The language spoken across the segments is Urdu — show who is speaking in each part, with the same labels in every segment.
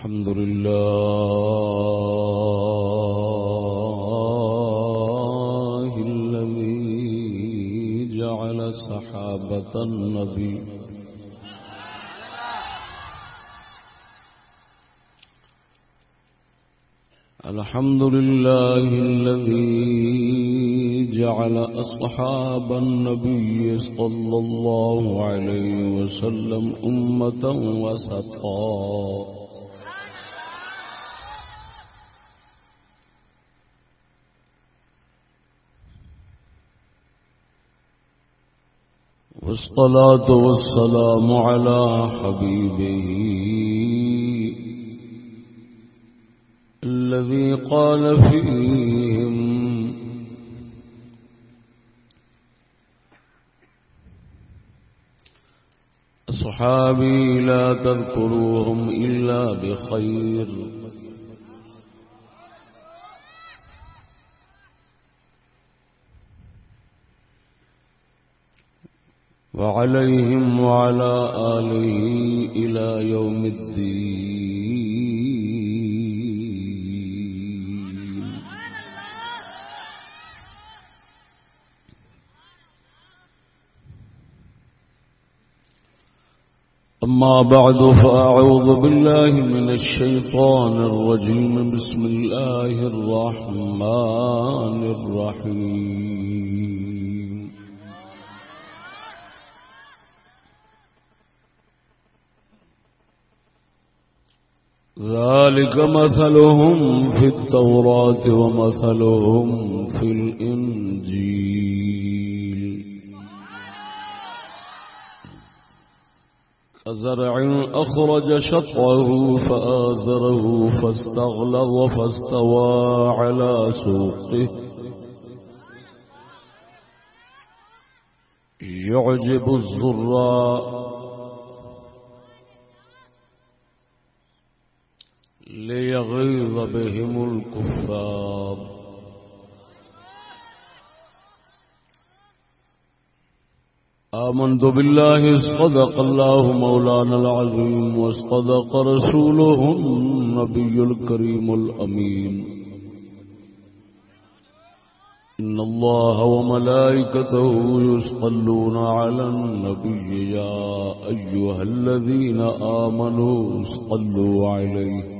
Speaker 1: الحمد لله الذي جعل سحابة النبي. الحمد لله الذي جعل أصحاب النبي صلى الله عليه وسلم أمة وسطا. والصلاة والسلام على حبيبه الذي قال فيهم أصحابي لا تذكروهم إلا بخير وعليهم وعلى آله إلى يوم الدين. أما بعد فأعوذ بالله من الشيطان الرجيم. بسم الله الرحمن الرحيم. ذلك مثلهم في التوراة ومثلهم في الإنجيل. كزرع أخرج شطعه فآزره فاستغلظ فاستوى على سوقه. يعجب الزراء ليغيظ بهم الكفار. آمنت بالله، صدق الله مولانا العظيم، وصدق رسوله النبي الكريم الأمين. إن الله وملائكته يصلون على النبي، يا أيها الذين آمنوا صلوا عليه.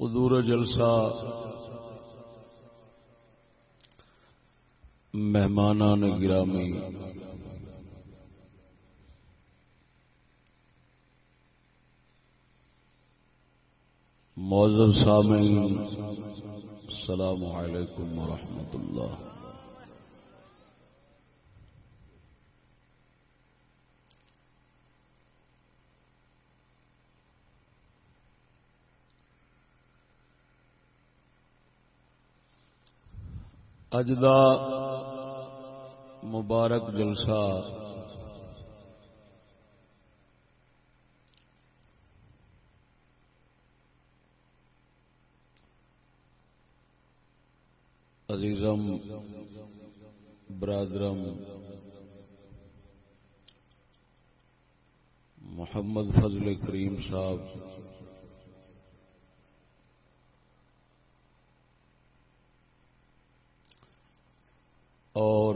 Speaker 1: حضور جلسہ مہمانان گرامی معذر سامعین السلام علیکم ورحمۃ اللہ۔ اج دا مبارک جلسہ۔ عزیزم برادرم محمد فضل کریم صاحب اور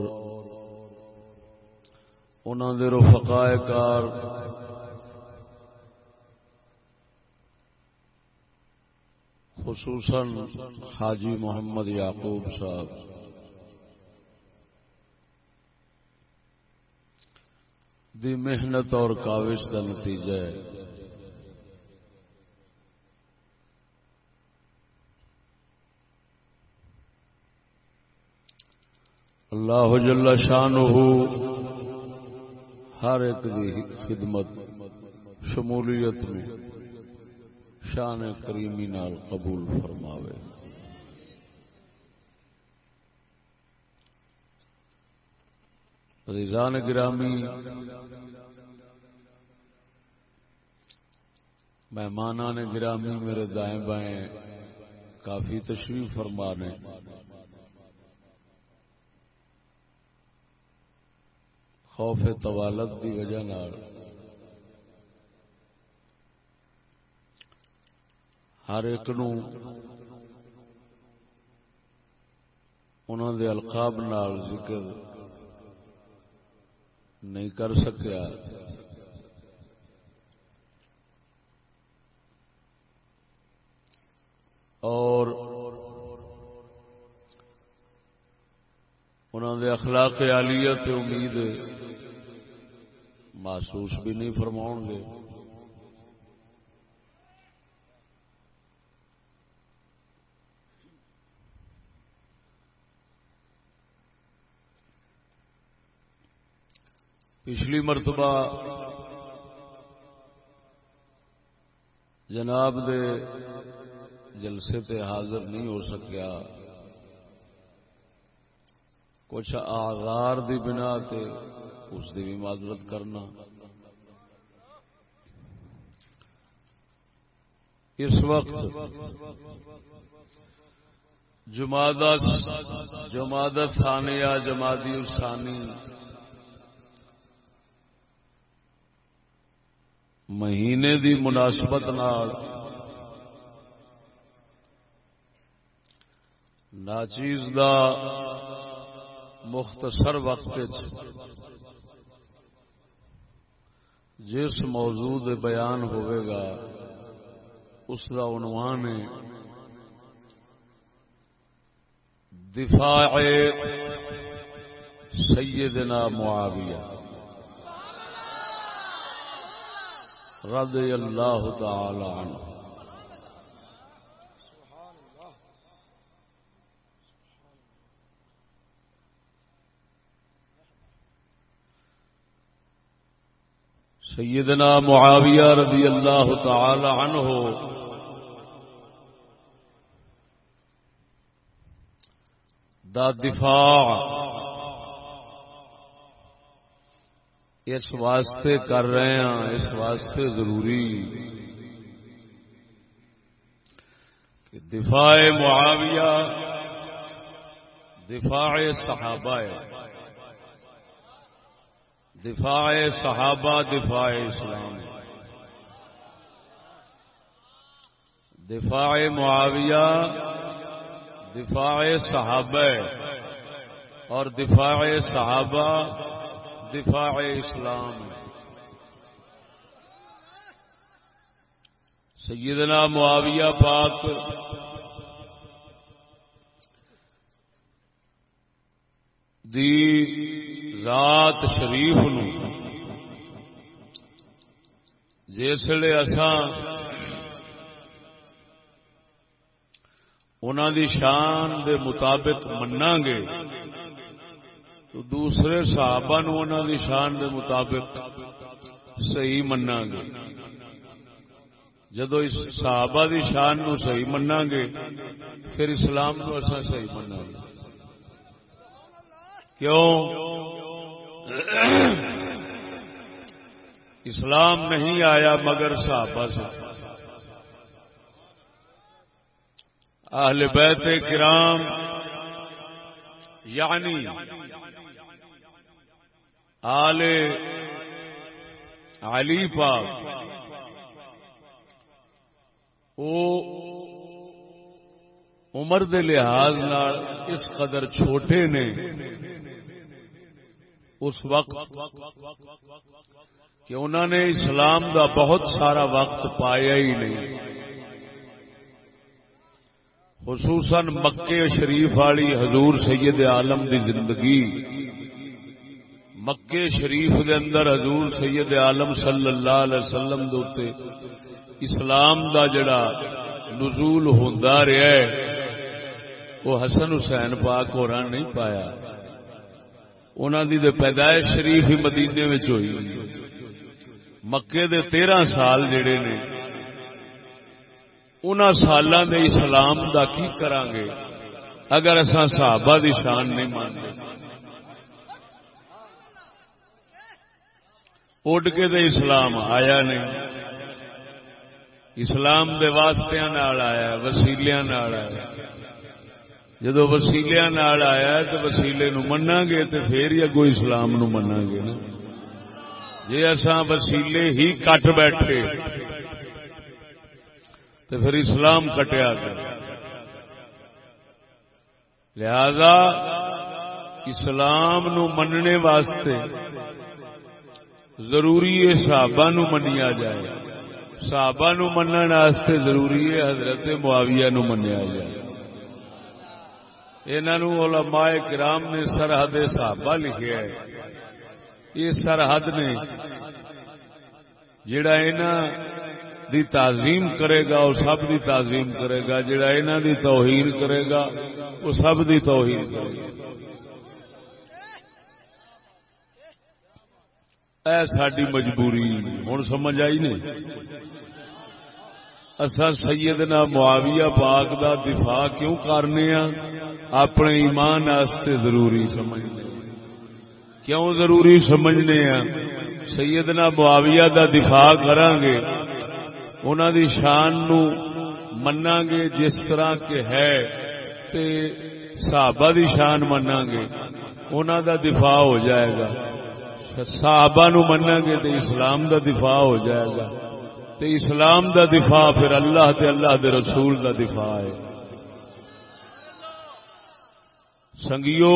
Speaker 1: انہوں نے رفقائے کار خصوصاً حاجی محمد یعقوب صاحب۔ دی محنت اور کاوش کا نتیجہ ہے۔ اللہ جل شانہ ہر ایک دی خدمت شمولیت میں شان کریمی نال قبول فرماوے۔ رضان گرامی مہمان نے گرامی، میرے دائیں بائیں، کافی تشریف فرما نے۔ خوف طوالت کی وجہ ہر ایک نو انہوں دے القاب نال ذکر نہیں کر سکیا۔ اور انہوں دے اخلاق عالیت امید محسوس بھی نہیں فرما گے۔ پچھلی مرتبہ جناب دے جلسے تے حاضر نہیں ہو سکیا۔ کچھ آغار دی بنا تے اس دی بھی معذرت کرنا۔ اس وقت جمادت جمادت ثانیہ جمادی ثانی۔ مہینے دی مناسبت نال ناچیز دا مختصر وقت جس موضوع بیان ہوئے گا، اس کا عنوان ہے دفاع سیدنا معاویہ۔ رضی اللہ تعالی عنہ۔ سیدنا معاویہ رضی اللہ تعالی عنہ۔ دا دفاع اس واسطے کر رہے ہیں، اس واسطے ضروری۔ کہ دفاع معاویہ، دفاع صحابہ ہے۔ دفاع صحابہ، دفاع اسلام دفاع معاویہ، دفاع صحابہ اور دفاع صحابہ، دفاع اسلام۔ سیدنا معاویہ پاک دی ذات شریف نو۔ جسے انہوں دی شان دے مطابق منا گے تو دوسرے صحابہ نو انہوں دی شان دے مطابق صحیح منا گے جدو اس صحابہ دی شان نو صحیح منا گے پھر اسلام نو اصا صحیح منا گے کیوں؟ اسلام نہیں آیا مگر صحابہ سے۔ اہل بیت کرام یعنی آل علی پاک وہ عمر دے لحاظ اس قدر چھوٹے نے اس وقت کہ انہوں نے اسلام دا بہت سارا وقت پایا ہی نہیں۔ خصوصاً مکے شریف والی حضور سید عالم دی زندگی۔ مکے شریف دے اندر حضور سید عالم صلی اللہ علیہ وسلم دوتے اسلام دا جڑا نزول ہوندا رہا ہے، وہ حسن حسین پاک ہو نہیں پایا۔ انہوں دی دے پیدائش شریف ہی مدینے میں ہوئی مکے دے تیرہ سال جڑے نے ان سالوں دے اسلام دا کی کران گے اگر اصا صحابہ دی شان نہیں مانتے اڈ کے دے اسلام آیا نہیں اسلام دے واسطے آیا وسیلیا آیا جدو وسیلیا آیا تو وسیلے نو منا گے تو پھر ہی اگو اسلام نو منا گے نا۔ جی اصا وسیلے ہی کٹ بیٹھے تو پھر اسلام کٹیا کر لہذا اسلام نو مننے واسطے ضروری ہے صحابہ نو منیا جائے۔ صحابہ نو منن واسطے ضروری ہے حضرت معاویہ نو منیا جائے۔ انہوں علماء کرام نے سرحد صحابہ لکھیا ہے یہ سرحد نے جڑا دی تعظیم کرے گا، وہ سب دی تعظیم کرے گا، جڑا انہوں دی توہین کرے گا، وہ سب دی توہین کرے گا۔ اے ساری مجبوری ہوں سمجھ آئی نہیں؟ اصا سیدنا معاویہ پاک دا دفاع کیوں کرنے ہاں؟ اپنے ایمان آستے ضروری سمجھنے ہاں۔ کیوں ضروری سمجھنے ہاں؟ سیدنا معاویہ دا دفاع کران گے انہوں دی شان نو منا گے جس طرح کے ہے تے صحابہ دی شان منا گے انہوں دا دفاع ہو جائے گا۔ صحابہ نو منا گے تے اسلام دا دفاع ہو جائے گا۔ تے اسلام دا دفاع، پھر اللہ تے اللہ دے رسول دا دفاع ہے۔ سنگیو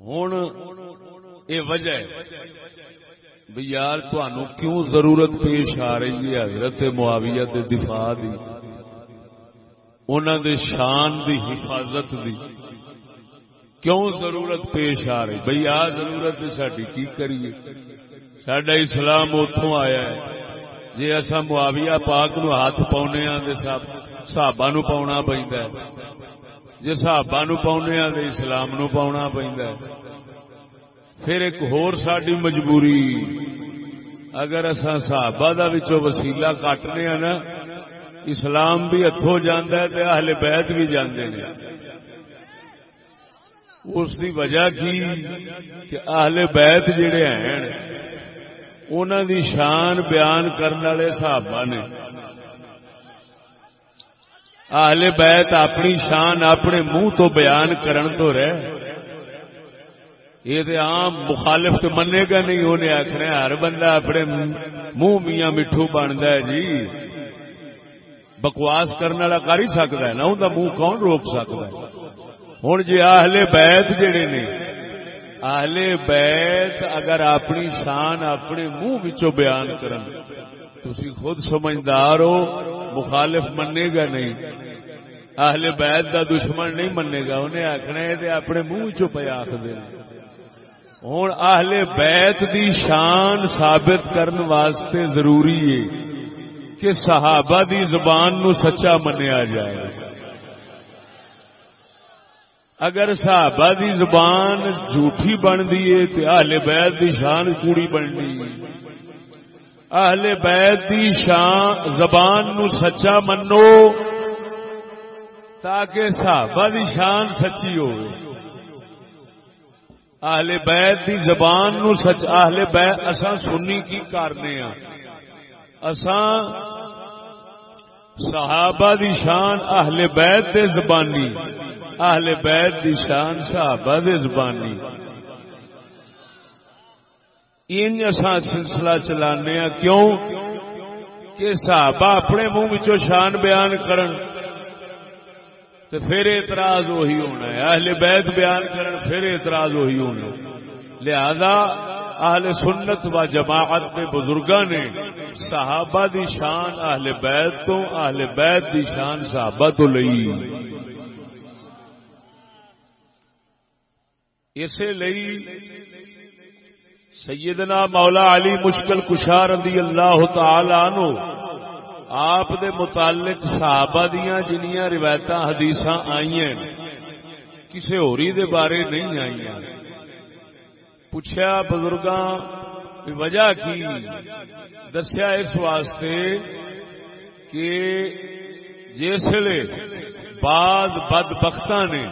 Speaker 1: ہوں یہ وجہ بھی یار تنوع کیوں ضرورت پیش آ رہی ہے حضرت معاویہ دے دفاع دی؟ انہوں دے شان دی حفاظت دی۔ کیوں ضرورت پیش آ رہی؟ بھائی آ ضرورت ساری کی کریے؟ سڈا اسلام اتوں آیا ہے۔ جی اصا معاویہ پاک نو ہاتھ پاؤنے سابا نو پاؤنا پہنتا ہے۔ جی سابا نو پاؤنے تو اسلام نو پاؤنا پہنتا ہے۔ پھر ایک ہور ساری مجبوری۔ اگر اصا صحابہ دا وچوں وسیلہ کٹنے ہیں نا، اسلام بھی ہتھوں جانا ہے تو اہل بیت بھی جاندے ہیں اس دی وجہ کی؟ کہ اہل بیت جڑے ہیں۔ انہوں دی شان بیان کرنے والے صحابہ نے۔ اہل بیت اپنی شان اپنے منہ تو بیان کرن تو رہ یہ تو عام مخالف تو منے گا نہیں، انہیں آخنا ہر بندہ اپنے منہ میاں مٹھو بنتا ہے جی۔ بکواس کرنے والا کر ہی سکتا ہے نا ان منہ کون روک سکتا ہے۔ ہوں جی آہل بیت جڑے نے آہل بیت اگر اپنی شان اپنے منہ بیان کرن، تسی خود سمجھدار ہو، مخالف منے گا نہیں۔ اہل بیت دا دشمن نہیں منے گا، انہیں آخنا ہے اپنے منہ چو پہ آخر ہوں اہل بیت دی شان ثابت کرن واسطے ضروری ہے کہ صحابہ دی زبان نو سچا منیا جائے۔ اگر صحابہ دی زبان جھوٹھی بنتی ہے تو اہل بیت دی شان کوڑی بننی اہل بیت دی شان، زبان نو سچا منو تاکہ صحابہ دی شان سچی ہو اہل بیت دی زبان نو سچ، اہل بیت، اساں سنی کی کرنے ہاں۔ اساں صحابہ دی شان اہل بیت دے زبانی۔ اہل بیت دی شان صحابہ دے زبانی۔ ان اساں سلسلہ چلانے ہیں کیوں؟ کہ صحابہ اپنے منہ وچوں شان بیان کرن۔ تے پھر اعتراض وہی ہونا ہے۔ اہل بیت بیان کرن، پھر اعتراض وہی ہونا۔ ہے لہذا اہل سنت و جماعت کے بزرگاں نے صحابہ دی شان اہل بیت تو اہل بیت دی شان صحابہ تو لئی۔ اسی لئی سیدنا مولا علی مشکل کشار رضی اللہ تعالی عنہ آپ دے متعلق صحابہ دیاں جنیاں روایت حدیث آئی ہیں۔ کسی ہوری دے بارے نہیں آئی پوچھا بزرگاں وجہ کی؟ دسیا اس واسطے کہ جسے بعد بد بخت نے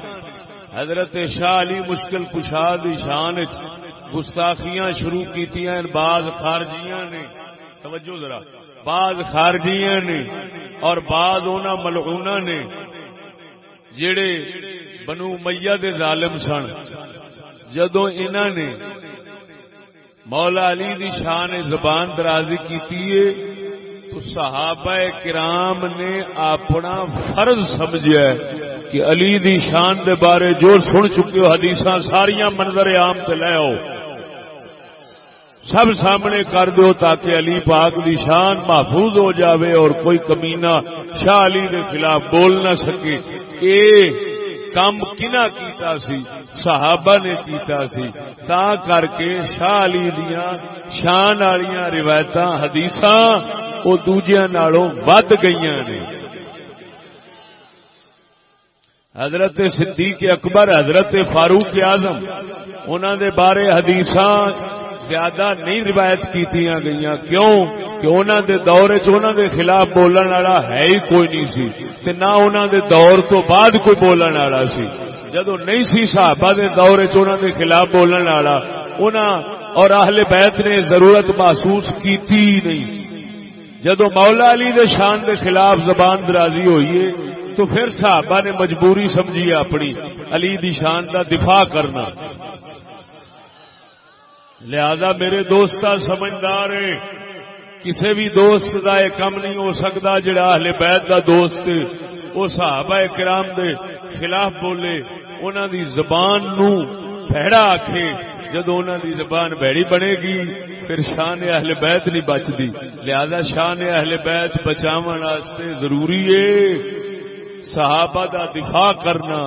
Speaker 1: حضرت شاہ علی مشکل کشاد شان گستاخیاں شروع کی بعض خارجیاں نے۔ توجہ ذرا۔ بعض خارجیاں نے اور بعض اونا ملعونا نے۔ جڑے بنو میاں دے ظالم سن۔ جدو انہوں نے مولا علی دی شان زبان درازی کی تو صحابہ کرام نے اپنا فرض سمجھا کہ علی دی شان دے بارے جو سن چکے ہو حدیث ساریاں منظر عام تے لے آؤ۔ سب سامنے کر دو تاکہ علی پاک دی شان محفوظ ہو جاوے اور کوئی کمینہ شاہ علی کے خلاف بول نہ سکے۔ اے کام کنا کیتا سی، صحابہ نے کیتا سی، تا کر کے شاہ علی دیا شان والیاں روایت حدیث وہ دوجیا نالوں ود گئی نے۔ حضرت صدیق اکبر، حضرت فاروق اعظم انہوں دے بارے حدیث زیادہ نہیں روایت کی گئی کیوں؟ کہ انہوں دے دور چ دے خلاف بولن والا ہے ہی کوئی نہیں سی، تے نہ انہوں دے دور تو بعد کوئی بولن والا سی۔ جدو نہیں سی، صحابہ دے دور چ دے خلاف بولن والا، انہاں اور اہل بیت نے ضرورت محسوس کیتی نہیں۔ جدو مولا علی دے شان دے خلاف زبان درازی ہوئی ہے تو پھر صحابہ نے مجبوری سمجھی اپنی، علی دی شان دا دفاع کرنا۔ لہذا میرے دوست سمجھدار کسی بھی دوست کا یہ کم نہیں ہو سکتا جڑا اہل بیت کا دوست وہ صحابہ کرام دے خلاف بولے انہوں دی زبان نو پھیڑا آکھے۔ جدو انہوں دی زبان بھڑی بنے گی، پھر شان اہل بیت نہیں بچتی لہذا شان اہل بیت بچاو ضروری ہے۔ صحابہ دا دفاع کرنا،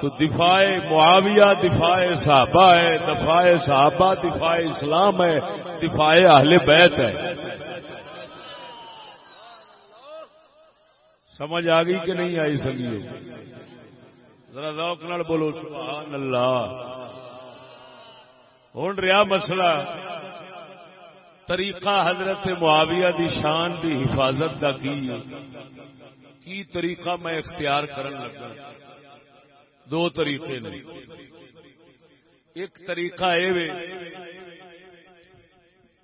Speaker 1: تو دفاع معاویہ دفاع صحابہ ہے، دفاع صحابہ دفاع اسلام ہے، دفاع اہل بیت ہے۔ سمجھ آ گئی کہ نہیں آئی سنگی ذرا ذوق نال بولو، سبحان اللہ۔ ہوں رہا مسئلہ، طریقہ حضرت معاویہ دی شان دی حفاظت کا کی؟ کی طریقہ میں اختیار کرن لگا؟ دو طریقے نے۔ ایک طریقہ یہ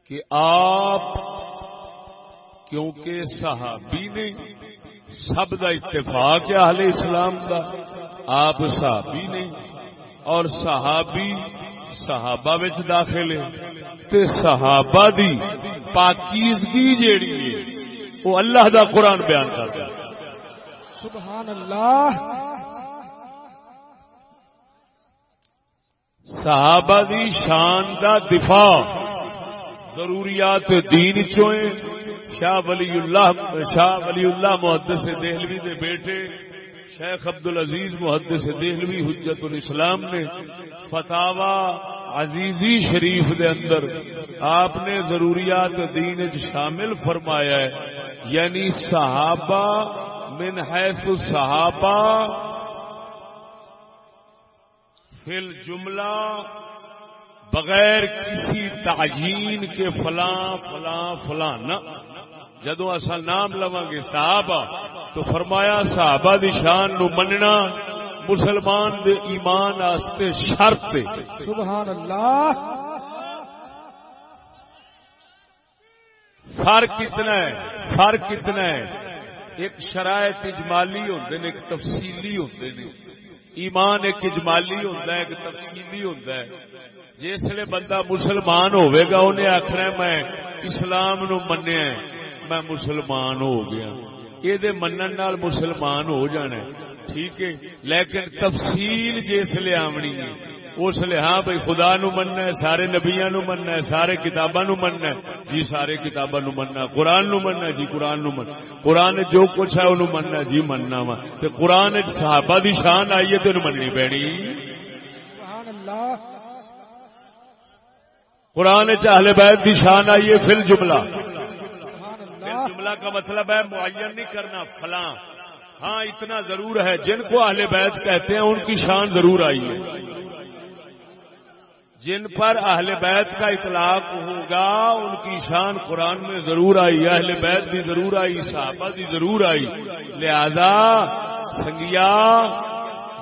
Speaker 1: کہ آپ، کیونکہ صحابی نے سب کا اتفاق ہے اہل اسلام کا آپ صحابی نہیں اور صحابی صحابہ وچ داخل تے صحابہ دی پاکیزگی جیڑی ہے، وہ اللہ دا قرآن بیان کرتا ہے۔
Speaker 2: سبحان اللہ۔
Speaker 1: صحابہ دی شان دا دفاع ضروریات دین چوئے۔ شاہ ولی اللہ شاہ ولی اللہ محدث دہلوی دے بیٹے، شیخ عبد العزیز محدث دہلوی حجت الاسلام نے فتوا عزیزی شریف دے اندر آپ نے ضروریات دین شامل فرمایا ہے۔ یعنی صحابہ من حیث صحابہ فل جملہ بغیر کسی تعجین کے فلاں فلاں فلاں نہ۔ جدو اصا نام لوا گے صحابہ تو فرمایا صحابہ دی شان نو مننا مسلمان دے ایمان آستے شرط
Speaker 2: سبحان اللہ۔
Speaker 1: فرق کتنا ہے؟ فرق کتنا ہے؟ ایک شرائط اجمالی ہوتے ہیں ایک تفصیلی ہوتے ہیں ایمان ایک اجمالی ہوتا ہے، ایک تفصیلی ہوتا ہے۔ جسے بندہ مسلمان ہوئے گا، انہیں آخر میں اسلام نو منیا میں مسلمان ہو گیا۔ یہ منن نال مسلمان ہو جانا ٹھیک ہے؟ لیکن تفصیل جسے آمنی ہے اس لیے ہاں بھائی خدا نو مننا ہے سارے نبیا نو مننا ہے سارے کتاباں نو مننا ہے۔ جی سارے کتاباں نو مننا قرآن نو مننا جی قرآن نو من قرآن جو کچھ ہے انہوں مننا جی مننا وا۔ تے قرآن صحابہ دی شان آئی ہے تو مننی پینی قرآن اہل بیت دی شان آئی ہے فل جملہ۔ فل جملہ کا مطلب ہے معین نہیں کرنا فلاں۔ ہاں اتنا ضرور ہے۔ جن کو اہل بیت کہتے ہیں ان کی شان ضرور آئی ہے۔ جن پر اہل بیت کا اطلاق ہوگا، ان کی شان قرآن میں ضرور آئی، اہل بیت بھی ضرور آئی، صحابہ بھی ضرور آئی۔ لہذا، سنگیا،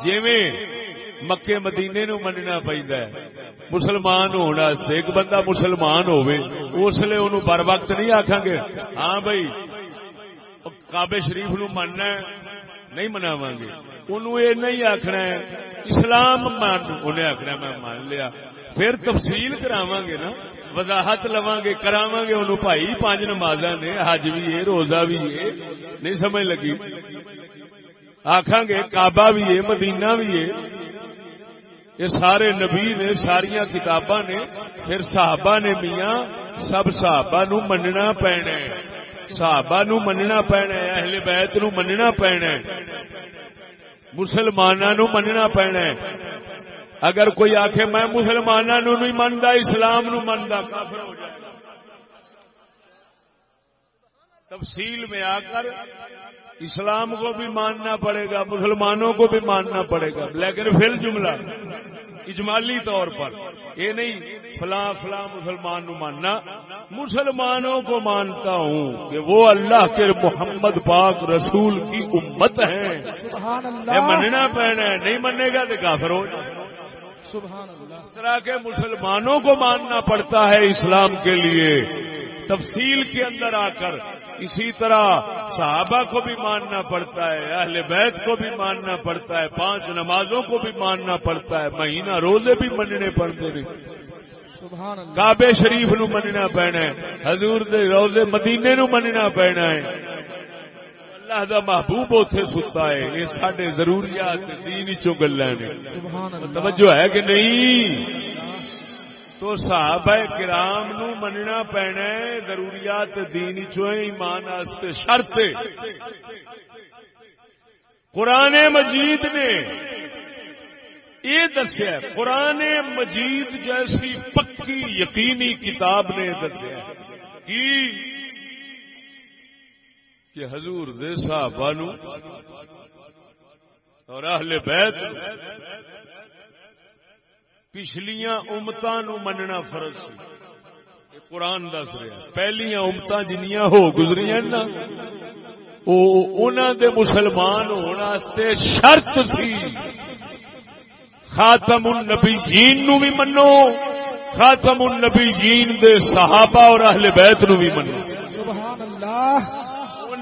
Speaker 1: جیویں مکے، مدینے نو مننا پہنتا ہے۔ مسلمان ہونا ایک بندہ مسلمان ہوئے اس لیے انہوں بر وقت نہیں آکھاں گے ہاں بھائی کعبے شریف نو مننا ہے، نہیں مناواں گے۔ انہوں یہ نہیں آخنا ہے، اسلام مان انہیں آخنا میں مان لیا۔ پھر تفصیل کراواں گے نا، وضاحت لواں گے کراواں گے انہوں بھائی پانچ نمازاں نے، حج بھی ہے، روزہ بھی ہے، نہیں سمجھ لگی۔ آخان گے کعبہ بھی ہے، مدینہ بھی ہے۔ یہ سارے نبی نے ساریا کتاباں نے، پھر صحابہ نے میاں، سب صحابہ نو مننا پینا ہے۔ صحابہ نو مننا پینا ہے، اہل بیت نو مننا پینا ہے۔ مسلمانوں نو مننا پینا ہے۔ اگر کوئی آخے میں مسلمانوں نو نہیں منتا اسلام نو منتا کافر ہو جائے۔ تفصیل میں آ کر اسلام کو بھی ماننا پڑے گا مسلمانوں کو بھی ماننا پڑے گا۔ لیکن پھر جملہ اجمالی طور پر یہ نہیں فلاں فلاں مسلمان نو ماننا۔ مسلمانوں کو مانتا ہوں کہ وہ اللہ کے محمد پاک رسول کی امت ہے مننا پینا ہے نہیں منے گا تو کافر ہو اس طرح کے مسلمانوں کو ماننا پڑتا ہے اسلام کے لیے۔ تفصیل کے اندر آ کر اسی طرح صحابہ کو بھی ماننا پڑتا ہے اہل بیت کو بھی ماننا پڑتا ہے پانچ نمازوں کو بھی ماننا پڑتا ہے۔ مہینہ روزے بھی مننے پڑتے ہیں۔ کعبے شریف نو مننا پینا ہے حضور دے روزے مدینے نو مننا پینا ہے۔ اللہ دا محبوب اتے ستا ہے یہ سارے ضروریات دین چو گلا نے۔ توجہ ہے کہ نہیں؟ تو صحابہ کرام نو مننا پینا ہے ضروریات دین چو ایمان واسطے شرط قرآن مجید نے یہ دسیا قرآن مجید جیسی پکی یقینی کتاب نے دسیا کہ حضور دے صحابہ نو اور اہل بیت پچھلیاں امتاں نو مننا فرض سی۔ قرآن دس رہا پہلیاں امتاں جنیاں ہو گزریاں نا انہوں دے مسلمان ہونے شرط سی۔ خاتم النبی جین نو بھی منو، خاتم النبی جین دے صحابہ اور اہل بیت نو بھی منو۔
Speaker 2: سبحان اللہ۔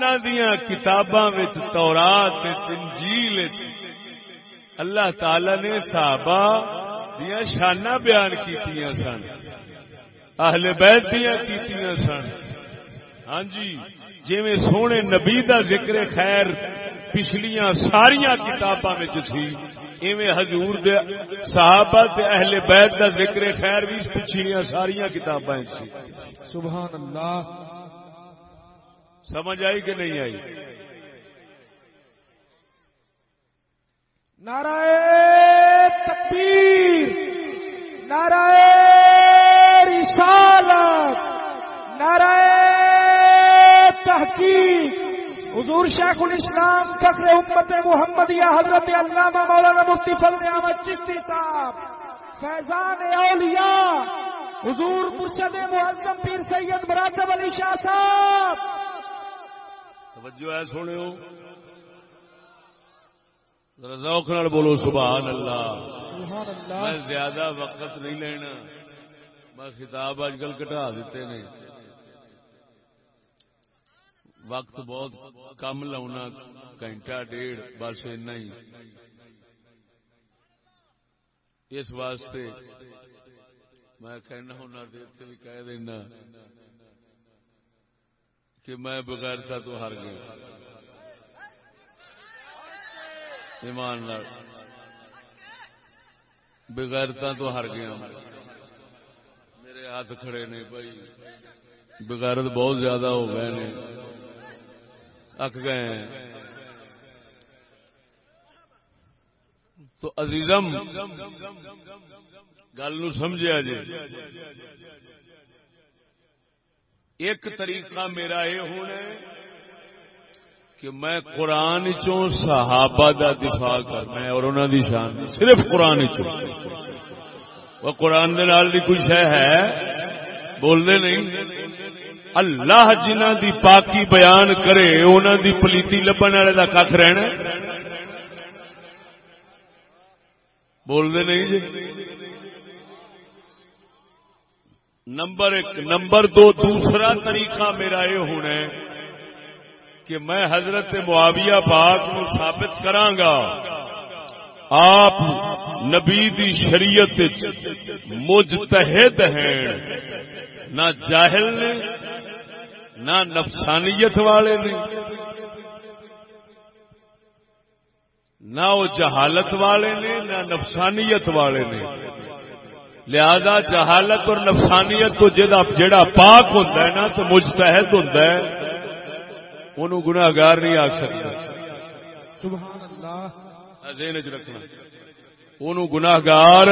Speaker 1: انہاں دیاں کتاباں وچ تورات تے انجیل اللہ تعالی نے صحابہ دیا شانہ بیان کیتیاں سن، اہل بیت دیا کیتیاں سن۔ ہاں جی جی میں سونے نبی دا ذکر خیر پچھلیاں ساریاں کتاباں سی، ایویں حضور دے صحابہ تے اہل بیت دا ذکر خیر بھی پچھلیاں ساریاں کتاباں سی۔
Speaker 2: سبحان اللہ۔
Speaker 1: سمجھ آئی کہ نہیں آئی؟
Speaker 2: نعرہ تکبیر، نعرہ رسالت، نعرہ تحقیق۔ حضور شیخ الاسلام فخر امت محمدیہ حضرت علامہ مولانا مفتی فضل احمد چشتی صاحب، فیضان اولیاء، حضور مرشد معظم پیر سید مراتب علی شاہ صاحب۔
Speaker 1: توجہ ہے سنو ذوق نال بولو سبحان اللہ۔ میں زیادہ وقت نہیں لینا۔ میں خطاب اج کل کٹا دیتے نے۔ وقت بہت کم لاؤنا گھنٹہ ڈیڑھ بس اینا ہی۔ اس واسطے میں کہنا ہونا دیتے بھی کہہ دینا۔ کہ میں بغیر تھا تو ہار گیا ایمان لال بغیرتا تو ہر گیا۔ میرے ہاتھ کھڑے نے بھائی۔ بغیرت بہت زیادہ ہو گئے نے۔ اک گئے۔ ہیں تو عزیزم، گل نو سمجھا جی ایک طریقہ میرا یہ ہونا کہ میں قرآن چوں صحابہ دا دفاع کرنا ہے اور انہوں دی شان صرف قرآن چوں۔ وہ قرآن دے نال دی کچھ ہے؟ بولنے نہیں۔ اللہ جنہ دی پاکی بیان کرے انہوں دی پلیتی لبن والے کا کھ رہنا بولتے نہیں جی۔ نمبر ایک، نمبر دو، دوسرا طریقہ میرا یہ ہونا ہے کہ میں حضرت معاویہ باغ کو ثابت کرانگا۔ آپ نبی دی شریعت مجتہد ہیں، نہ جاہل نے، نہ نفسانیت والے نے، نہ وہ جہالت والے نے، نہ نفسانیت والے نے۔ لہذا جہالت اور نفسانیت تو جڑا پاک ہوتا ہے نا تو مجتحد ہوتا ہے۔ انہوں گناگار نہیں آ سکتا
Speaker 2: سبحان اللہ۔
Speaker 1: ذہن چ رکھنا۔ انہوں گناگار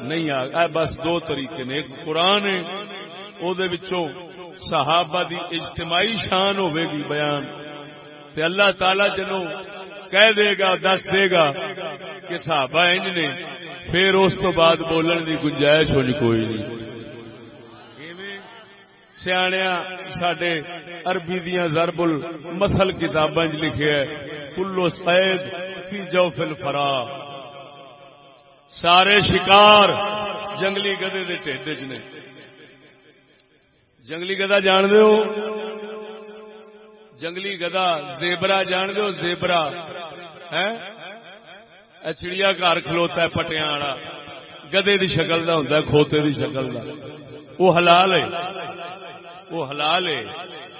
Speaker 1: نہیں آ بس دو طریقے نے۔ ایک قرآن ہے وہ صحابہ دی اجتماعی شان ہوے گی بیان۔ تے اللہ تعالی جنوں کہہ دے گا دس دے گا کہ صحابہ انج نے پھر اس تو بعد بولن کی گنجائش ہونی کوئی نہیں۔ سیاح سڈے عربی دیا زربل مسل کتاباں لکھے کلو سید فی جو فل فرا سارے شکار جنگلی گدے دے ٹھڈ چ نے۔ جنگلی گدا جان دو جنگلی گدا زیبرا جان دو زیبرا۔ چڑیا گھر کھلوتا ہے پٹیا والا۔ گدے دی شکل دا کا ہوں کھوتے دی شکل کا وہ حلال ہے۔ وہ حلال ہے۔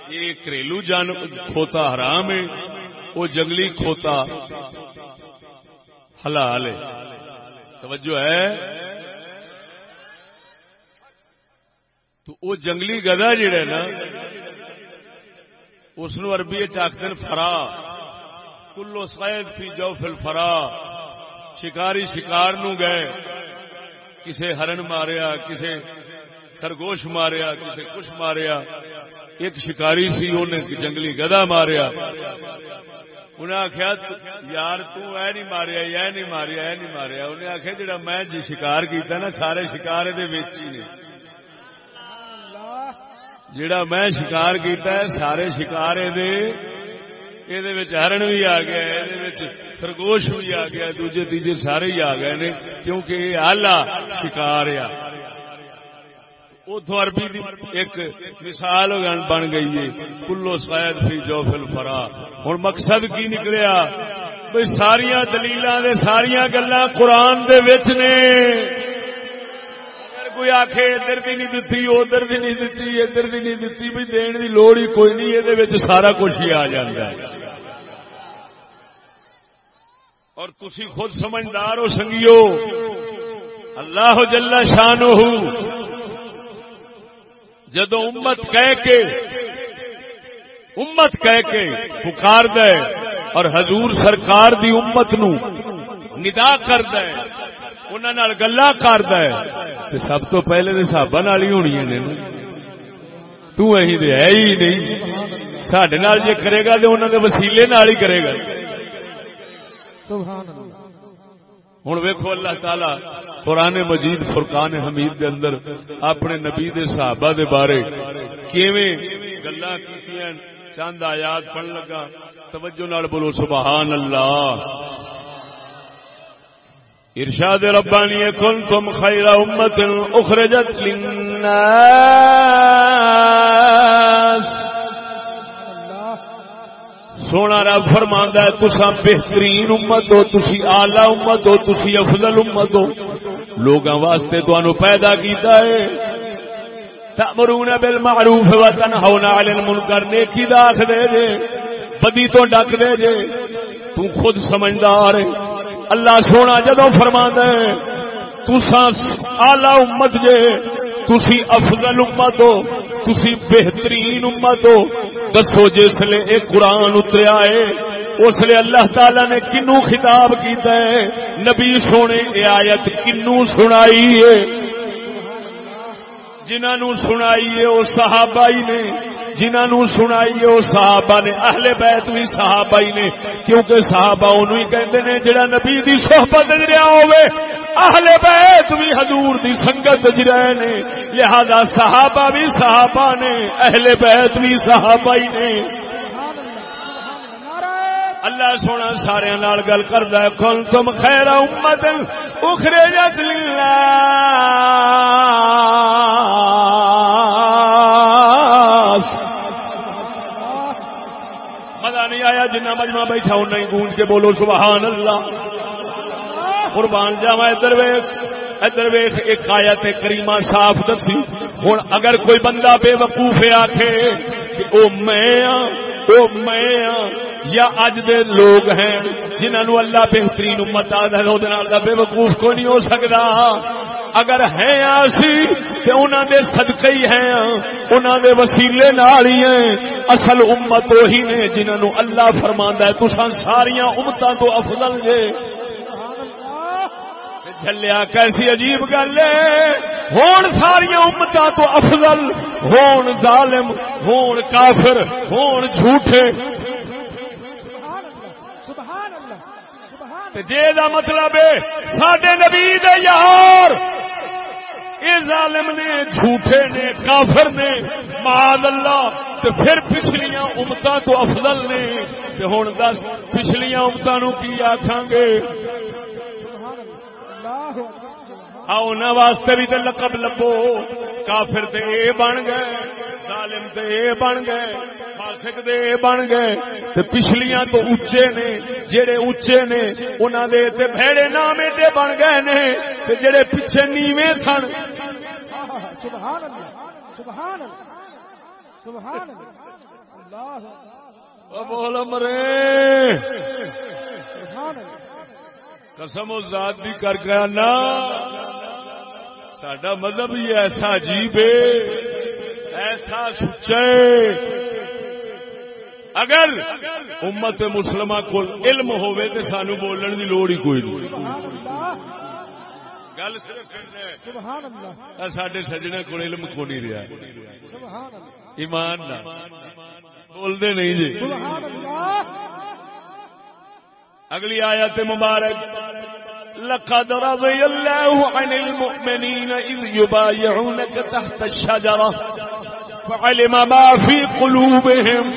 Speaker 1: یہ گھریلو جان کھوتا حرام ہے۔ وہ جنگلی کھوتا حلال ہے۔ توجہ ہے۔ تو وہ جنگلی گدا جڑا نا، اس اربی چاخر فرا۔ کلو سید فی جو فل فرا شکاری شکار نو گئے۔ کسے ہرن ماریا کسے خرگوش ماریا کسے کچھ ماریا۔ ایک شکاری سی انہیں جنگلی گدا ماریا۔ انہیں آخیا یار اے نہیں ماریا یہ نہیں ماریا یہ نہیں ماریا۔ انہیں آخیا جڑا میں جی شکار کیتا نا سارے شکار یہ نے۔ جڑا میں شکار کیتا ہے سارے شکار یہ ہرن بھی آ گیا یہ خرگوش بھی آ گیا دوجے تیجے سارے ہی آ گئے نے کیونکہ یہ آلہ شکار آ اتو عربی دی ایک مثال بن گئی ہے کلو شاید فی جو فل فرا ہوں مقصد کی نکلیا بھائی ساریا دلیل ساریا گلا قرآن دے وچ نے کوئی آخ ادھر بھی نہیں دتی ادھر بھی نہیں دتی ادھر بھی نہیں دتی بھی دین کی لوڑ ہی کوئی نہیں یہ سارا کچھ ہی آ جائے اور تسی خود سمجھدار ہو سنگیو۔ اللہ جل شان جدو امت کہہ کے، امت کہہ کے پکار دے اور حضور سرکار دی امت نو ندا کر دے انہوں گلا کرد سب تو پہلے تو سابا نال ہی ہونی نے تھی ہے ہی نہیں۔ سڈے جی کرے گا تو انہوں نے وسیلے نال ہی کرے گا۔ ہوں ویکو اللہ تعالی، قرآن مجید، فرقان حمید دے اندر اپنے نبی دے صحابہ دے بارے کیویں گلا کی چند آیات پڑھ لگا۔ توجہ نال بولو سبحان اللہ۔ ارشاد ربانی، کنتم خیر امت اخرجت للناس۔ سونا رب فرماندا ہے تسا بہترین امت ہو، تسی اعلی امت ہو، تسی افضل امت ہو۔ لوگاں واسطے تانوں پیدا کیتا ہے۔ تأمرون بالمعروف وتنهون عن المنکر، نیکی دا آکھ دے جے، بدی تو ڈک دے جے۔ تو خود سمجھدار ہے۔ اللہ سونا جدو فرما دے آلہ امت جے تسی افضل امت ہو، تسی بہترین امت ہو۔ دسو جسلے یہ قرآن اتریا ہے، اس لیے اللہ تعالی نے کنو خطاب کیتا ہے۔ نبی سونے، اے آیت کنو سنائی ہے۔ جنہوں سنائیے وہ صحابہ ہی نے۔ جنہوں سنائیے وہ صحابہ نے۔ اہل بیت بھی صحابہ ہی نے۔ کیونکہ صحابہ انہوں ہی کہتے ہیں جڑا نبی دی صحبت رہا ہوئے اہل بیت بھی حضور دی سنگت رہے نے۔ لہذا صحابہ بھی صحابہ نے، اہل بیت بھی صحابہ ہی نے۔ اللہ سونا سارے نال گل کرتا ہے کل تم خیر امت، اخرے جت مزہ نہیں آیا جنہ مجمع بیٹھا ان نہیں گونج کے بولو سبحان اللہ۔ قربان جاوا ادھر ویخ ادھر ویخ ایک آیت کریمہ صاف دسی۔ ہوں اگر کوئی بندہ بے وقوف آخے کہ او میں ہاں او میں ہاں یا اج دے لوگ ہیں جنہوں اللہ بہترین امت آدھا بے وقوف کو نہیں ہو سکتا اگر ہیں آسی تو انہوں دے صدقے ہی ہیں انہوں دے وسیلے نال ہی ہیں، اصل امت وہی نے جنہوں اللہ فرماندا ہے۔ تساں ساریاں امتاں تو افضل جے۔ جلیا کیسی عجیب گل ہے۔ ہون ساریا امتاں تو افضل ہون ظالم ہون کافر ہون جھوٹے۔ جے دا مطلب ہے سڈے نبی دے یار۔ یہ ظالم نے جھوٹے نے کافر نے ماد اللہ۔ تے پھر پچھلیاں امتاں تو افضل نے۔ تے ہن دس پچھلیاں امتاں نو کی آکھاں گے؟ آؤ نہ واسطے بھی تے لقب لبو۔ کافر تے اے بن گئے ظالم تے اے بن گئے فاسق دے اے بن گئے۔ تے پچھلیاں تو اچے نے جڑے اچے نے انہاں دے تے بھڑے نام ایڈے بن گئے نے۔ تے جڑے پیچھے نیویں سن۔
Speaker 2: سبحان اللہ سبحان اللہ سبحان اللہ
Speaker 1: او بول مرے۔
Speaker 2: سبحان اللہ.
Speaker 1: قسم و ذات بھی کر گیا نا سڈا مذہب ہی ایسا عجیب ہے ایسا سچے اگر امت مسلمہ کو علم ہوئے تو سانو بولن دی لوڑ ہی کوئی نہیں۔ گل صرف سڈے سجنے کو علم کو نہیں رہا۔ ایمان نہ۔ بولتے نہیں جی۔
Speaker 2: سبحان اللہ۔
Speaker 1: اگلی آیت مبارک. لقد رضي الله عن المؤمنين إذ يبايعونك تحت الشجرة فعلم ما في قلوبهم.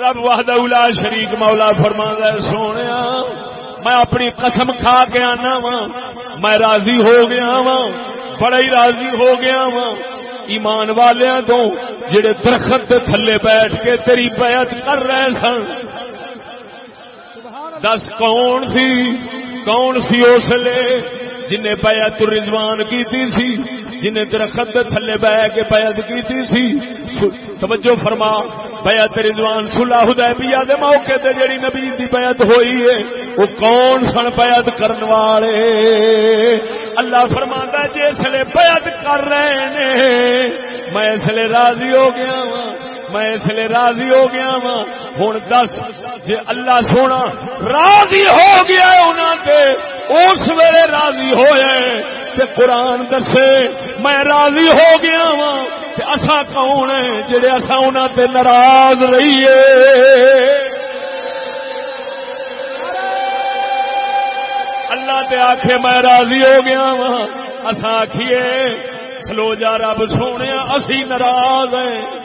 Speaker 1: رب وحدہ لا شریک مولا فرما ہے، سونے، میں اپنی قسم کھا کے آنا وا میں راضی ہو گیا وا بڑا ہی راضی ہو گیا وا ایمان والیاں تو، جڑے درخت تھلے بیٹھ کے تیری بیعت کر رہے سن دس کون سی؟ کون سی اس لیے جنہیں بیعت رضوان کی سی؟ جنہیں درخت دے تھلے بہ کے بیعت کی سی؟ توجہ فرما، بیعت رضوان صلح حدیبیہ دے موقع تے جڑی نبی دی بیعت ہوئی ہے، وہ کون سن بیعت کرن والے؟ اللہ فرماندا ہے، جس لے بیعت کر رہے نے، میں اس لیے راضی ہو گیا ہوں میں اس لیے راضی ہو گیا وا ہوں دس جی اللہ سونا راضی ہو گیا انہوں سے اس ویلے راضی ہوئے تے قرآن دسے، میں راضی ہو گیا ہاں۔ وا اصا کون ہے جڑے اصا انہوں تے ناراض رہیے؟ اللہ تے آخے میں راضی ہو گیا ہاں۔ وا اصا آخیے کھلو جا رب سونے اسی ناراض ہیں۔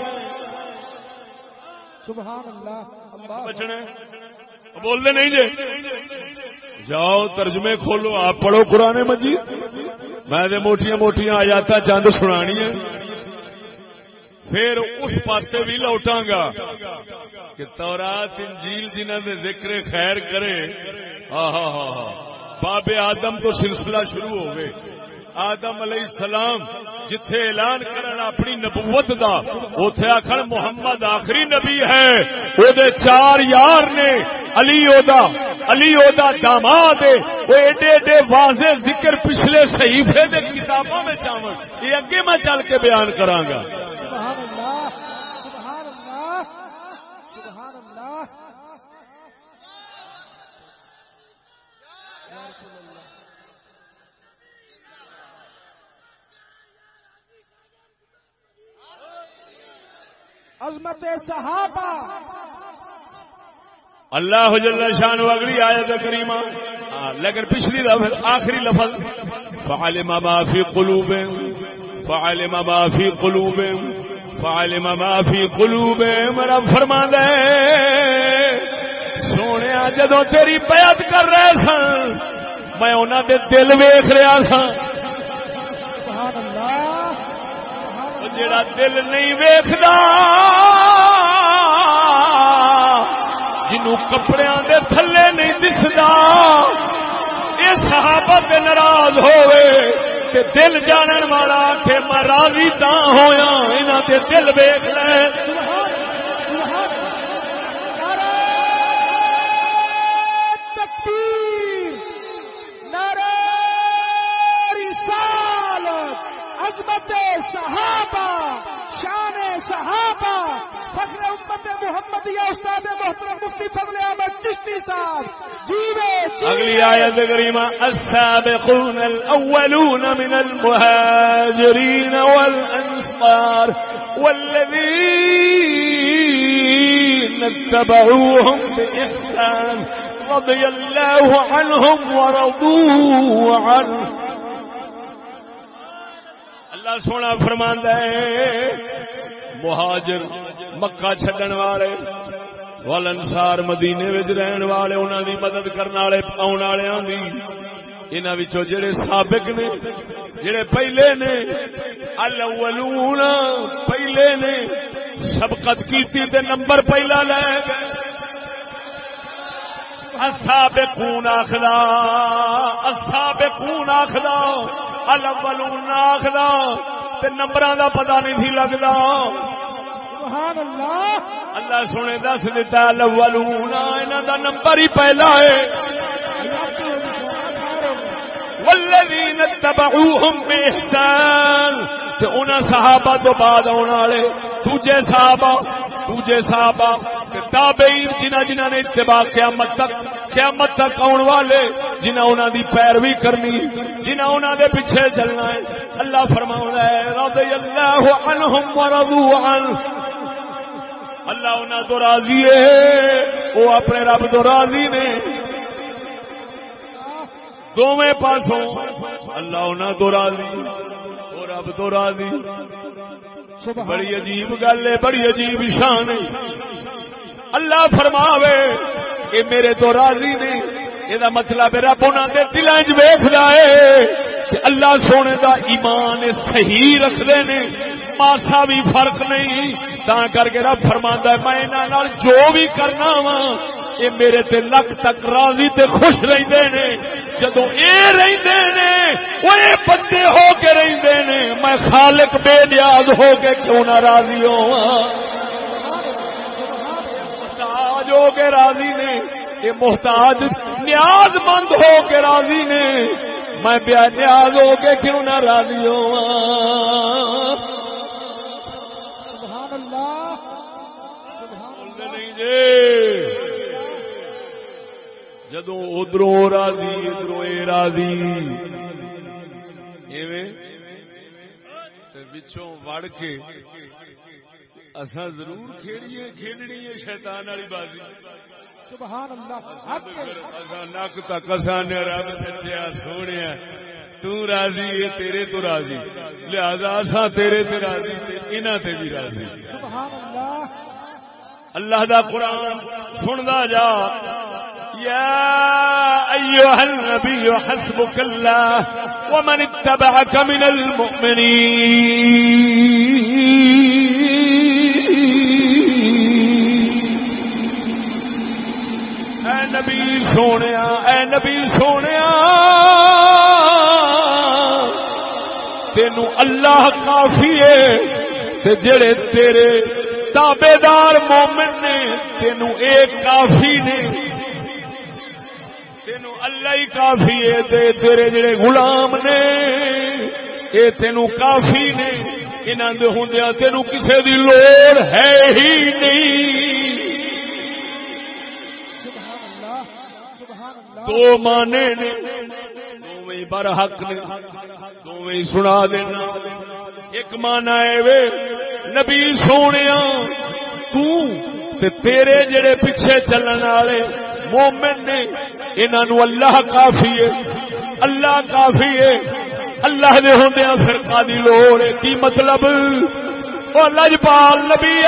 Speaker 2: سبحان اللہ
Speaker 1: بولنے نہیں جے؟ جاؤ ترجمے کھولو آپ پڑھو قرآن مجید۔ میں نے موٹیاں موٹیاں آیات چند سنانی ہے پھر اس پاسے بھی لوٹاں گا کہ تورات انجیل جنہوں نے ذکر خیر کرے۔ ہاں ہاں ہاں ہاں باب آدم تو سلسلہ شروع ہو گئے۔ آدم علیہ السلام جتھے اعلان کرن اپنی نبوت دا، اوتھے آکھن محمد آخری نبی ہے۔ او دے چار یار نے، علی اودا علی اودا داماد ہے۔ او ایڈے ایڈے واضح ذکر پچھلے صحیفے دے کتاباں میں آون اے اگے میں چل کے بیان کراں گا
Speaker 2: سبحان اللہ سبحان اللہ سبحان اللہ یا رسول اللہ عظمت صحابہ۔
Speaker 1: اللہ جل شان اگلی آیت کریمہ۔ ہاں، لیکن پچھلی لفظ، آخری لفظ۔ فعلم ما فی قلوبهم فعلم ما فی قلوبهم فعلم ما فی قلوبهم رب فرما دے سونے جدو تیری بیعت کر رہے سن، میں انہوں دے دل ویخ رہا سا
Speaker 2: سبحان اللہ
Speaker 1: جڑا دل نہیں ویختا جنوں کپڑے دے تھلے نہیں دستا یہ صحابت ناراض ہوئے تے دل جانن والا کہ میں راضی تا ہویا انہاں دے دل ویکھ لے۔
Speaker 2: عظمت صحابہ شان صحابہ فخر امت محمدیہ استاد محترم مفتی فضل احمد چشتی صاحب جیوے
Speaker 1: اگلی آیت کریمہ السابقون الاولون من المهاجرین والانصار والذین اتبعوهم بإحسان رضي الله عنهم ورضوا عنه اللہ سونا فرماندا ہے۔ مہاجر مکہ چھڈن والے، والانصار مدینے وچ رہن والے، انہاں دی مدد کرن والے آਉਣ والےاں دی۔ انہاں وچوں جڑے سابق نے، جڑے پہلے نے، الاولون پہلے نے، سبقت کیتی تے نمبر پہلا لے گئے۔ السابقون آخدا السابقون آخدا۔ الاولون آخدا تے نمبراں دا پتہ نہیں تھی لگدا
Speaker 2: سبحان اللہ
Speaker 1: اللہ سنے دس دیتا الاولون انہاں دا نمبر ہی پہلا ہے۔ والذین اتبعوهم باحسان تے انہاں صحابہ تو بعد آنے والے، دوجے صحابہ دوجے صحابہ۔ تے تابعین جنہاں جنہاں نے اتباع قیامت تک قیامت تک آن والے جنہاں انہاں دی پیروی کرنی جنہاں انہاں دے پیچھے چلنا ہے۔ اللہ فرماؤندا ہے رضی اللہ عنہم ورضوا عنہ اللہ انہاں تو راضی ہے، وہ اپنے رب تو راضی نے۔ دونوں پاسوں اللہ انہاں تو راضی وہ رب تو راضی۔ بڑی عجیب گل ہے بڑی عجیب شان ہے۔ اللہ فرماوے کہ میرے تو راضی نے یہ مطلب رب انہوں کے دلان چ ویخلا ہے اللہ سونے دا ایمان صحیح رکھتے نے ماسا بھی فرق نہیں تا کر کے رب فرما ہے میں انہوں جو بھی کرنا وا یہ میرے تے لک تک راضی تے خوش رہتے نے جدو یہ رہتے نے وہ یہ بندے ہو کے رہتے نے میں خالق بے نیاز ہو کے کیوں نہ راضی ہوا محتاج ہو کے راضی نے یہ محتاج نیاز مند ہو کے راضی نے۔ میں بیا نیاز ہو کے کیوں نہ راضی ہوا
Speaker 2: سبحان اللہ۔ سبحان
Speaker 1: بولتے نہیں جی۔ جدو ادھرو راضی ادھرو اے راضی۔ ایویں؟ تے پچھوں وڑ کے اساں ضرور کھیڑیے کھیڈنی ہے شیطان والی بازی۔
Speaker 2: سبحان اللہ
Speaker 1: نک تک اساں نے رب سچیا سونے تو راضی ہے تیرے تو راضی۔ لہذا اساں تیرے تے راضی تے انہاں تے بھی راضی۔
Speaker 2: سبحان اللہ
Speaker 1: اللہ دا قرآن سندا جا۔ یا ایوہ النبی حسبک اللہ ومن اتبعک من المؤمنین۔ نبی سونیا، اے نبی سونیا، تینو اللہ کافی ہے، تے جڑے تیرے تابے دار مومن نے، تینو ایک کافی نے۔ تینو اللہ ہی کافی ہے، تے تیرے جڑے غلام نے، اے تینو کافی نے۔ انہاں دے ہوندیاں تینو کسے دی لوڑ ہے ہی نہیں۔ دو مانے نے، دوویں برحق نے، دوویں ہی سنا دینا۔ ایک مانا ہے نبی سونے تے تیرے جڑے پیچھے چلن والے مومن نے انہوں اللہ کافی ہے۔ اللہ کافی ہے۔ اللہ دے ہوندیا فرقہ دی لوڑ کی مطلب؟ او لجپال نبی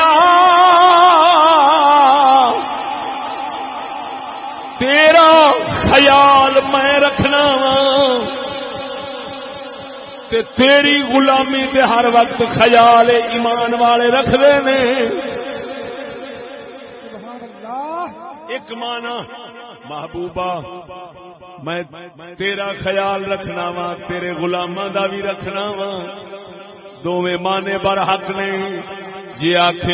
Speaker 1: تیرا خیال میں رکھنا تے تیری غلامی تے ہر وقت خیال ایمان والے رکھتے نے۔ ایک مانا محبوبہ میں تیرا خیال رکھنا وا تیرے گلاما دا بھی رکھنا وا۔ دونوں مانے بر حق نے۔ جی آخ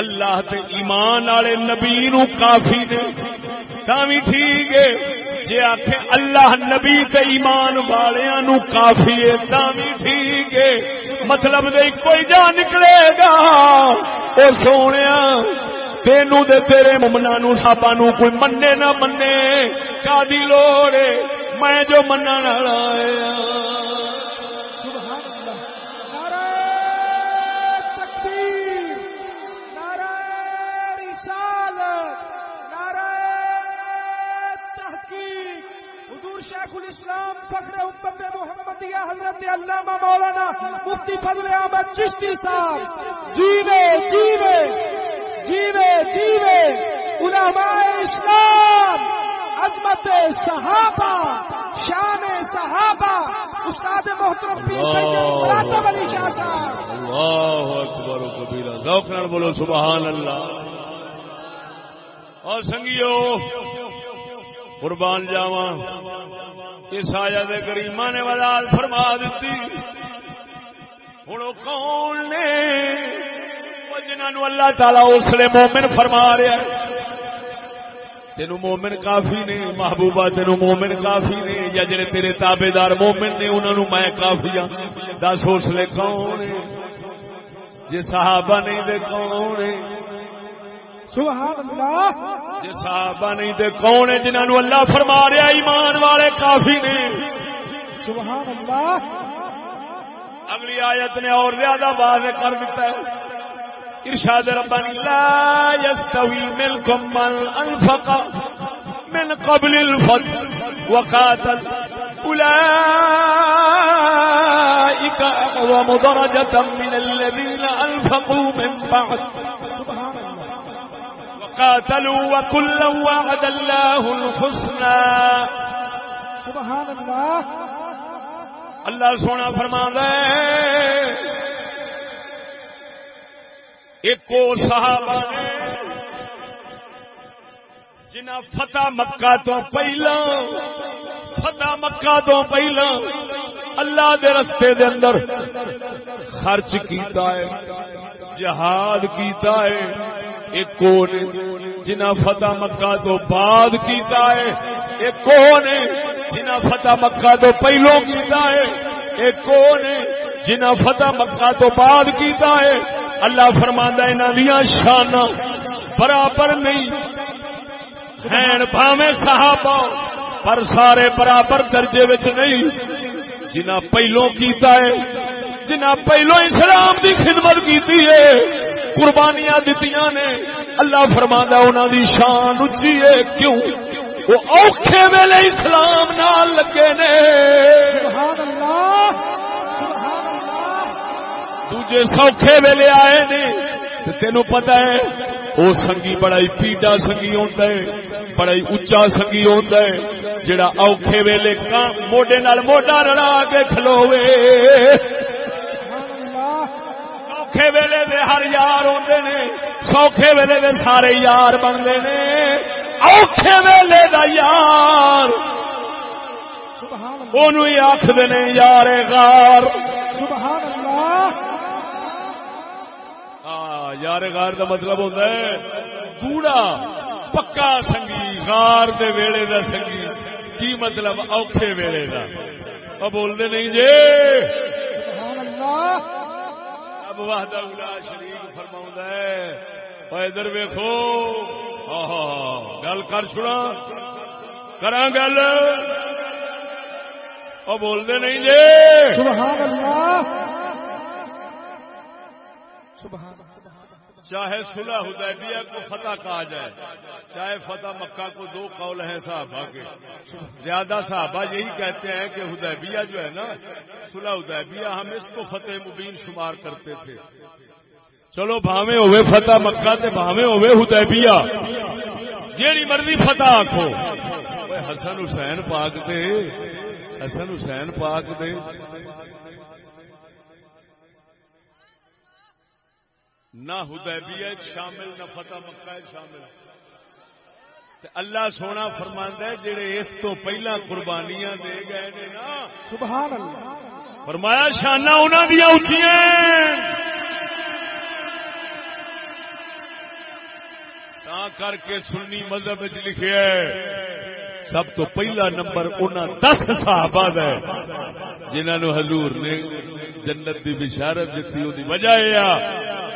Speaker 1: اللہ تے ایمان والے نبی نو کافی نے۔ بھی ٹھیک ہے۔ جی آخ اللہ نبی تے ایمان والوں نو کافی ہے۔ بھی ٹھیک ہے۔ مطلب دے کوئی جا نکلے گا۔ وہ سونے تینو دے تیرے ممنا نو سابا نو کوئی منے نہ منے۔ کا لوڑ میں جو من
Speaker 2: شیخ الاسلام فخر امت محمدیہ حضرت علامہ مولانا مفتی فضل احمد چشتی صاحب۔ جیوے جیوے جیوے جیوے۔ علماء اسلام عظمت صحابہ شان صحابہ۔ استاد محترم پیر سید علی شاہ صاحب۔
Speaker 1: اللہ اکبر و کبیرہ۔ ذوق نال بولو سبحان اللہ۔ اور سنگیو قربان جاواں۔ اس آیا دے کریمہ نے وضاحت فرما دیتی۔ ہوں کون نے؟ جنہوں اللہ تعالی اس لیے مومن فرما رہا ہے۔ تین مومن کافی نے، محبوبہ تین مومن کافی نے، یا جڑے تیرے تابے دار مومن نے انہوں میں کافی ہوں دس اس لیے کون جی صحابہ نہیں دے کون جی صحابہ نہیں دے کون جنہوں اللہ فرما رہا ایمان والے کافی نے۔
Speaker 2: سبحان اللہ۔
Speaker 1: اگلی آیت نے اور زیادہ واضح کر دیتا ہے۔ ارشاد ربانی لا يستوي منكم من انفق من قبل الفتح وقاتل۔ اولئك اقوم درجة من الذين انفقوا من بعد۔ وقاتلوا وكلا وعد الله الحسنى.
Speaker 2: سبحان الله
Speaker 1: اللہ سونا فرما ہے ایک صحابہ نے جنہ فتح مکہ تو پہلا فتح مکہ تو پہلا اللہ دے رستے دے اندر خرچ کیتا ہے جہاد کیتا ہے ایک نے جنہ فتح مکہ تو بعد کیتا ہے؟ ایک نے جنہ فتح مکہ تو پہلو کیتا ہے؟ ایک نے جنہ فتح مکہ تو بعد کیتا ہے؟ اللہ فرماندہ انہوں دیا شان برابر نہیں۔ ہیں بھاوے صحابہ، پر سارے برابر درجے وچ نہیں۔ جنہ پہلو کیتا ہے جنہ پہلو اسلام دی خدمت کیتی ہے قربانیاں دتیاں نے۔ اللہ فرماندا انہاں دی شان اچھی ہے۔ کیوں؟ وہ اوکھے ویلے اسلام نال لگے نے۔
Speaker 2: سبحان اللہ
Speaker 1: دوجے سوکھے ویلے آئے نے۔ تینوں پتا ہے، وہ سنگی بڑا ہی پیڈا سنگی ہوتا ہے بڑا ہی اچا سنگی ہوتا ہے۔ جڑا اوکھے ویلے موڈے نال موڈا رڑا کے کھلوے سوکھے ویلے دے ہر یار ہوتے نے سوکھے ویلے دے سارے یار بنتے نے۔ اوکھے ویلے دا یار۔ آخر نے یار غار۔
Speaker 2: سبحان اللہ۔
Speaker 1: یار غار دا مطلب ہوتا ہے گوڑا پکا سنگی غار دے ویڑے دا سنگی۔ کی مطلب؟ اوکھے ویڑے دا۔ بولتے نہیں جی۔ رب وحدہ اولا شریف فرما ہے۔ ادھر ویکو گل کر چھڑا کرا گل؟ وہ بولتے نہیں جی۔
Speaker 2: سبحان اللہ۔ سبحان
Speaker 1: چاہے صلح حدیبیہ کو فتح کہا جائے، چاہے فتح مکہ کو دو قول ہیں صحابہ کے۔ زیادہ صحابہ یہی کہتے ہیں کہ حدیبیہ جو ہے نا، صلح حدیبیہ ہم اس کو فتح مبین شمار کرتے تھے۔ چلو بھاوے ہوئے فتح مکہ تے بھاوے ہوئے حدیبیہ۔ جیڑی مرضی فتح آخو حسن حسین پاک دے، حسن حسین پاک دے۔ نہ حدیبیہ شامل نہ فتح مکہ شامل۔ اللہ سونا فرماند ہے جڑے اس تو پہلا قربانیاں دے گئے نے نا۔
Speaker 2: سبحان اللہ۔
Speaker 1: فرمایا شانہ انہوں دیا اچھیاں کر کے سنی مذہب لکھے سب تو پہلا نمبر انہوں دس صحابہ ہے جنہوں حضور نے جنت کی بشارت دیتی وہ وجہ یہ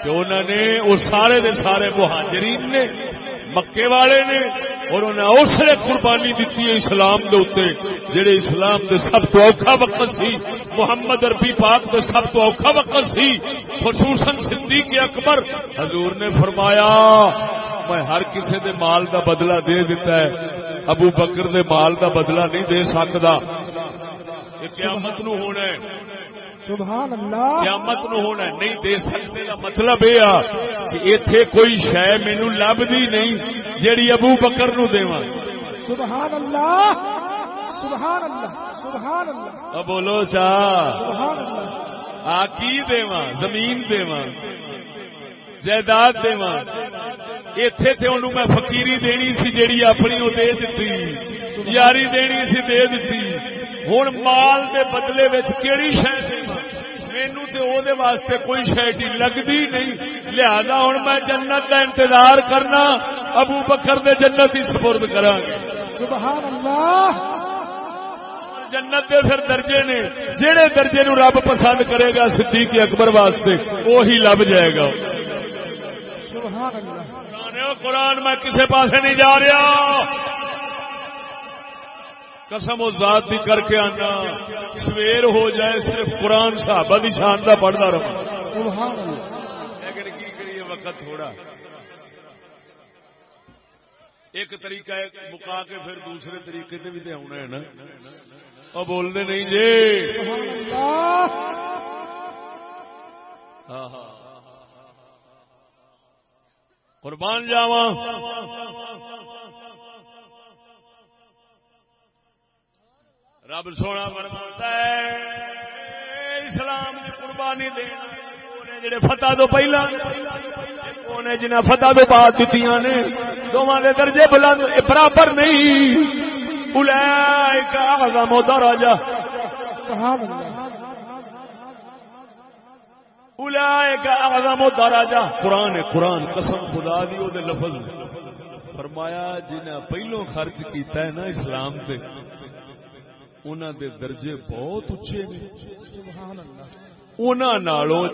Speaker 1: کہ انہوں نے وہ سارے دے سارے مہاجرین نے، مکے والے نے، اور انہیں اس نے قربانی دیتی ہے اسلام دے اتنے جڑے اسلام دے سب تو اوکھا وقت سی، محمد اربی پاک دے سب تو اوکھا وقت سی، خصوصاً صدیق اکبر، حضور نے فرمایا، میں ہر کسی دے مال دا بدلہ دے دیتا ہے، ابو بکر دے مال دا بدلہ نہیں دے سکتا یہ قیامت نو ہونا ہے۔
Speaker 2: سبحان اللہ
Speaker 1: قیامت نو ہونا نہیں دے سکتے کا مطلب یہ کہ ایتھے کوئی شے مینو لبدی نہیں جیڑی ابو بکر نو دیواں۔
Speaker 2: سبحان اللہ سبحان اللہ سبحان اللہ
Speaker 1: اب بولو چاہ
Speaker 2: سبحان اللہ
Speaker 1: آ کی دیواں؟ زمین دیواں۔ جائیداد دیواں۔ ایتھے تے انہوں میں فقیری دینی سی جیڑی اپنی وہ دے دیتی یاری دینی سی دے دیتی ہوں مال دے بدلے کیڑی شہ مینو تو واسطے کوئی شہری لگتی نہیں۔ لہذا ہوں میں جنت کا انتظار کرنا ابو بکر دے جنت ہی سپرد کرا
Speaker 2: سبحان اللہ
Speaker 1: جنت دے پھر درجے نے جہے درجے نو رب پسند کرے گا صدیق اکبر واسطے وہی لب جائے گا۔
Speaker 2: سبحان اللہ
Speaker 1: قرآن میں کسے پاسے نہیں جا رہا۔ قسم و ذات دی کر کے آنا۔ سویر ہو جائے صرف قرآن صحابہ دی شان کا پڑھتا رہا لیکن کی کریے وقت تھوڑا۔ ایک طریقہ ہے مکا کے پھر دوسرے طریقے سے بھی تو آنا ہے نا۔ اور بولنے نہیں جی۔ ہاں ہاں۔ قربان جاوا رب سونا فرماتا ہے، اسلام کی قربانی دینا جڑے فتح تو پہلا جنہیں فتح تو بعد دیتی نے دونوں کے درجے بلند برابر نہیں۔ آزم راجا ایک آزم راجا قرآن قرآن، قسم خدا دی وہ لفظ۔ فرمایا جنہیں پہلو خرچ کیتا ہے نا اسلام سے انہوں دے درجے بہت اچھے نے۔ انہوں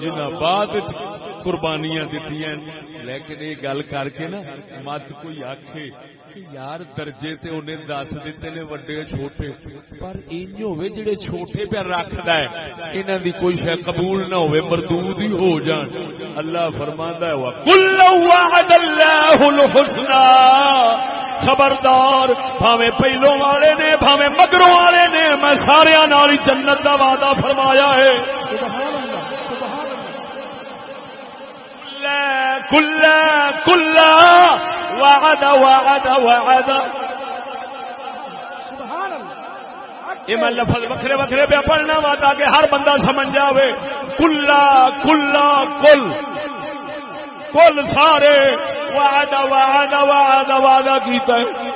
Speaker 1: جنہ بعد قربانیاں دیتی لیکن یہ گل کر کے نا مت کوئی کہ یار درجے تے انہیں دس دیتے نے وڈے چھوٹے۔ پر این ہوئے جڑے چھوٹے پہ رکھد ہے انہوں دی کوئی شاید قبول نہ ہوئے مردود ہی ہو جان۔ اللہ فرماندہ ہے وہ کل وعد اللہ الحسنہ خبردار، بھاوے پہلو والے نے، بھاوے مگروں والے نے، میں سارا نال جنت کا وعدہ فرمایا ہے۔ کل کل وعد وعد وعد یہ میں لفظ وکھرے وکھرے پہ پڑھنا وا تاکہ ہر بندہ سمجھ جاوے۔ کلا کلا کل۔ کل سارے وعدہ وعدہ وعدہ وعدہ کیتا ہے۔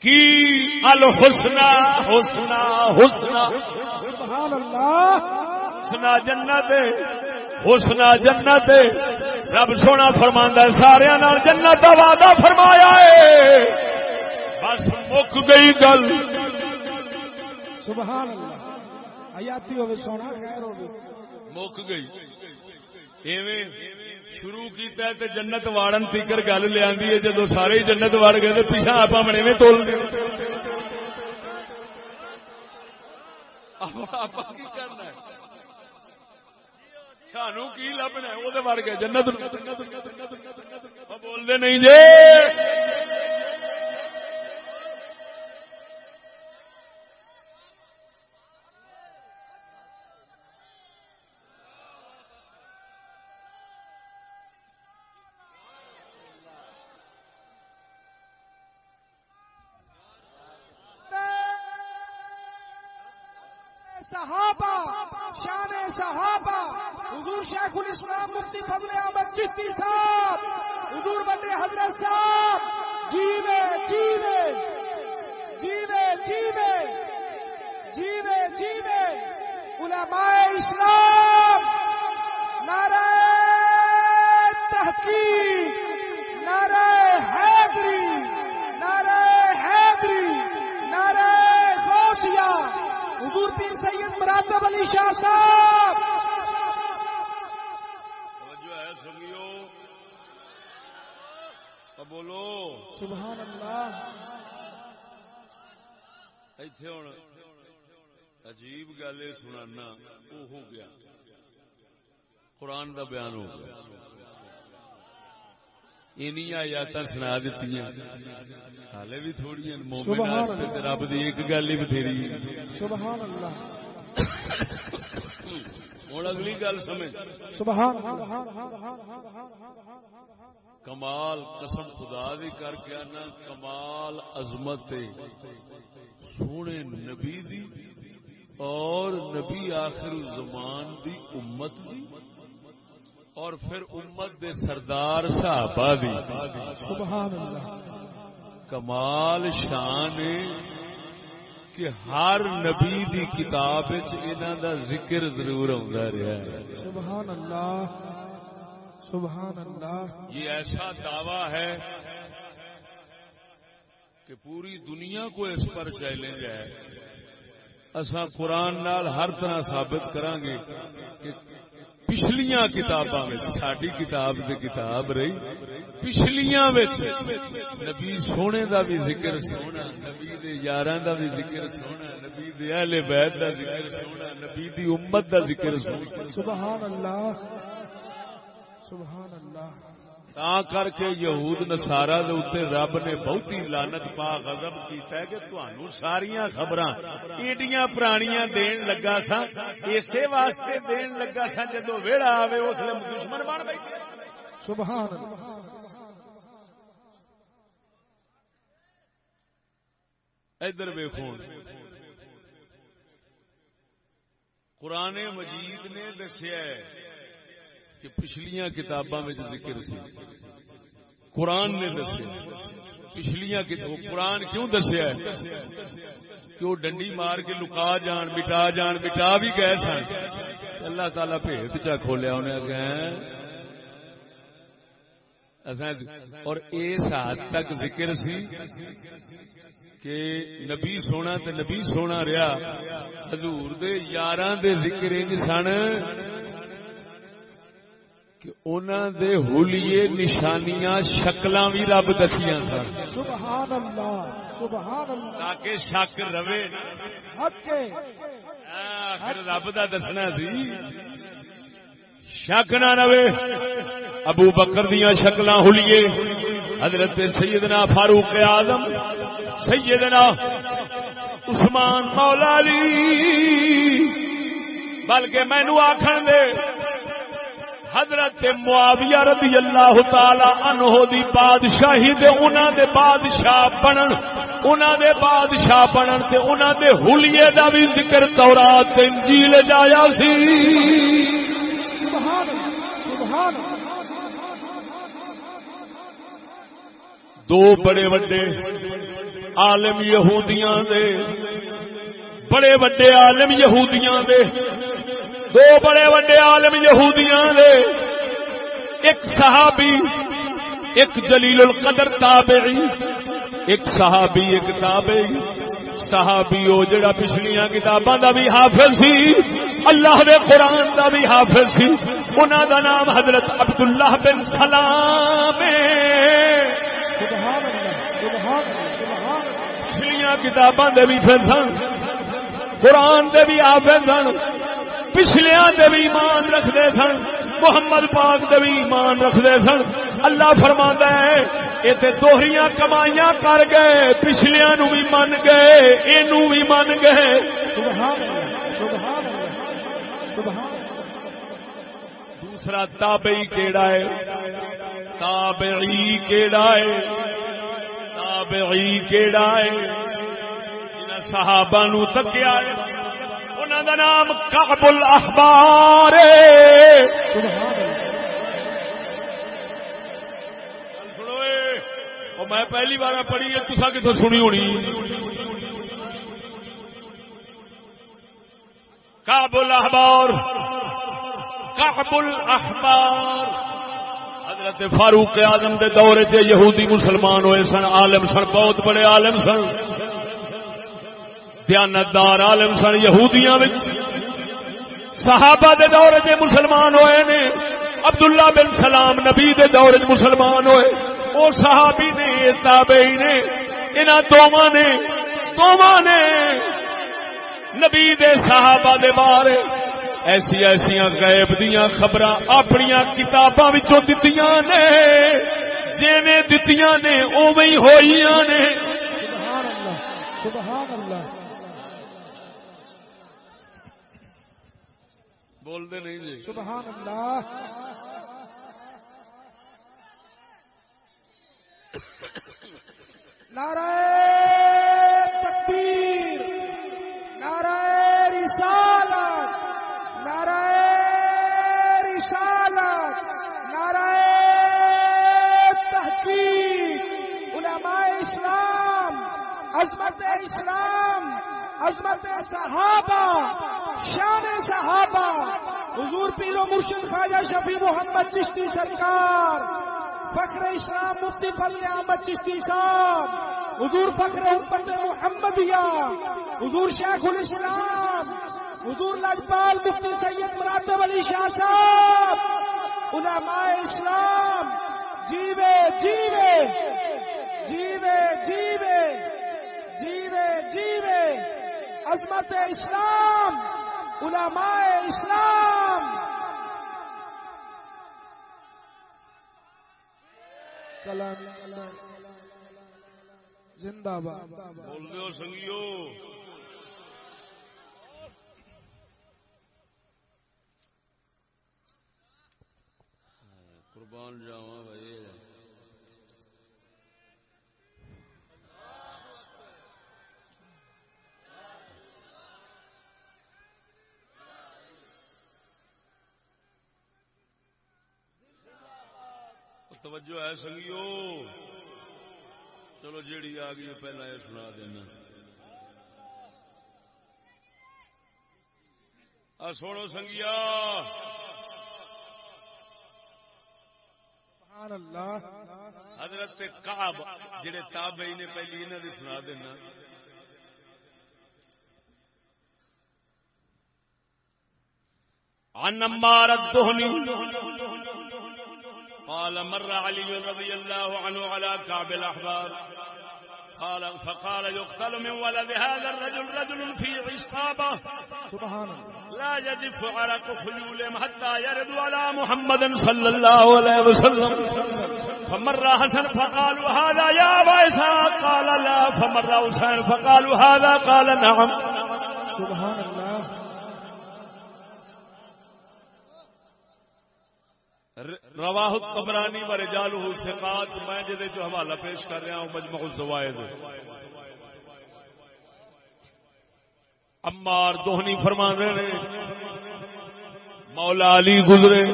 Speaker 1: کی الحسنہ، حسنہ حسنہ۔
Speaker 2: سبحان اللہ
Speaker 1: حسنہ جنت حسنہ جنت رب سونا فرماندا ہے سارے نال جنت دا وعدہ فرمایا ہے۔ بس مک گئی گل۔
Speaker 2: سبحان اللہ۔ آیاتی ہوے سونا خیر ہوے
Speaker 1: مک گئی ایویں شروع کیتا تے جنت واڑن تیکر گل لیا ہے جدو سارے جنت وڑ گئے تو پیچھا آپ بنے میں تول گئے سانو کی لبنا وہ بڑ گیا جنت بولتے نہیں جی
Speaker 2: صحابہ شان صحابہ حضور شیخ الاسلام مفتی فضل احمد چشتی صاحب حضور بندے حضرت صاحب جیوے جیوے جیوے جیوے جیوے جیوے علماء اسلام نعرہ تحقیق نعرہ حیدری نعرہ حیدری نعرہ غوثیہ حضور پیر سید مراتب علی شاہ صاحب
Speaker 1: توجہ ہے سنگیو اب بولو
Speaker 2: سبحان اللہ
Speaker 1: ایتھے ہوں عجیب گل یہ سنانا وہ ہو گیا قرآن دا بیان ہو گیا اینی آیات سنا دیتی حالے بھی تھوڑی مومن رب دی ایک گل ہی بتھیری۔
Speaker 2: سبحان اللہ۔
Speaker 1: ہوں اگلی گل سمجھ۔
Speaker 2: سبحان
Speaker 1: کمال قسم خدا دی کر کے آنا۔ کمال عظمت۔ سونے نبی دی اور نبی آخر الزمان دی امت دی۔ اور پھر امت دے سردار صحابہ دی
Speaker 2: سبحان اللہ
Speaker 1: کمال شان کہ ہر نبی دی کتاب انہوں دا ذکر ضرور آتا رہا ہے۔
Speaker 2: سبحان اللہ سبحان اللہ
Speaker 1: یہ ایسا دعویٰ ہے کہ پوری دنیا کو اس پر چیلنج ہے۔ اصا قرآن نال ہر طرح ثابت کران گے کہ پچھلیاں کتاباں ساری کتاب دی کتاب رہی۔ پچھلیاں نبی سونے دا بھی ذکر سونا، نبی دے یاراں دا بھی ذکر سونا، نبی دے اہل بیت دا ذکر سونا، نبی دی امت دا ذکر سونا۔
Speaker 2: سبحان اللہ سبحان اللہ۔
Speaker 1: تا کر کے یہود نسارا دے اتنے رب نے بہتی لانت پا غضب کیتا ہے کہ تہانوں ساریاں خبراں ایڈیاں پرانیاں دین لگا سا، اسی واسطے دین لگا سا جدو ویڑا آوے اس لیے دشمن بن بیٹھے۔
Speaker 2: سبحان
Speaker 1: ادھر ویکھو۔ قرآن مجید نے دسیا ہے کہ پچھلیاں کتاباں میں ذکر سی، قرآن نے دسیا۔ پچھلیاں قرآن کیوں دسیا ہے؟ کہ وہ ڈنڈی مار کے لکا جان مٹا جان مٹا بھی گئے سن۔ اللہ تعالی بھیت چا کھولیا، انہیں گئے اور اس حد تک ذکر سی کہ نبی سونا تے نبی سونا رہا حضور دے یاراں دے ذکر سن۔ کہ انہاں دے ہولیے نشانیاں شکلاں بھی رب دسیاں سن۔
Speaker 2: سبحان اللہ سبحان اللہ
Speaker 1: تاکہ شک رہے۔
Speaker 2: حق کے
Speaker 1: آخر رب دا دسنا سی۔ شک نہ رہے۔ ابو بکر دیاں شکلاں ہولیے۔ حضرت سیدنا فاروق اعظم سیدنا عثمان مولا علی۔ بلکہ مینو آخر دے حضرت معاویہ رضی اللہ تعالی عنہ دی بادشاہی دے انہاں دے بادشاہ بنن، انہاں دے بادشاہ بنن تے انہاں دے حلیے دا بھی ذکر تورات تے انجیل جایا سی۔
Speaker 2: سبحان سبحان
Speaker 1: دو بڑے بڑے عالم یہودیاں دے، بڑے بڑے عالم یہودیاں دے۔ دو بڑے بڑے عالم یہودیاں دے ایک صحابی ایک جلیل القدر تابعی ایک صحابی ایک تابعی۔ صحابی او جڑا پچھلیاں کتاباں دا بھی حافظ سی اللہ دے قرآن دا بھی حافظ سی۔ انہاں دا نام حضرت عبداللہ بن سلام ہے۔
Speaker 2: سبحان اللہ سبحان اللہ
Speaker 1: پچھلیاں کتاباں دے بھی پھر سن۔ قرآن دے بھی حافظ سن۔ پچھلیا دے بھی ایمان رکھتے سن، محمد پاک دے بھی ایمان رکھتے سن۔ اللہ فرما ہے یہ دوہریاں کمائیاں کر گئے پچھلیا نو بھی من گئے یہ بھی من گئے دوسرا تابعی کیڑا ہے؟ تابعی کیڑا ہے؟ تابعی کیڑا ہے؟ صحابہ نو تکیا ہے۔ انہوں دا نام کعب الاحبار میں پہلی بار پڑھی ہے تصا کتوں سنی ہونی کعب الاحبار کعب الاحبار۔ حضرت فاروق آدم دے دور چ یہودی مسلمان ہوئے سن، عالم سن، بہت بڑے عالم سن۔ دیانتدار عالم سن یہودیاں صحابہ دے دور چ مسلمان ہوئے نے۔ عبداللہ بن سلام نبی دے دور چ مسلمان ہوئے۔ وہ صحابی نے تابعی نے، انہاں دوواں نے دوواں نے نبی دے صحابہ دے بارے ایسی ایسی غیب دیا خبر اپنی کتاباں دتیاں نے۔ جیویں دتیاں نے، اوویں ہوئی نے۔ سبحان اللہ سبحان اللہ۔ بول دے نہیں جی۔
Speaker 2: سبحان اللہ۔ نعرہ تکبیر، نعرہ رسالت نعرہ رسالت، نعرہ تحقیق، علماء اسلام، عظمت اسلام، عظمت صحابہ شان صحابہ، حضور پیر و مرشد خواجہ شفیع محمد چشتی سرکار، فخر اسلام مفتی فضل احمد چشتی صاحب، حضور فخر امت محمدیہ، حضور شیخ الاسلام، حضور لجپال مفتی سید مراتب علی شاہ صاحب، علماء اسلام، جیوے جیوے جیوے جیوے جیوے جیوے، عظمت اسلام علماء اسلام۔ زندہ باد۔
Speaker 1: بول دو سنگیو۔ قربان جاوا بھائی۔ توجہ ہے سنگیو؟ چلو جیڑی آ گئی پہلا یہ سنا دینا۔ سوڑو سنگیا۔
Speaker 2: اللہ
Speaker 1: حضرت کعب جڑے تابعی نے پہلی انہوں نے سنا دینا۔ عن الدهني قال مر علي رضي الله عنه على كعب الأحبار. قال فقال يقتل من ولد هذا الرجل رجل في عصابة.
Speaker 2: سبحان الله.
Speaker 1: لا يجف عرق خيولهم حتى يرد على محمد صلى الله عليه وسلم. فمر حسن فقالوا هذا يا ويسا. قال لا. فمر حسين فقالوا هذا. قال نعم.
Speaker 2: سبحان
Speaker 1: رواہ الطبرانی و رجالہ ثقات میں جدے جو حوالہ پیش کر رہا ہوں مجمع الزوائد۔ امار دوہنی فرمان رہے ہیں۔ مولا علی گزرے۔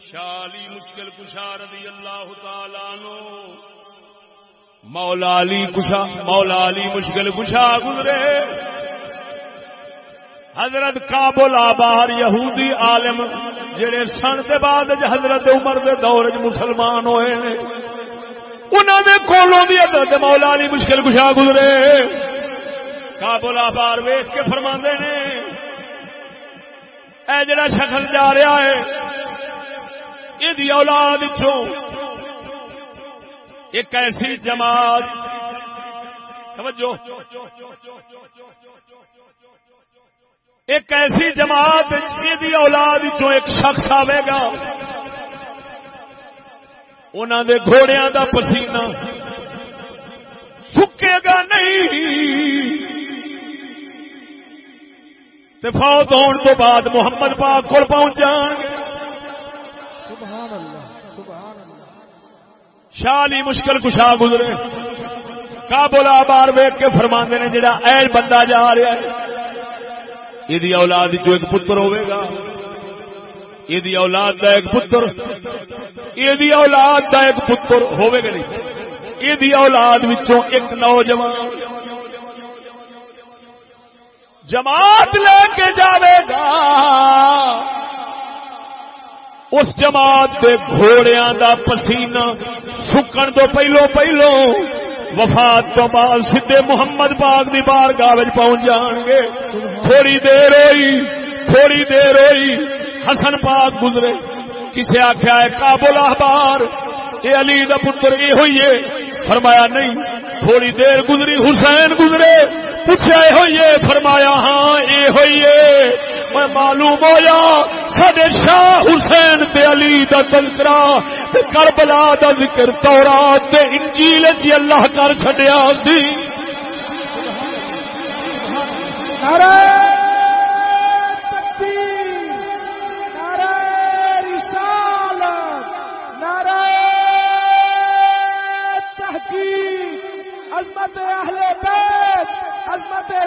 Speaker 1: شالی مشکل کشا رضی اللہ تعالی عنہ۔ مولا علی کشا، مولا علی مشکل کشا گزرے۔ حضرت کابل آبار یہودی عالم جڑے سن دے بعد حضرت عمر دے دور چ مسلمان ہوئے نے انہوں نے کولوں دی حضرت مولا علی مشکل کشا گزرے۔ کابل آبار ویخ کے فرما نے، اے جڑا شخص جا رہا ہے یہ اولاد چو ایک ایسی جماعت، توجہ۔ ایک ایسی جماعت دی اولاد چو ایک شخص آئے گا انہوں دے گھوڑیاں دا پسینہ سکے گا نہیں۔ فوت ہونے تو بعد محمد پاک کو پہنچ جان گے۔ شالی مشکل کشا گزرے۔ کا بولا بار ویک کے فرما نے جڑا ایل بندہ جا رہا ہے۔ یہ اولاد جو ایک پتر ہوئے گا یہ اولاد کا ایک پتر یہ اولاد کا ایک پتر ہوئے گا نہیں یہ اولاد ایک نوجوان جماعت لے کے جاوے گا اس جماعت کے گھوڑیا دا پسینہ سکن تو پہلو پہلو وفات تو بعد سیدے محمد باغ دی بار گاہ پہنچ جان گے تھوڑی دیر ہوئی، تھوڑی دیر ہوئی، حسن پاک گزرے۔ کسے آخیا ہے کابل احبار یہ علی دا پتر یہ ہوئی ہے؟ فرمایا، نہیں، تھوڑی دیر گزری، حسین گزرے پوچھا یہ ہوئی فرمایا ہاں یہ ہوئی میں معلوم ہوا سڈے شاہ حسین تے علی دا تذکرہ تے کربلا دا ذکر تورات تے انجیل چ اللہ کر چھڈیا سی۔
Speaker 2: عظمت اہل بیت۔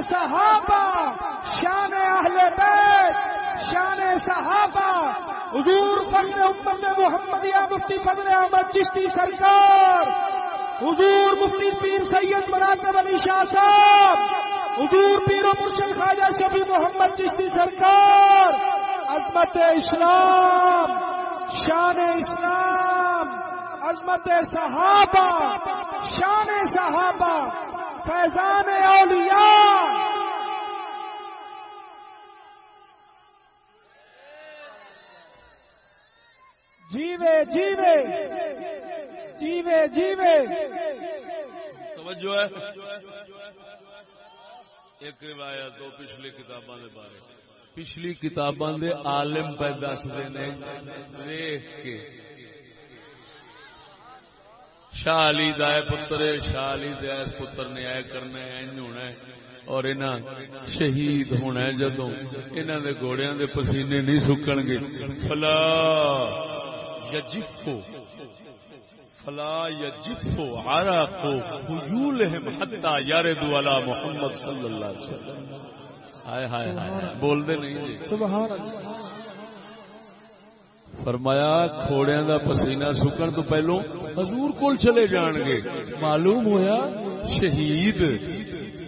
Speaker 2: صحابہ، شان اہل بیت، شان صحابہ۔ حضور فضل امت محمدیہ مفتی فضل احمد چشتی سرکار، حضور مفتی پیر سید مراتب علی شاہ صاحب، حضور پیر و مرشد خواجہ شبی محمد چشتی سرکار۔ عظمت اسلام، شان اسلام، عظمت صحابہ، شان صحابہ۔ فیضان اولیاء۔ جیوے جیوے۔ جیوے جیوے۔
Speaker 1: توجہ ہے۔ ایک روایت دو پچھلی کتاباں دے بارے۔ پچھلی کتاباں دے عالم پہ دستے نے دیکھ کے۔ شاہ علی دائے پتر، شاہ علی دائے پتر نے آئے کرنا ہے ہونا ہے۔ اور انہاں شہید ہونا ہے جدو انہاں دے گھوڑیاں دے پسینے نہیں سکن گے۔ فلا یجفو فلا یجفو عرقو خجولہم حتی یردو علی محمد صلی اللہ علیہ وسلم۔ ہائے ہائے ہائے بول دے نہیں جی۔
Speaker 2: سبحان اللہ۔
Speaker 1: فرمایا، کھوڑیاں دا پسینہ سکن تو پہلو حضور کول چلے جان گے۔ معلوم ہویا، شہید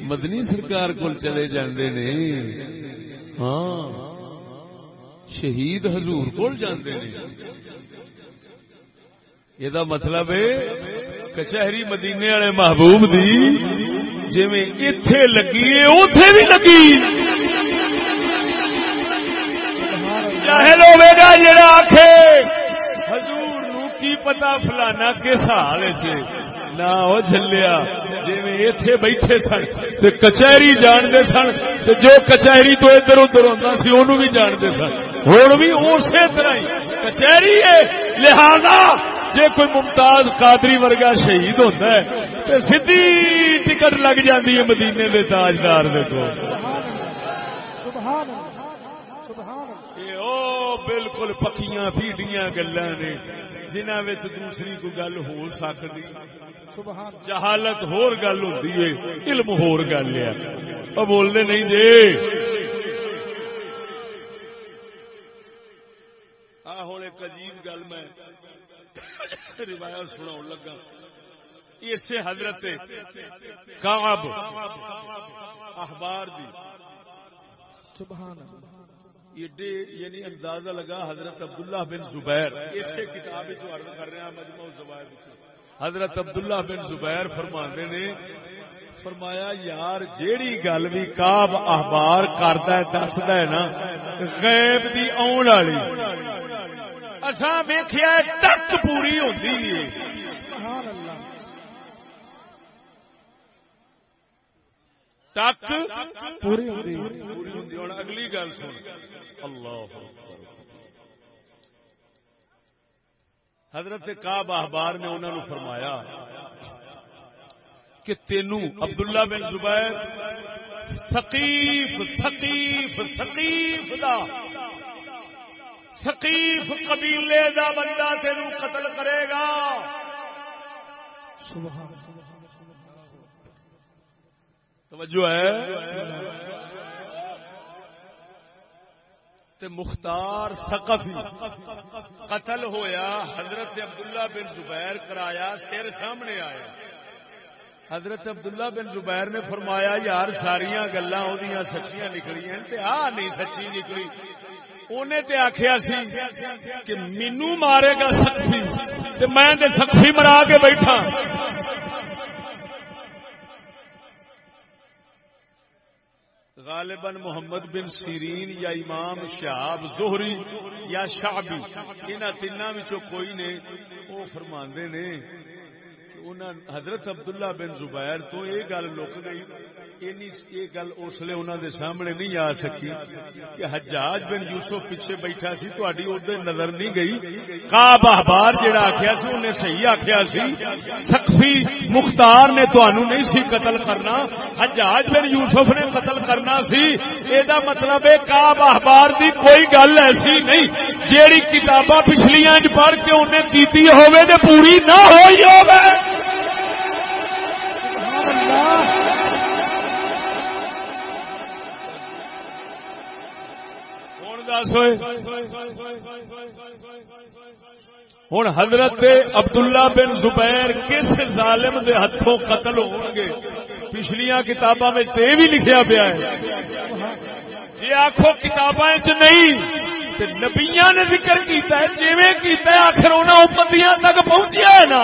Speaker 1: مدنی سرکار کول چلے جاندے نے۔ ہاں۔ شہید حضور کول جاندے نے۔ یہ مطلب ہے، کچہری مدینے والے محبوب دی جی اتے لگی اتے بھی لگی۔ جاہل ہوے گا جڑا آکھے۔ حضور نو کی پتا فلانا کس حال سے جی؟ نہ وہ جلیا جی اتے بیٹھے سن تے کچہری جانتے سن تے جو کچہری تو ادھر ادھر ہوتا سی انہوں بھی جانتے سن۔ ہوں بھی اسی طرح ہی۔ کچہری ہے۔ لہذا جے کوئی ممتاز قادری ورگا شہید ہوتا ہے تو سیدھی ٹکٹ لگ جاتی ہے مدینے کے تاجدار کو بالکل پکیاں پیڈیاں گلا نے جنہ دوسری کوئی گل ہو سکتی جہالت ہور گل ہے علم ہور گل ہے بولنے نہیں جی۔ ہوں ایک عجیب گل میں روایت سنا لگا۔ اسے حضرت کعب اخبار دی۔ سبحان اللہ۔ ایڈے یعنی اندازہ لگا حضرت عبداللہ بن زبیر۔ اسی کتاب کر رہے ہیں مجموع زبیر حضرت عبداللہ بن زبیر فرمانے نے فرمایا یار جیڑی گل بھی کاب اخبار کرتا ہے دستا ہے نا غیب دی آن والی۔ اصا ویخیا ٹک پوری ہوتی ہے۔ ٹک پوری ہوتی ہوں اگلی گل سن۔ اللہ حضرت کاب احبار نے انہوں نے فرمایا کہ تینوں عبداللہ بن زبیر ثقیف ثقیف ثقیف دا، ثقیف قبیلے دا بندہ تینوں قتل کرے گا۔ توجہ ہے۔ تے مختار ثقفی قتل ہویا، حضرت عبداللہ بن زبیر کرایا، سر سامنے آیا۔ حضرت عبداللہ بن زبیر نے فرمایا، یار ساریا گلا سچیاں نکلیاں، تے آ نہیں سچی نکلی۔ انہیں تے آخیا سی کہ مینو مارے گا سخی میں سخی مرا کے بیٹھا غالباً محمد بن سیرین یا امام شہاب زہری یا شعبی ان تینوں کوئی نے، وہ فرما نے حضرت عبداللہ بن زبیر تو یہ گل لک گئی یہ گل اس لیے انہوں دے سامنے نہیں آ سکی کہ حجاج بن یوسف پیچھے بیٹھا سی تاری ادھر نظر نہیں گئی۔ کا بہبار جہاں آخیا سی، انہیں صحیح آخیا سی سخفی مختار نے تنوع نہیں سی قتل کرنا۔ حجاج بن یوسف نے قتل کرنا سی۔ یہ مطلب ہے کا بہبار دی کوئی گل ایسی نہیں۔ جیڑی کتاباں پچھلیاں پڑھ کے انہیں کیتی کی ہوگی پوری نہ ہوئی ہوگی ہوں حضرت عبداللہ بن زبیر کس ظالم دے ہاتھوں قتل ہو گے؟ پچھلیا کتاباں میں بھی لکھیا پیا ہے۔ جی آخو کتاباں چ نہیں نبیا نے ذکر کیتا ہے جیویں کیتا ہے آخر انہوں امتیاں تک پہنچیا ہے نا۔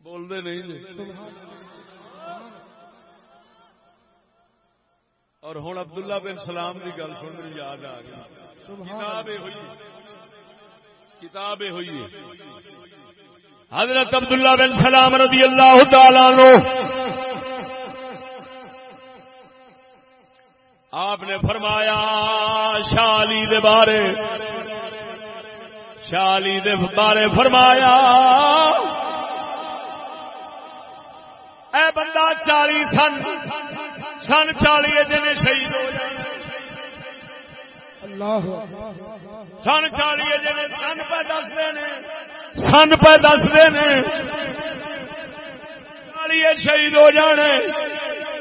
Speaker 1: بولتے نہیں۔ اور ہوں عبداللہ بن سلام کی گل سن میری یاد آ گئی۔ کتاب ہوئی کتاب ہوئی حضرت عبداللہ بن سلام رضی اللہ تعالی آپ نے فرمایا شالی دے بارے۔ شالی دے بارے فرمایا اے بندہ چالی سن۔ سن چالی جن شہید ہو سن چالی جن سن پہ دستے نے سن پہ دستے نے چالی شہید ہو جانے۔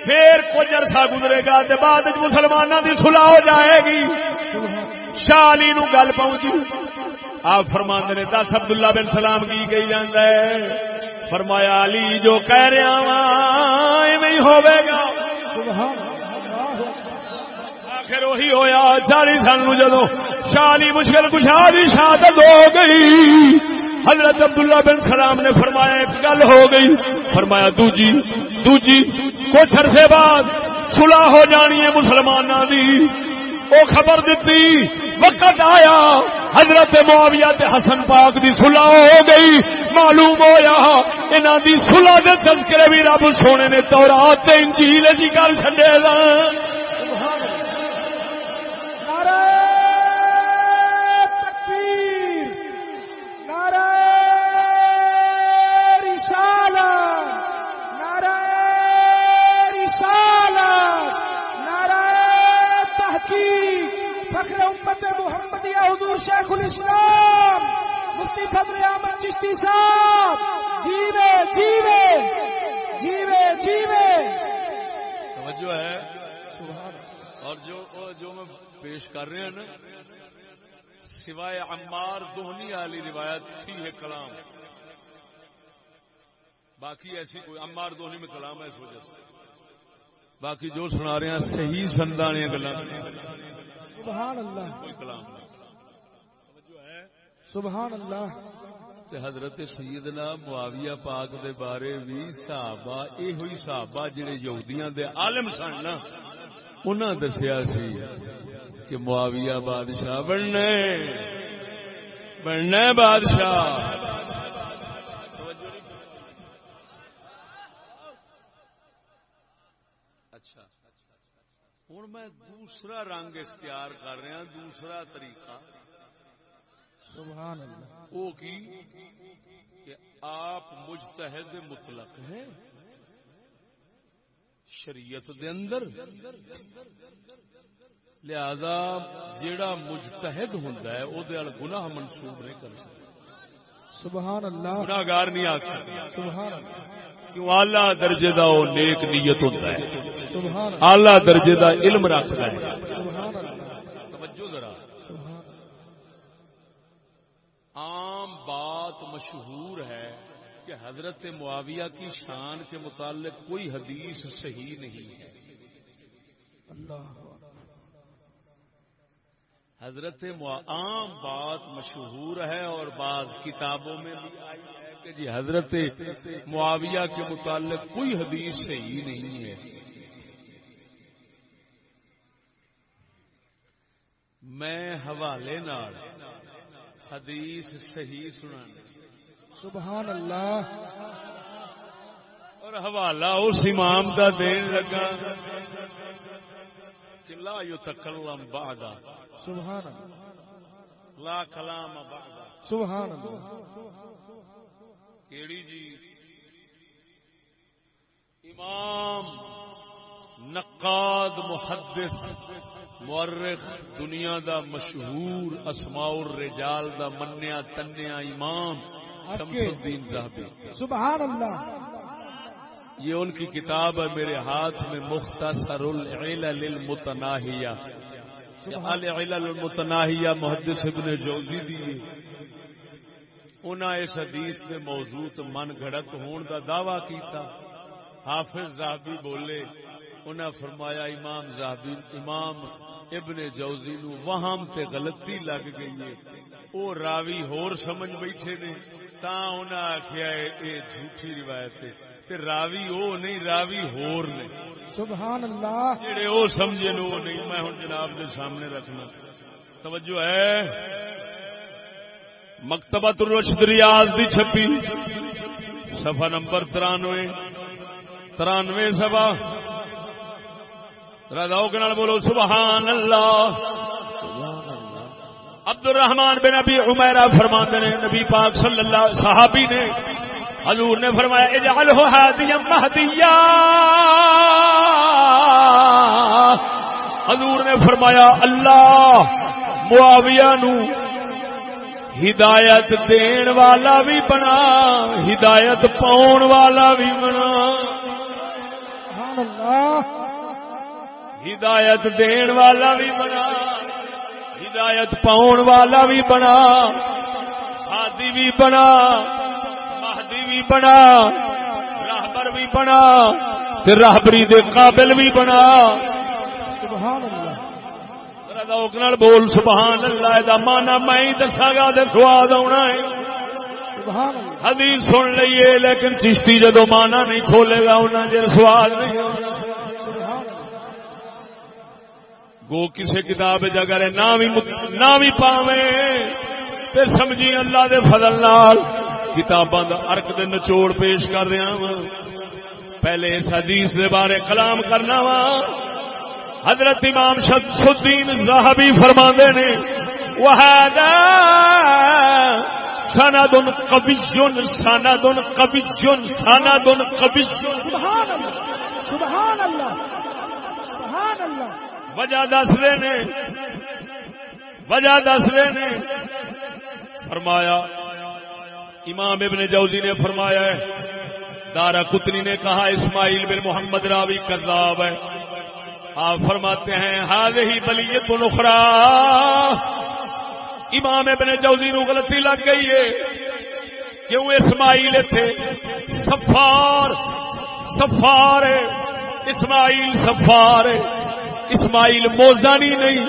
Speaker 1: پھر کچھ عرصہ گزرے گا بعد مسلمانوں کی سلاح ہو جائے گی۔ شالی نو گل پہنچی۔ آپ فرما نے دس عبداللہ بن سلام کی گئی جانا ہے؟ فرمایا علی جو کہہ رہا وا نہیں ہوے گا۔ آخر وہی ہویا چالی سال جدو چالی مشکل کشا دی شہادت ہو گئی۔ حضرت عبداللہ بن سلام نے فرمایا، ایک گل ہو گئی۔ فرمایا، دوجی دوجی، کچھ عرصے بعد سلاح ہو جانی ہے مسلمانوں دی۔ وہ خبر دیتی وقت آیا، حضرت معاویہ تے حسن پاک دی صلح ہو گئی۔ معلوم ہویا، انہاں دی صلح دے تذکرے بھی رب سونے نے تورات تے انجیل جی گل چھڈے
Speaker 2: شیخ الاسلام مفتی فضل احمد چشتی صاحب۔ جیوے جیوے جیوے جیوے۔
Speaker 1: توجہ ہے۔ اور جو جو میں پیش کر رہے ہیں نا سوائے عمار دہنی والی روایت تھی ہے کلام۔ باقی ایسی کوئی عمار دہنی میں کلام ہے اس وجہ سے۔ باقی جو سنا رہے ہیں صحیح سندانے گلا
Speaker 2: سبحان اللہ۔
Speaker 1: کوئی کلام نہیں۔
Speaker 2: سبحان اللہ۔
Speaker 1: حضرت سیدنا معاویہ پاک دے بارے بھی صحابہ اے ہوئی صحابہ جڑے یہودیاں دے عالم سن نا، انہاں دسیا سی کہ معاویہ بادشاہ بننے بننے بادشاہ۔ اچھا ہوں میں دوسرا رنگ اختیار کر رہا ہاں، دوسرا طریقہ۔
Speaker 2: سبحان اللہ۔
Speaker 1: وہ کی؟ کہ آپ مجتہد مطلق ہیں۔ شریعت دے اندر۔ لہذا جیڑا مجتہد ہوندا ہے او دے ال گناہ منسوب نہیں کر سکتا۔
Speaker 2: سبحان اللہ۔
Speaker 1: گناہگار نہیں آ سکتا۔
Speaker 2: سبحان اللہ۔
Speaker 1: کیوں؟ اعلی درجے دا او نیک نیت ہوندا ہے۔
Speaker 2: سبحان
Speaker 1: اعلی درجے دا علم رکھدا ہے
Speaker 2: سبحان اللہ
Speaker 1: توجہ ذرا
Speaker 2: سبحان
Speaker 1: عام بات مشہور ہے کہ حضرت معاویہ کی شان کے متعلق کوئی حدیث صحیح نہیں ہے۔
Speaker 2: اللہ
Speaker 1: حضرت عام بات مشہور ہے اور بعض کتابوں میں بھی آئی ہے کہ جی حضرت معاویہ کے متعلق کوئی حدیث صحیح نہیں ہے۔ میں حوالے نال حدیث صحیح سنا
Speaker 2: سبحان اللہ۔
Speaker 1: اور حوالہ اس امام کا دین لگا۔ کہ لا یتکلم بعد۔
Speaker 2: سبحان اللہ۔
Speaker 1: لا کلام بعد۔
Speaker 2: سبحان اللہ۔
Speaker 1: کیڑی جی؟ امام نقاد محدث مورخ دنیا دا مشہور اسماء الرجال دا منیا تنیا امام۔ شمس الدین زاہبی
Speaker 2: سبحان اللہ۔
Speaker 1: یہ ان کی کتاب ہے میرے ہاتھ میں مختصر العلل المتناہیہ۔ العلل المتناہیہ محدث ابن جوزی دیے انہاں اس حدیث میں موضوع من گھڑت ہون دا دعویٰ کیتا۔ حافظ زاہبی بولے انہاں فرمایا امام زاہبی امام ابن جوزی نو وہم تے غلطی لگ گئی ہے۔ او راوی ہور سمجھ بیٹھے نے۔ تا انہاں آخیا اے جھوٹی روایت ہے تے راوی او نہیں راوی ہور نے
Speaker 2: سبحان اللہ
Speaker 1: جڑے او سمجھے نو نہیں میں ہن جناب دے سامنے رکھنا توجہ ہے مکتبۃ الرشد ریاض دی چھپی صفحہ نمبر ترانوے ترانوے سبا رضاؤ کے نال بولو سبحان اللہ عبد الرحمان بن ابی عمیرہ فرماتے نے نبی پاک صلی اللہ صحابی نے حضور نے فرمایا اجعلہ ہادیا مہدیا۔ حضور نے فرمایا اللہ معاویہ نو ہدایت دین والا بھی بنا ہدایت پاؤن والا بھی بنا۔
Speaker 2: سبحان اللہ۔
Speaker 1: ہدایت دین والا بھی بنا۔ ہدایت پاؤن والا بھی بنا، ہادی بھی بنا، مہدی بھی بنا راہبر بھی بنا، تے راہبری دے قابل بھی بنا۔
Speaker 2: سبحان اللہ
Speaker 1: ذرا نال بول، سبحان اللہ دا مانا میں ہی دساں گا تے سواد آنا ہے۔ حدیث سن لئیے، لیکن چشتی جدو مانا نہیں کھولے گا انہیں جر سوال نہیں گو کسی کتاب جگر نہ بھی پاوے پھر سمجھی اللہ دے فضل نال کتاباں دا ارک دے نچوڑ پیش کر رہا وا پہلے اس حدیث دے بارے کلام کرنا وا حضرت امام شمس الدین زاہبی فرماندے نے وہذا سند قوی سند قوی سند قوی
Speaker 2: سبحان اللہ سبحان اللہ سبحان اللہ۔
Speaker 1: وجہ دس رہے نے۔ وجہ دس رہے نے۔ فرمایا، امام ابن جوزی نے فرمایا ہے، دارا کتنی نے کہا، اسماعیل بن محمد راوی کذاب ہے۔ آپ فرماتے ہیں ہاں ہی بلیت نخرا امام ابن جوزی نو غلطی لگ گئی ہے۔ کیوں اسماعیل تھے؟ سفار سفار اسماعیل سفار اسماعیل موزانی نہیں،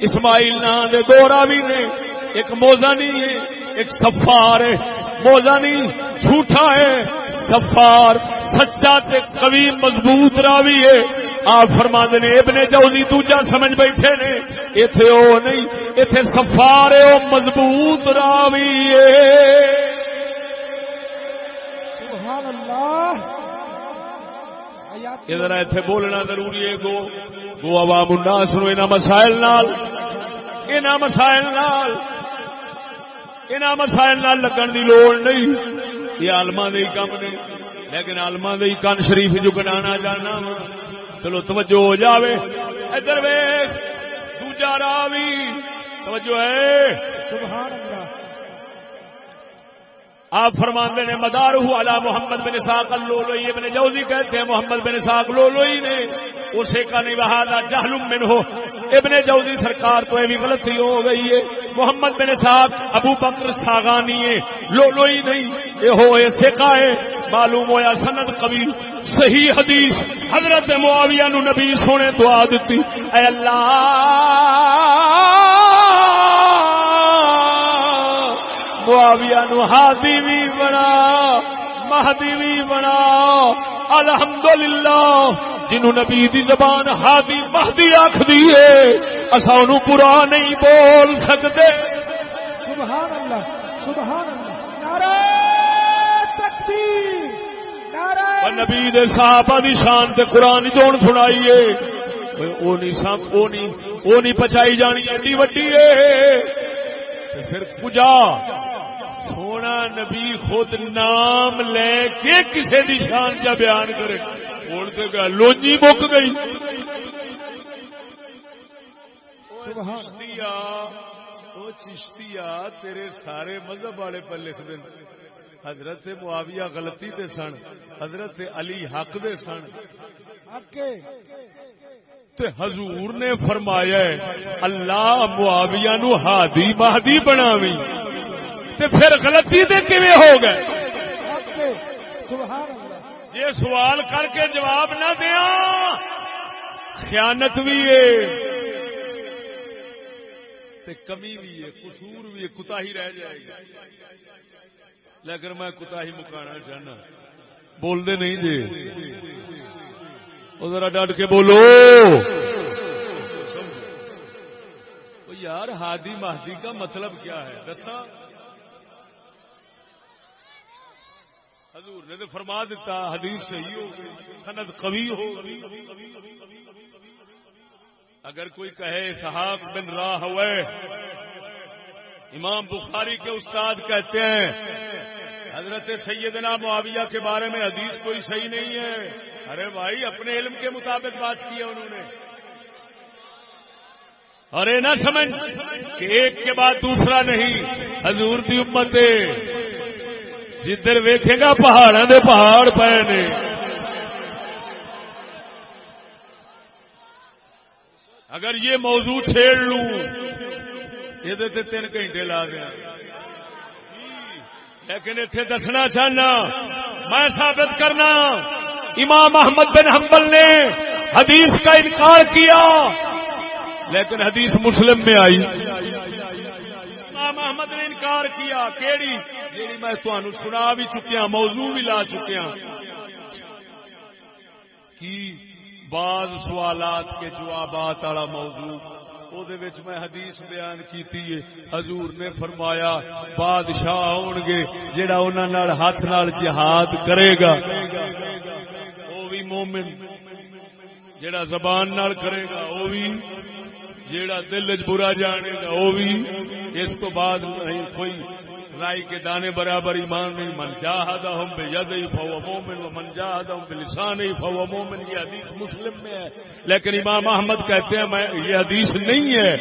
Speaker 1: اسماعیل نام دے دو راوی نے، ایک موزانی ہے، ایک سفار ہے، موزانی جھوٹا ہے، سفار سچا تے قوی مضبوط راوی ہے۔ آپ فرما نے، ابن جوزی دوجا سمجھ بیٹھے نے، ایتھے او نہیں، ایتھے سفار ہے، او مضبوط راوی ہے۔
Speaker 2: سبحان اللہ۔
Speaker 1: ادھر ایتھے بولنا ضروری ہے، گو گو عوام الناس نو انہاں مسائل نال، انہاں مسائل نال، انہاں مسائل نال لگن دی لوڑ نہیں۔ یہ عالماں دے کم نے، لیکن عالماں دے کان شریف جو گنانا جانا چلو توجہ ہو جاوے۔ ادھر ویکھ، دوجا راوی، توجہ ہے۔
Speaker 2: سبحان اللہ۔
Speaker 1: آپ فرماندے نے مدار علی محمد بن اسحاق اللولوی ابن جوزی کہتے ہیں، محمد بن اسحاق لولوی نے اسے کا نہیں جہلم من ہو ابن جوزی سرکار تو بھی غلطی ہو گئی ہے۔ محمد بن اسحاق ابو بکر ساغانی ہے، لولوی نہیں، یہ ہو، یہ سیکا ہے۔ معلوم ہویا سند قوی، صحیح حدیث۔ حضرت معاویہ نو نبی سونے دعا دیتی، اے اللہ! معاویہ نو ہادی بھی بنا مہدی بھی بنا۔ الحمدللہ جنہوں نبی دی زبان ہادی مہدی آخ دیے اصا ان برا نہیں بول سکتے۔
Speaker 2: سبحان اللہ سبحان اللہ نعرہ تکبیر نعرہ
Speaker 1: نبی دے صحابہ دی شان تے قرآن جون سنائیے او نہیں سم او نہیں او نہیں پچائی جانی ایڈی وڈی تے پھر کجا سونا نبی خود نام لے کے کسے دی شان جا بیان کرے۔ بول تے گا لونجی مک گئی۔
Speaker 2: سبحان
Speaker 1: چشتیا وہ چشتیا تیرے سارے مذہب والے پر لکھ دیں حضرت معاویہ غلطی دے سن حضرت علی حق دے سن۔ تے حضور نے فرمایا ہے اللہ معاویہ نو ہادی مہدی بناوی تے پھر غلطی دے کیویں ہو گئے؟ یہ سوال کر کے جواب نہ دیا خیانت بھی ہے۔ تے کمی بھی ہے قصور بھی ہے کتا ہی رہ جائے گی۔ لیکن میں کتا ہی مکانا چاہنا۔ بول دے نہیں جی۔ وہ ذرا ڈٹ کے بولو۔ یار ہادی مہدی کا مطلب کیا ہے؟ دسا حضور نے تو فرما دیتا، حدیث صحیح ہو سند قوی ہو اگر کوئی کہے، صحاب بن راہ ہوئے۔ امام بخاری کے استاد کہتے ہیں، حضرت سیدنا معاویہ کے بارے میں حدیث کوئی صحیح نہیں ہے۔ ارے بھائی، اپنے علم کے مطابق بات کی ہے انہوں نے۔ اور یہ نہ سمجھ، کہ ایک کے بعد دوسرا نہیں۔ حضور دی امت ہے جدھر ویکھے گا پہاڑوں دے پہاڑ پے نے۔ اگر یہ موضوع چھیڑ لوں یہ تین گھنٹے لا دیا لیکن اتنے دسنا چاہنا، میں ثابت کرنا، امام احمد بن حنبل نے حدیث کا انکار کیا، لیکن حدیث مسلم میں آئی۔ امام احمد نے انکار کیا، کیڑی؟ جیڑی میں تمہیں سنا بھی چکیا موضوع بھی لا چکیا کی بعض سوالات کے جوابات والا موضوع او دے وچ میں حدیث بیان کیتی ہے۔ حضور نے فرمایا، بادشاہ ہون گے جیڑا انہاں نال ہاتھ نال جہاد کرے گا۔ او بھی مومن، جیڑا زبان نال کرے گا، او بھی جیڑا دل برا جانے گا او بھی اس تو بعد نہیں کوئی رائی کے دانے برابر ایمان نہیں۔ من جاہدہ ہم بے ید فو مومن و من جاہدہ ہم بلسان فو مومن، یہ حدیث مسلم میں ہے۔ لیکن امام احمد کہتے ہیں، میں، یہ حدیث نہیں ہے۔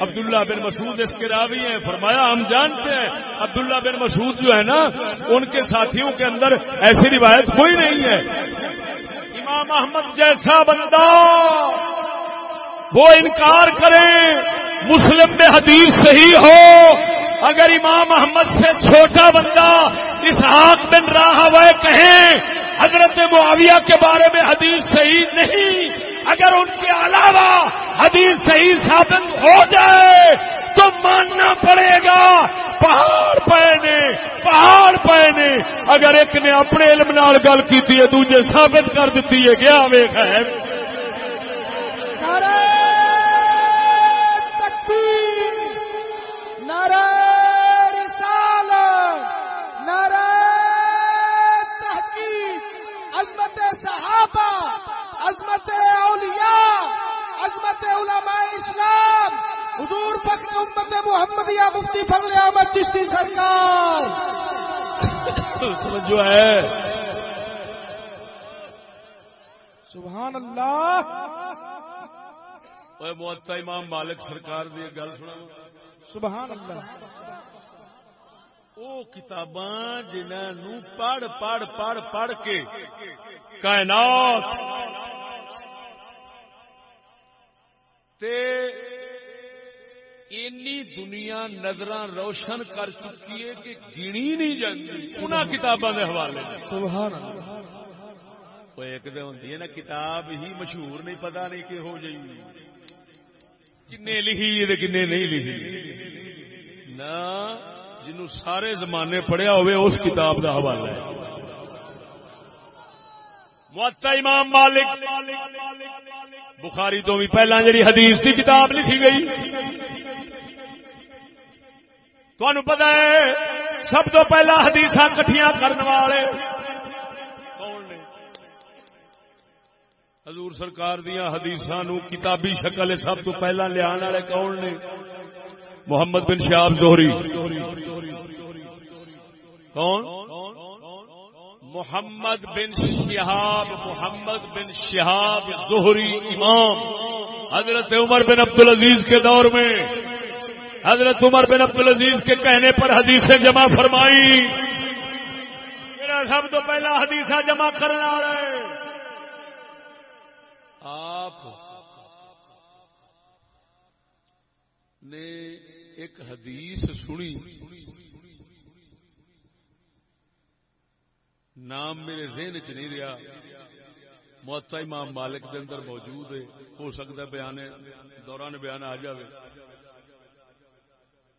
Speaker 1: عبداللہ بن مسعود اس کے راوی ہیں۔ فرمایا، ہم جانتے ہیں، عبداللہ بن مسعود جو ہے نا، ان کے ساتھیوں کے اندر ایسی روایت کوئی نہیں ہے۔ امام احمد جیسا بندہ وہ انکار کرے، مسلم میں حدیث صحیح ہو۔ اگر امام محمد سے چھوٹا بندہ اسحاق بن رہا وہ کہیں حضرت معاویہ کے بارے میں حدیث صحیح نہیں، اگر ان کے علاوہ حدیث صحیح ثابت ہو جائے، تو ماننا پڑے گا، پہاڑ پہنے پہاڑ پہنے۔ اگر ایک نے اپنے علم نال گل کی دوجے ثابت کر دیتی ہے، کیا ویخ ہے
Speaker 2: نعرہ تکبیر نعرہ رسالت نعرہ تحقیق عظمت صحابہ حضرت علماء اسلام حضور فخر امت محمدیہ مفتی فضل احمد چشتی سرکار۔
Speaker 1: سمجھو ہے۔
Speaker 2: سبحان اللہ۔
Speaker 1: اوے معطا امام مالک سرکار دی گل سنا
Speaker 2: سبحان اللہ۔
Speaker 1: وہ کتاباں جنہوں پڑھ پڑھ پڑھ پڑھ کے کائنات تے اینی دنیا نظر روشن کر چکی ہے کہ گنی نہیں جاتی انہاں کتاباں دے حوالے۔
Speaker 2: سبحان
Speaker 1: وہ ایک دے ہوندی ہے نا کتاب ہی مشہور نہیں پتہ نہیں کہ ہو جائی۔ کنے لکھی تے کنے نہیں لکھی۔ نہ جنوں سارے زمانے پڑھیا ہوئے اس کتاب دا حوالہ ہے۔ معطا امام مالک بخاری تو بھی پہلا جڑی حدیث کی کتاب لکھی گئی۔ تمہیں پتا ہے، سب تو پہلا حدیث کٹھیاں کرنے والے۔ کون نے؟ حضور سرکار دیا حدیث کتابی شکل سب تو پہلا لیا والے کون نے؟ محمد بن شہاب زہری۔ کون؟ محمد بن شہاب، محمد بن شہاب زہری امام، حضرت عمر بن عبد العزیز کے دور میں، حضرت عمر بن عبد العزیز کے کہنے پر حدیثیں جمع فرمائی۔ میرا سب تو پہلا حدیثہ جمع کرنے والا ہے۔ آپ نے ایک حدیث سنی۔ نام میرے ذہن چ نہیں رہا معطا امام مالک کے اندر موجود ہے۔ ہو سکتا ہے بیان دوران بیان آ جائے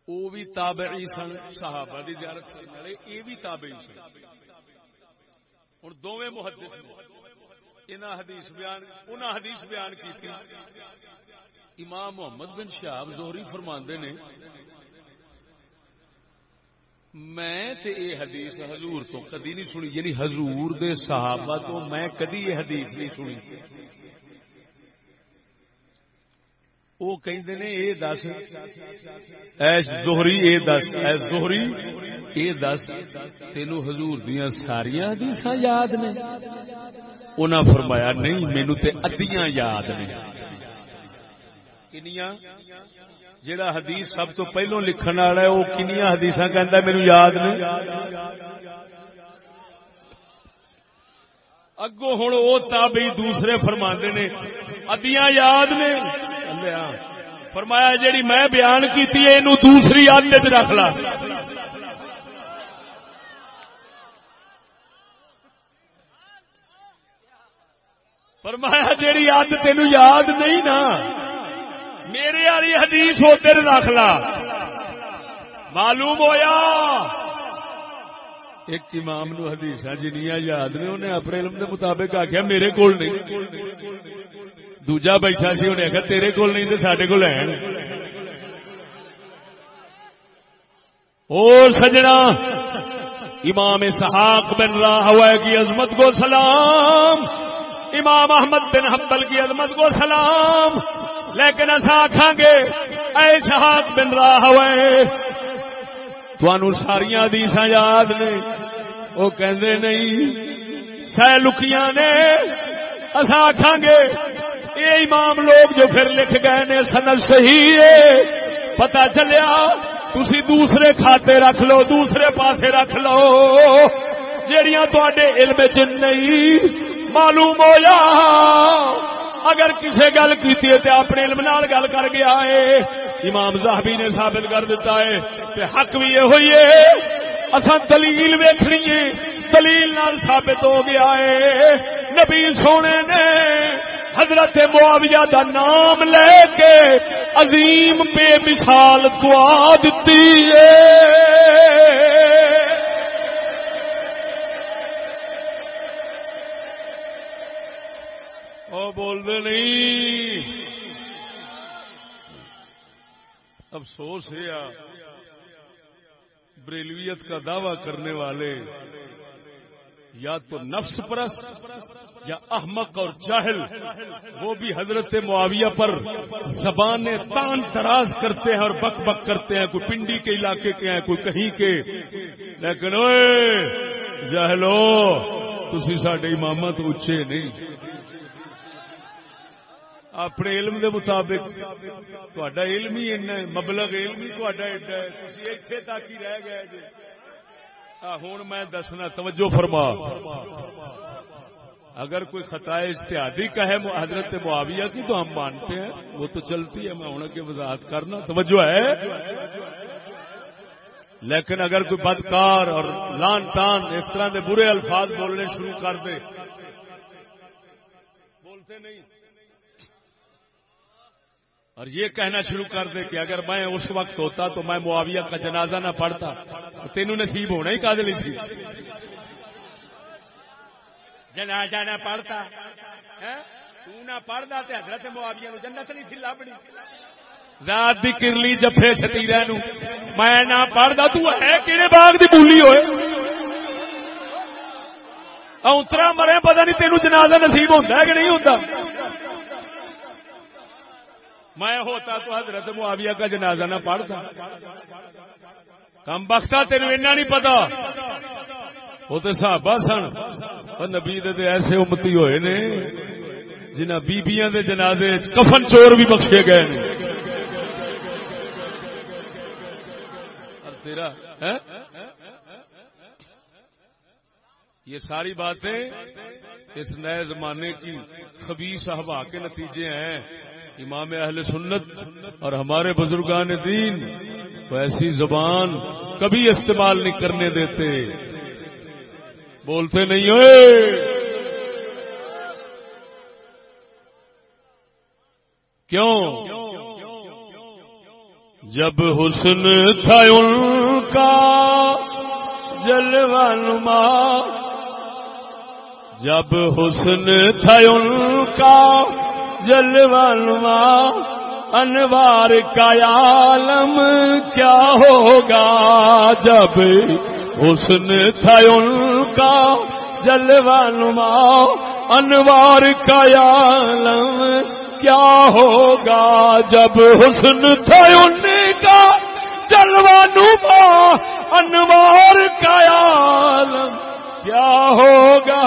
Speaker 1: وہ بھی تابعی سن، صحابہ دی زیارت کرنے والے یہ بھی تابعی سن۔ ہوں دونوں محدث نے انہاں حدیث بیان، انہاں حدیث بیان کی امام محمد بن شہاب زہری فرماندے نے میں تے اے حدیث حضور تو کدی نہیں سنی یعنی حضور دے صحابہ تو میں کدی یہ حدیث نہیں سنی۔ وہ کہندے نے، اے دس اے زہری، اے دس اے زہری، اے دس، تینو حضور دیاں ساریاں حدیثاں یاد نے۔ انہاں فرمایا، نہیں، مینوں تے ادیاں یاد نے۔ کنیاں؟ جڑا حدیث سب تو پہلو لکھن والا ہے، وہ کنیا حدیث کہہ میرے یاد نہیں۔ اگو ہوں وہ تابی دوسرے فرما نے، ادیاں یاد نے۔ فرمایا جیڑی میں بیان کی دوسری عادت رکھ لا۔ فرمایا جیڑی عادت تین یاد نہیں نا۔ میرے والی حدیث ادھر رکھ لا معلوم ہویا؟ ایک امام نو حدیث جنیا یاد نے انہیں اپنے علم کے مطابق آخیا میرے کول نہیں۔ دوجا بیٹھا سی، انہیں آخیا تیرے کول نہیں تو سڈے کو لین سجنا، امام اسحاق بن راہ کی عظمت کو سلام، امام احمد بن حنبل کی عظمت کو سلام۔ لیکن اصا آخان گے ایسا ہاتھ بن رہا ہوئے تھانو ساریا دیسا یاد نے۔ وہ کہندے نہیں، سہ لکیاں نے۔ اصا آخان گے یہ امام لوگ جو پھر لکھ گئے نے سنت صحیح ہے۔ پتا چلیا، تسی دوسرے کھاتے رکھ لو، دوسرے پاسے رکھ لو۔ جیڑیاں تے علم چ نہیں، معلوم ہو جا اگر کسی گل کی اپنے علم نال گل کر گیا ہے، امام زاہبی نے ثابت کر دیتا ہے کہ حق بھی یہ ہوئی ہے اصا دلیل ویکھنی ہے، دلیل نال ثابت ہو گیا ہے۔ نبی سونے نے حضرت معاویہ دا نام لے کے عظیم بے مثال دعا دیتی ہے۔ بول دے نہیں۔ افسوس ہے بریلویت کا دعوی کرنے والے یا تو نفس پرست یا احمق اور جاہل، وہ بھی حضرت معاویہ پر زبان تان تراز کرتے ہیں اور بک بک کرتے ہیں، کوئی پنڈی کے علاقے کے ہیں، کوئی کہیں کے۔ لیکن جہلو تھی سڈے امام تو اچے نہیں۔ اپنے علم دے مطابق۔ علم ہی مبلغ علم ہی اتنے تک ہی رہ گئے جی۔ ہوں میں دسنا، توجہ فرما۔ اگر کوئی خطا اشتہادی کا ہے حضرت معاویہ کی تو ہم مانتے ہیں۔ وہ تو چلتی ہے، میں ہوں کی وضاحت کرنا۔ توجہ ہے۔ لیکن اگر کوئی بدکار اور لان تان اس طرح کے برے الفاظ بولنے شروع کر دے۔ بولتے نہیں۔ اور یہ کہنا شروع کر دے کہ اگر میں اس وقت ہوتا تو میں معاویہ کا جنازہ نہ پڑھتا۔ تو تینوں نصیب ہونا ہی کا سی۔ جنازہ نہ پڑھتا تو نہ پڑھتا تو حضرت معاویہ نو جنت نہیں تھی لبنی ذات دی کرلی جفے شتیرہ نو۔ میں نہ پڑھتا تو ہے کہڑے باغ دی بولی ہوئے؟ مرے پتہ نہیں تینوں جنازہ نصیب ہوتا ہے کہ نہیں ہوتا میں ہوتا تو حضرت معاویہ کا جنازہ نہ پڑھتا۔ کم بختا تین ایسا نہیں پتا۔ وہ تو صحابہ سن۔ اور نبی دے ایسے امتی ہوئے نے جنہ بیبیاں دے جنازے کفن چور بھی بخشے گئے نے۔ تیرا ہاں؟ یہ ساری باتیں اس نئے زمانے کی خبیص ہوا کے نتیجے ہیں۔ امام اہل سنت اور ہمارے بزرگان دین کو ایسی زبان کبھی استعمال نہیں کرنے دیتے۔ بولتے نہیں ہوئے۔ کیوں؟ جب حسن تھا ان کا نما۔ جب حسن تھا ان کا جلوانوا انوار کا عالم کیا ہوگا؟ جب حسن تھا ان کا جلوانوا انوار کا عالم کیا ہوگا؟ جب حسن تھا ان کا جلوانما انوار کا عالم کیا ہوگا؟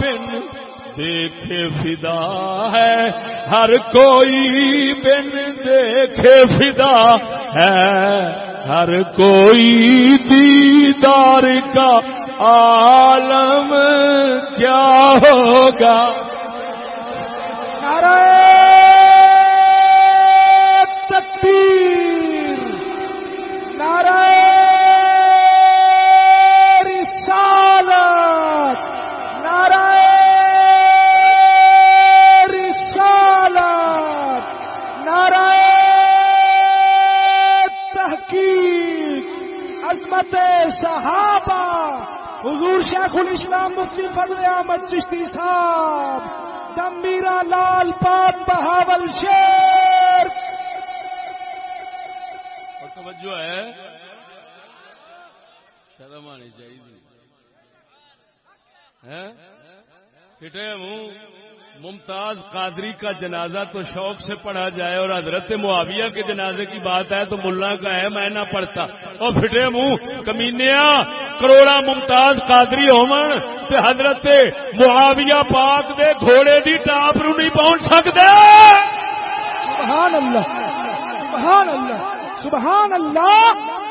Speaker 1: بن دیکھے فدا ہے، ہر کوئی بن دیکھے فدا ہے۔ ہر کوئی دیدار کا عالم کیا ہوگا؟
Speaker 2: نعرہ شیخ الاسلام مفتی فضل احمد چشتی صاحب دمبیرا لال پاک بہاول شیر۔
Speaker 1: توجہ ہے۔ شرم آنی چاہیے۔ پھٹے منہ۔ ممتاز قادری کا جنازہ تو شوق سے پڑھا جائے اور حضرت معاویہ کے جنازے کی بات ہے تو ملا کا ہے میں نہ پڑھتا۔ اور پھٹے منہ کمینیا کروڑا ممتاز قادری ہومن تے حضرت معاویہ پاک دے گھوڑے دی ٹاپ نو نہیں پہنچ سکتے
Speaker 2: سبحان اللہ سبحان اللہ سبحان اللہ۔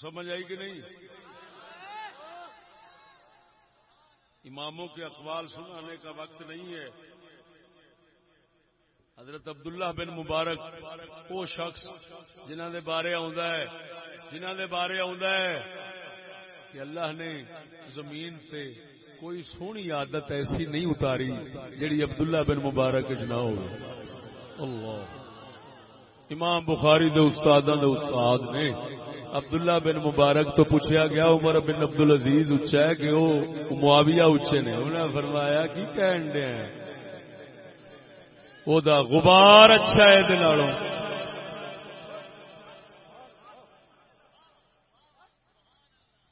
Speaker 1: سمجھ آئی کہ نہیں؟ اماموں کے اقوال سنانے کا وقت نہیں ہے۔ حضرت عبداللہ بن مبارک، وہ شخص جنہ دے بارے ہے جنہ دے بارے ہے کہ اللہ نے زمین پہ کوئی سونی عادت ایسی نہیں اتاری جڑی عبداللہ بن مبارک نہ ہو اللہ۔ امام بخاری دے دے استاد نے عبداللہ بن مبارک تو پوچھا گیا، عمر بن عبد العزیز اچا ہے کہ وہ معاویہ اچے نے؟ انہوں نے فرمایا، کی کہن دیا او دا غبار اچھا ہے دے نالوں۔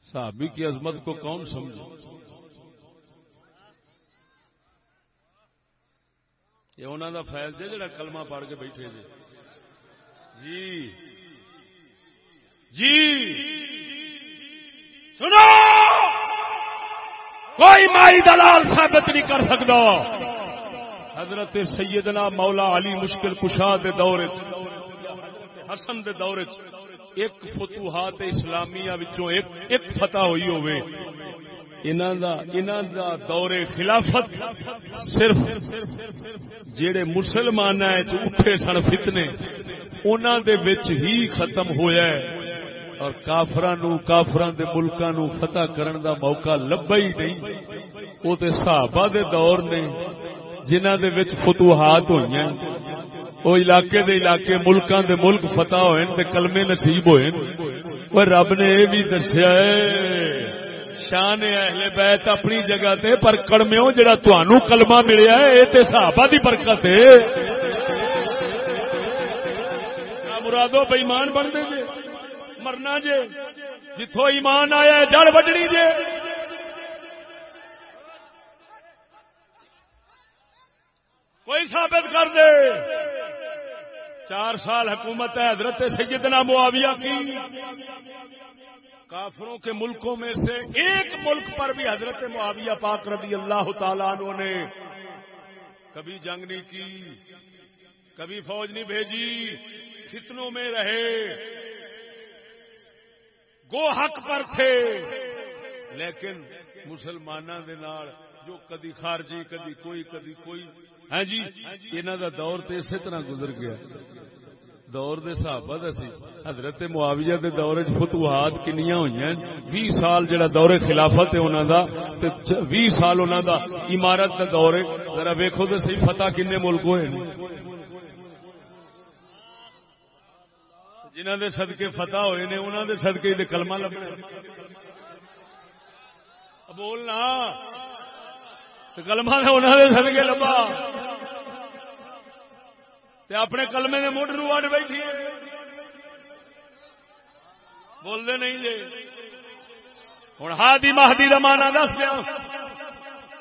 Speaker 1: صحابی کی عظمت کو کون سمجھے؟ یہ انہوں دا فیض ہے جڑا کلمہ پڑھ کے بیٹھے جی جی۔ جی۔ سنو! کوئی مائی دلال ثابت نہیں کر سکتا حضرت سیدنا مولا علی مشکل کشا دے دور حسن دے دور ایک فتوحات اسلامیہ وچوں ایک ایک فتح ہوئی ہوئے انہاں دا انہاں دا دور خلافت صرف جڑے مسلمان اٹھے سن فتنے، انہاں دے وچ ہی ختم ہویا ہے۔ اور کافران کافران دے ملکاں نو فتح کرن دا موقع لبا ہی نہیں۔ او تے صحابہ دے دور نے جنہاں دے وچ فتوحات ہوئیاں وہ علاقے دے علاقے ملکاں دے ملک فتح ہوئے تے کلمے نصیب ہوئے۔ اور رب نے یہ بھی دسیا ہے، شان اہل بیت اپنی جگہ تے، پر کڑمیوں جڑا تانوں کلمہ ملیا ہے اے تے صحابہ دی برکت ہے۔ مرادو بےمان بن دے جی؟ مرنا جے، جتھوں ایمان آیا ہے، جڑ وڈنی جے۔ کوئی ثابت کر دے۔ چار سال حکومت ہے، حضرت سیدنا معاویہ کی۔ کافروں کے ملکوں میں سے ایک ملک پر بھی حضرت معاویہ پاک رضی اللہ تعالیٰ عنہ نے کبھی جنگ نہیں کی، کبھی فوج نہیں بھیجی، فتنوں میں رہے۔ گو حق پر تھے۔ لیکن مسلمانوں کے جو کدی خارجی، کدی کوئی کدی کوئی۔ ہاں جی انہوں دا دور تو اسی طرح گزر گیا۔ دور دے صحابہ دا سی۔ حضرت معاویہ دے دور وچ فتوحات کنیاں ہوئیاں۔ 20 سال جڑا دور خلافت ہے انہاں دا، تے 20 سال انہاں دا عمارت دا دور ہے۔ ذرا ویکھو تے صحیح فتح کنے ملک ہوئے۔ جنہاں دے صدقے فتح ہوئے نے، انہاں دے صدقے دے کلمہ لبنا بولنا کلمہ نے انہوں نے سدگے لبا۔ اپنے کلمے نے موڈ نو وڈ بیٹھی بولتے نہیں جی ہوں ہادی مہدی کا مانا دس دیا۔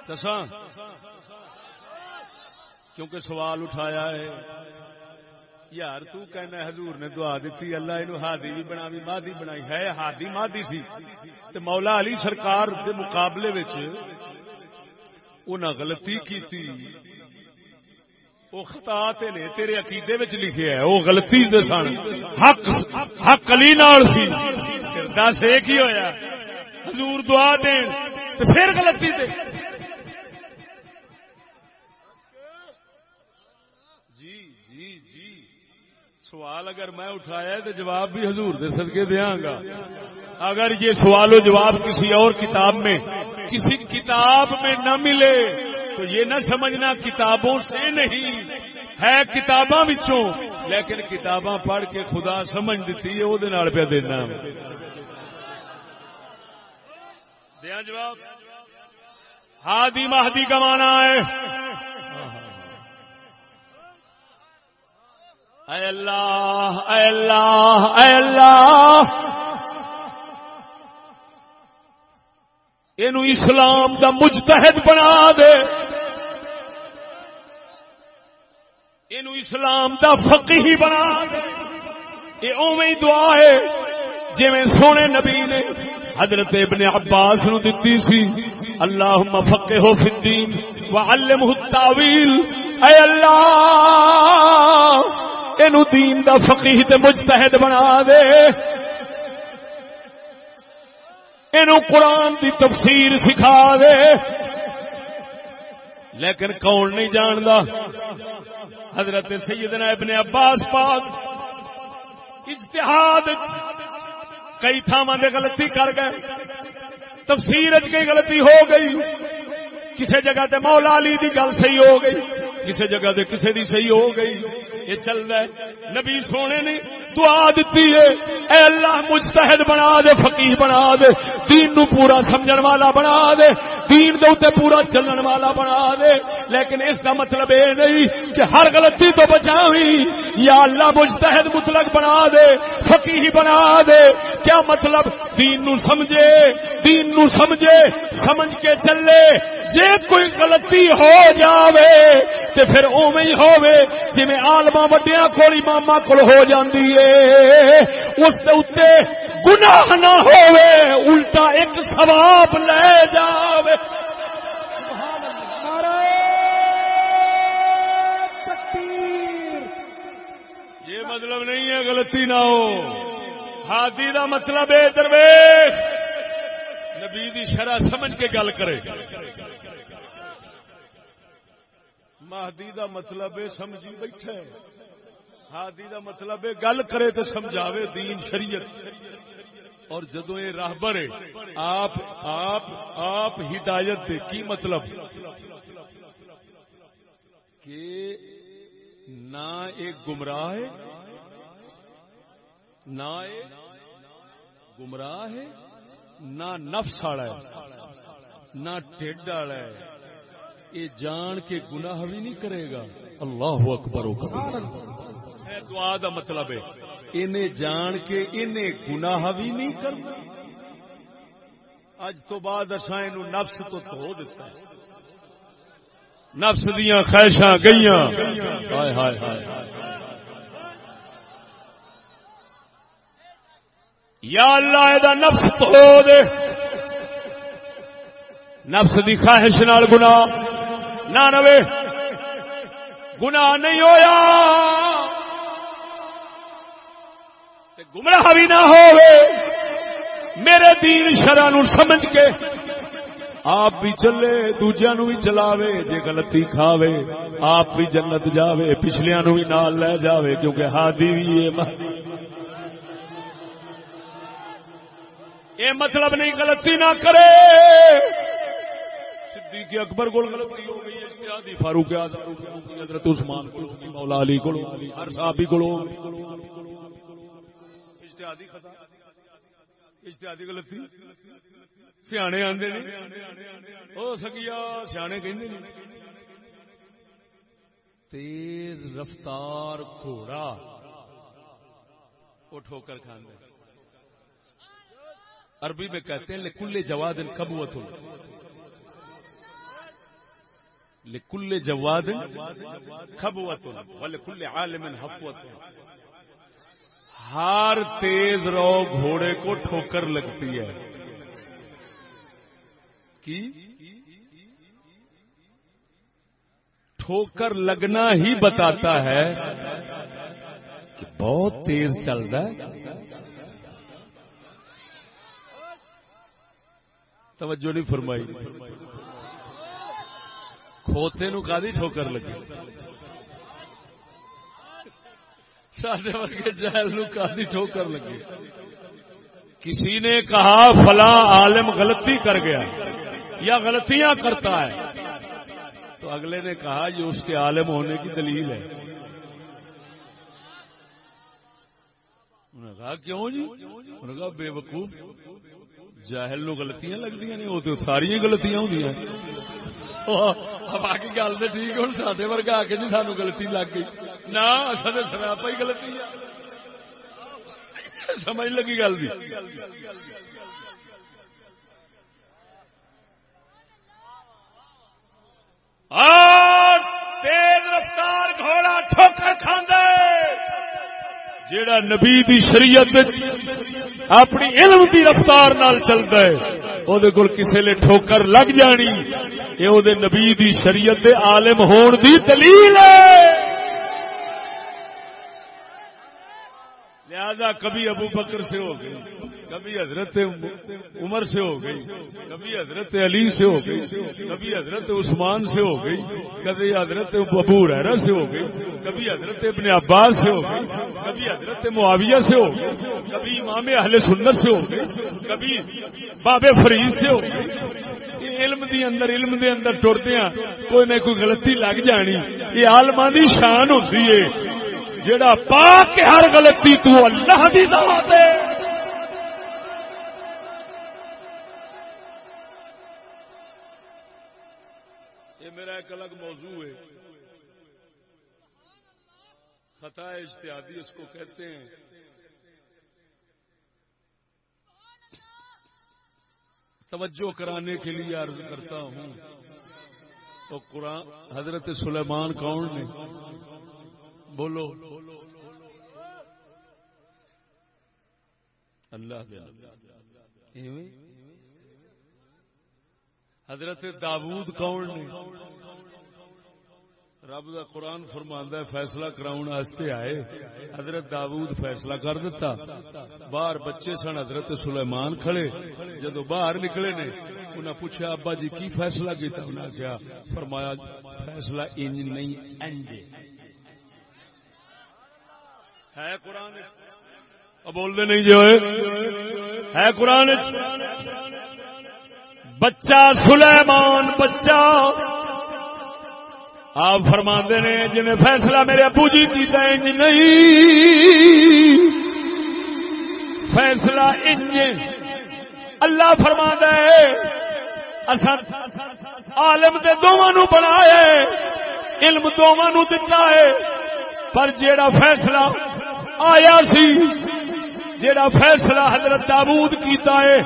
Speaker 1: دسا کیونکہ سوال اٹھایا ہے یار، تو کہنا حضور نے دعا دیتی، اللہ یہ ہادی بھی بنا بھی مادی بنائی، ہے ہادی، مادی سی۔ مولا علی سرکار کے مقابلے انہیں غلطی کی وہ خطا تے نے تیرے عقیدے وچ لکھے ہے وہ غلطی دے سن۔ حق حق علی نال سی۔ پھر دس، ایک ہی ہویا۔ حضور دعا دین تو پھر غلطی دے جی جی جی سوال اگر میں اٹھایا تو جواب بھی حضور دے صدقے دیاں گا اگر یہ سوال و جواب کسی اور کتاب میں، کسی کتاب میں نہ ملے، تو یہ نہ سمجھنا کتابوں سے نہیں۔ ہے کتاباں لیکن کتاباں پڑھ کے خدا سمجھ دیتی ہے وہ پہ دینا۔ دیا جواب۔ ہادی مہدی کا مانا ہے۔ اے اللہ اے اللہ اے اللہ۔ یہ اسلام دا مجتہد بنا دے۔ یہ اسلام دا فقی بنا دے۔ یہ اوی دعا ہے جی سونے نبی نے حضرت ابن عباس نو دتی سی۔ اللہ فقے ہو فدین و التاویل۔ اے اللہ۔ یہ دین دا فقی تے مجتہد بنا دے یہ قرآن کی تفسیر سکھا دے لیکن کون نہیں جانتا حضرت سیدنا ابن عباس پاک اجتہاد کئی تھاواں غلطی کر گئے۔ تفسیر کئی غلطی ہو گئی۔ کسی جگہ تے مولا علی دی گل صحیح ہو گئی۔ کسی جگہ دے کسی دی صحیح ہو گئی۔ یہ چل رہا ہے۔ نبی سونے نے دعا دیتی ہے۔ اے اللہ، مجتہد بنا دے، فقیر بنا دے۔ دین نو پورا سمجھن والا بنا دے۔ دین دے اتنے پورا چلن والا بنا دے۔ لیکن اس کا مطلب یہ نہیں کہ ہر غلطی تو بچاوی یا اللہ، مجتہد مطلق بنا دے فقیہ بنا دے۔ کیا مطلب؟ دین نو سمجھے دین نو سمجھے، سمجھ کے چلے۔ جے کوئی غلطی ہو جاوے تے پھر اوویں ہی ہووے۔ جویں عالماں وڈیاں کول اماماں کول ہو جاندی ہے۔ اس دے گناہ نہ ہووے الٹا ایک ثواب لے جاوے۔ یہ مطلب نہیں ہے غلطی نہ ہو۔ ہادی دا مطلب ہے درویش۔ نبی دی شرح سمجھ کے گل کرے۔ مہدی دا مطلب ہے سمجھی بیٹھے۔ ہادی دا مطلب ہے، گل کرے تو سمجھاوے دین شریعت۔ اور جدو یہ راہبر ہے، آپ آپ آپ ہدایت دے کی مطلب؟ کہ نہ ایک گمراہ ہے، نہ ایک گمراہ ہے، نہ نفس والا ہے، نہ ٹھڈ والا ہے۔ یہ جان کے گناہ بھی نہیں کرے گا۔ اللہ اکبر دعا دا مطلب ہے۔ انہیں جان کے انہیں گناہ بھی نہیں کرنا۔ اج تو بعد اصا نفس تو دھو دیتا ہے۔ نفس دیا خواہشاں گئی ہائے ہائے ہائے۔ یا اللہ یہ نفس دھو دے۔ نفس دی خواہش نال گنا نہ نوے۔ گنا نہیں ہویا۔ گمراہ بھی نہ ہوئے۔ میرے دین شرح نو سمجھ کے آپ بھی چلے دوجیا نو بھی چلاوے، جے غلطی کھاوے، آپ بھی جنت جاوے پچھلیا نو بھی نال لے جاوے، کیونکہ ہادی بھی یہ مطلب نہیں، غلطی نہ کرے۔ صدیق اکبر کو غلطی ہو گئی اشتہادی فاروق حضرت عثمان کو مولا علی کو ہر صحابی کو اشتہادی خطا۔ اشتہادی غلطی۔ سیانے آندے نہیں او سگیا سیانے کہندے نہیں تیز رفتار گھوڑا۔ وہ ٹھوکر کھاندے۔ عربی میں کہتے ہیں، لکل جواد کبوت لکل جواد کبوت ولکل عالم حفوت ہر تیز رو گھوڑے کو ٹھوکر لگتی ہے۔ کی؟ ٹھوکر لگنا ہی بتاتا ہے کہ بہت تیز چل رہا ہے۔ توجہ نہیں فرمائی۔ کھوتے نو کا ٹھوکر لگی؟ سارے ورگے جہل نو کا ٹھوکر لگی۔ کسی نے کہا فلاں عالم غلطی کر گیا یا غلطیاں کرتا ہے۔ تو اگلے نے کہا یہ اس کے عالم ہونے کی دلیل ہے۔ انہوں نے کہا، کیوں جی؟ انہوں نے کہا بے وقوف جاہل نو غلطیاں لگتی ہیں وہ تو ساری غلطیاں ہوں باقی گل تو ٹھیک ہوں سارے ورگا آ کے جی سانو غلطی لگ گئی۔ نہ اصل سراپا ہی غلطی ہے۔ سمجھ لگی گل بھی تیز رفتار گھوڑا ٹھوکر کھاندے۔ جیڑا نبی دی شریعت اپنی علم دی رفتار نال چلتا ہے وہ کسی نے ٹھوکر لگ جانی۔ یہ وہ نبی دی شریعت دے عالم ہون دی دلیل ہے۔ لہذا کبھی ابو بکر سے ہو گئی، کبھی حضرت عمر سے ہو گئی، کبھی حضرت علی سے ہو گئی، کبھی حضرت عثمان سے ہو گئی، کبھی حضرت ابو ریرا سے ہو گئی، کبھی حضرت ابن عباس سے ہو گئی، کبھی حضرت معاویہ سے ہو گئی، کبھی امام اہل سنت سے ہو گئی، کبھی باب فرید سے ہو گئی۔ علم دی اندر، علم دے اندر ٹرتے ہیں، کوئی نہ کوئی غلطی لگ جانی۔ یہ آلما دی شان ہوتی ہے۔ جڑا پا کے ہر غلطی تو اللہ دی دعوت ہے۔ یہ میرا ایک الگ موضوع ہے۔ خطا اشتہادی اس کو کہتے ہیں۔ توجہ کرانے کے لیے عرض کرتا ہوں۔ تو قرآن حضرت سلیمان کون نے؟ بولو۔ اللہ حضرت داود کون نے؟ رب دا قرآن فرماندہ فیصلہ کراؤن واسطے آئے۔ حضرت داود فیصلہ کر دیتا باہر بچے سن حضرت سلیمان کھڑے۔ جدو باہر نکلے نے انہیں پوچھا ابا جی کی فیصلہ کیتا؟ کیا فرمایا فیصلہ انج نہیں انج ہے قرآن بولتے نہیں جی جو ہے قرآن بچہ سلیمان، بچہ۔ آپ فرما نے جی فیصلہ میرے ابو جی کیتا انج نہیں۔ فیصلہ انج۔ اللہ فرما ہے عالم دے دونوں بنایا علم دونوں دتا ہے، پر جیڑا فیصلہ آیا سی؟ جیڑا فیصلہ حضرت داود کیتا ہے،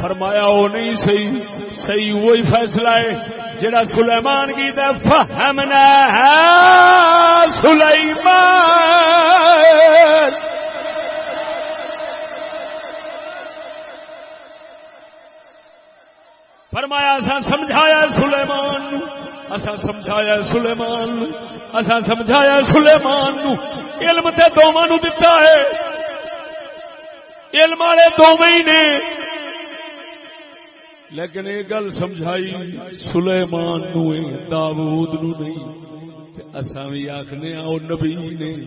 Speaker 1: فرمایا وہ نہیں صحیح صحیح وہی فیصلہ ہے جڑا سلیمان کی فہمنا ہے سلیمان۔ فرمایا سا، سمجھایا سلیمان اسا سمجھایا سلیمان اسا سمجھایا سلیمان نو۔ علم تے دوواں نو دتا ہے۔ علم والے دوویں نے۔ لیکن یہ گل سمجھائی سلیمان نو داود نو نہیں۔ اصا بھی آخنے او نبی نے۔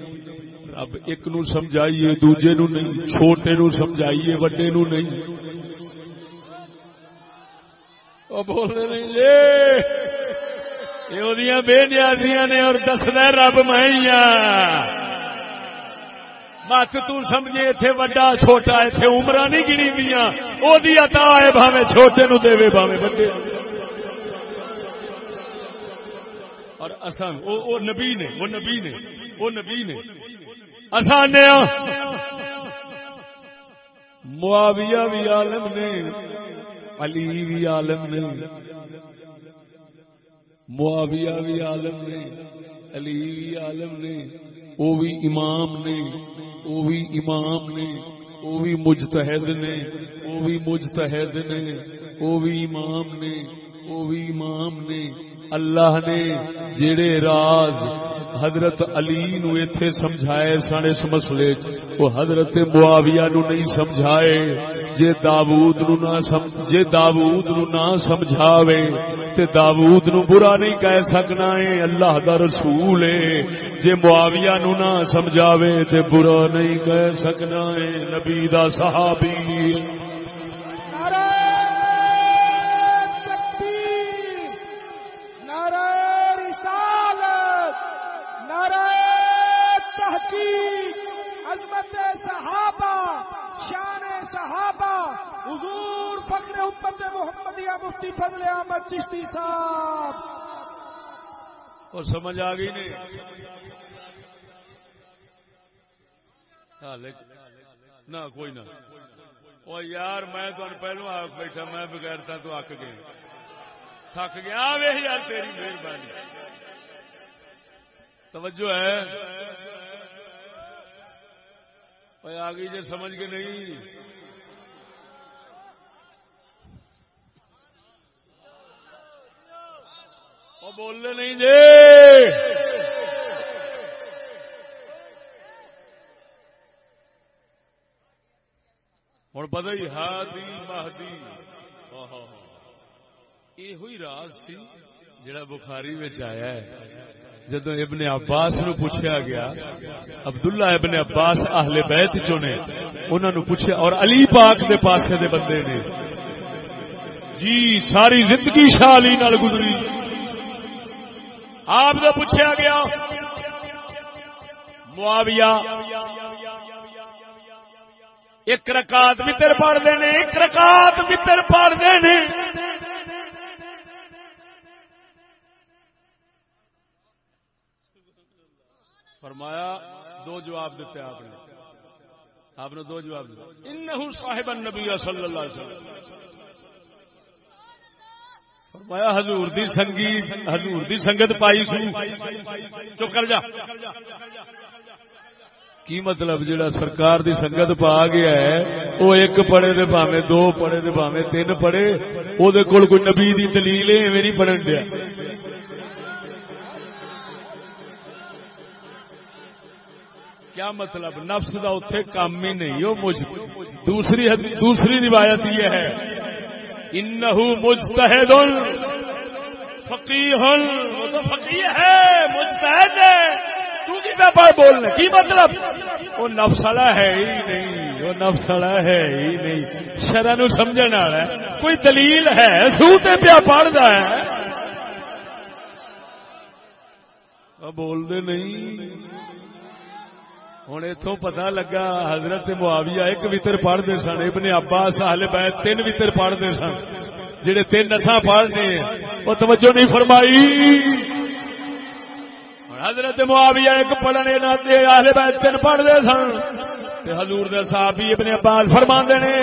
Speaker 1: رب ایک نو سمجھائیے، دوجے نو نہیں۔ چھوٹے نو سمجھائیے، وڈے نو نہیں۔ بولنے نہیں جی یہ بے نیازیاں نے اور دسنا رب میں مت تمجے اتنے وڈا چھوٹا اتنے عمر نہیں گنی دیا وہ عطا ہے بھاوے چھوٹے نو دے بھاوے بڑے اور اسان وہ نبی نے وہ نبی نے وہ نبی نے آسان معاویہ بھی عالم نے، علی بھی عالم نے۔ معاویہ بھی عالم نے، علی بھی عالم نے، وہ بھی امام نے، وہ بھی امام نے، وہ بھی مجتہد نے، وہ بھی مجتہد نے، وہ بھی امام نے، وہ بھی امام نے اللہ نے جڑے راز حضرت علی نو ایتھے سمجھائے سن اس مسئلے وہ حضرت معاویہ نو نہیں سمجھائے۔ جے داود نو نہ سمجھ جے داود نو نہ سمجھاوے، تے داود نو برا نہیں کہہ سکنا ہے، اللہ دا رسول ہے۔ جے معاویہ نو نہ سمجھاوے، تے برا نہیں کہہ سکنا ہے، نبی دا صحابی۔
Speaker 2: کی عظمت صحابہ، شان صحابہ، حضور فخر امت محمدیہ مفتی فضل احمد چشتی صاحب۔
Speaker 1: اور سمجھ آ گئی نہیں؟ نہ، کوئی نہ۔ وہ یار، میں تو پہلو آ بیٹھا، میں بغیر تھا تو اک گیا۔ تھک گیا وے یار، تیری مہربانی۔ توجہ ہے۔ آ گئی جی سمجھ کے نہیں وہ بولنے نہیں جی ہوں پتا ہی ہادی مہدی یہ راز سی جڑا بخاری آیا ہے جدو ابن عباس نو پوچھا گیا، عبداللہ ابن عباس اہل بیت چو نے؟ انہوں نے پوچھا اور علی پاک دے پاسے دے بندے نے؟ جی ساری زندگی شالی نال گزری۔ آپ سے پوچھا گیا، معاویہ، ایک رکات متر پڑھتے ہیں ایک رکات متر پڑھتے ہیں فرمایا، دو جواب دیتے آپ نے۔ آپ نے دو جواب دیتے انہو صاحب النبی صلی اللہ علیہ وسلم۔ فرمایا، حضور دی سنگی حضور دی سنگت پائی سو۔ چپ کر جا۔ کی مطلب جڑا سرکار دی سنگت پا گیا ہے وہ ایک پڑے دے پاوے دو پڑے دے پاوے تین پڑے وہ کول کوئی نبی دی دلیل ہے ایویں پڑھن دیا۔ کیا مطلب؟ نفس دا اتے کام ہی نہیں وہ مجھ دوسری دوسری روایت یہ ہے۔ انہو مجتہد فقیہ وہ تو فقیہ ہے، مجتہد ہے۔ تو کی پہ بولنے؟ کی مطلب؟ وہ نفسلا ہے ہی نہیں، وہ نفسلا ہے ہی نہیں۔ شرح نو سمجھنے والا کوئی دلیل ہے؟ سوتے پیا پڑھتا ہے۔ بولتے نہیں۔ ہوں اتوں پتا لگا حضرت معاویہ ایک وطر پڑھتے سن ابن عباس اہل بیت تین وطر پڑھتے سن جہے تین نسا پڑھنے وہ توجہ نہیں فرمائی حضرت معاویہ ایک پڑھنے نہ اہل بیت تین پڑھتے سن تے حضور دے صحابی ابن عباس فرما نے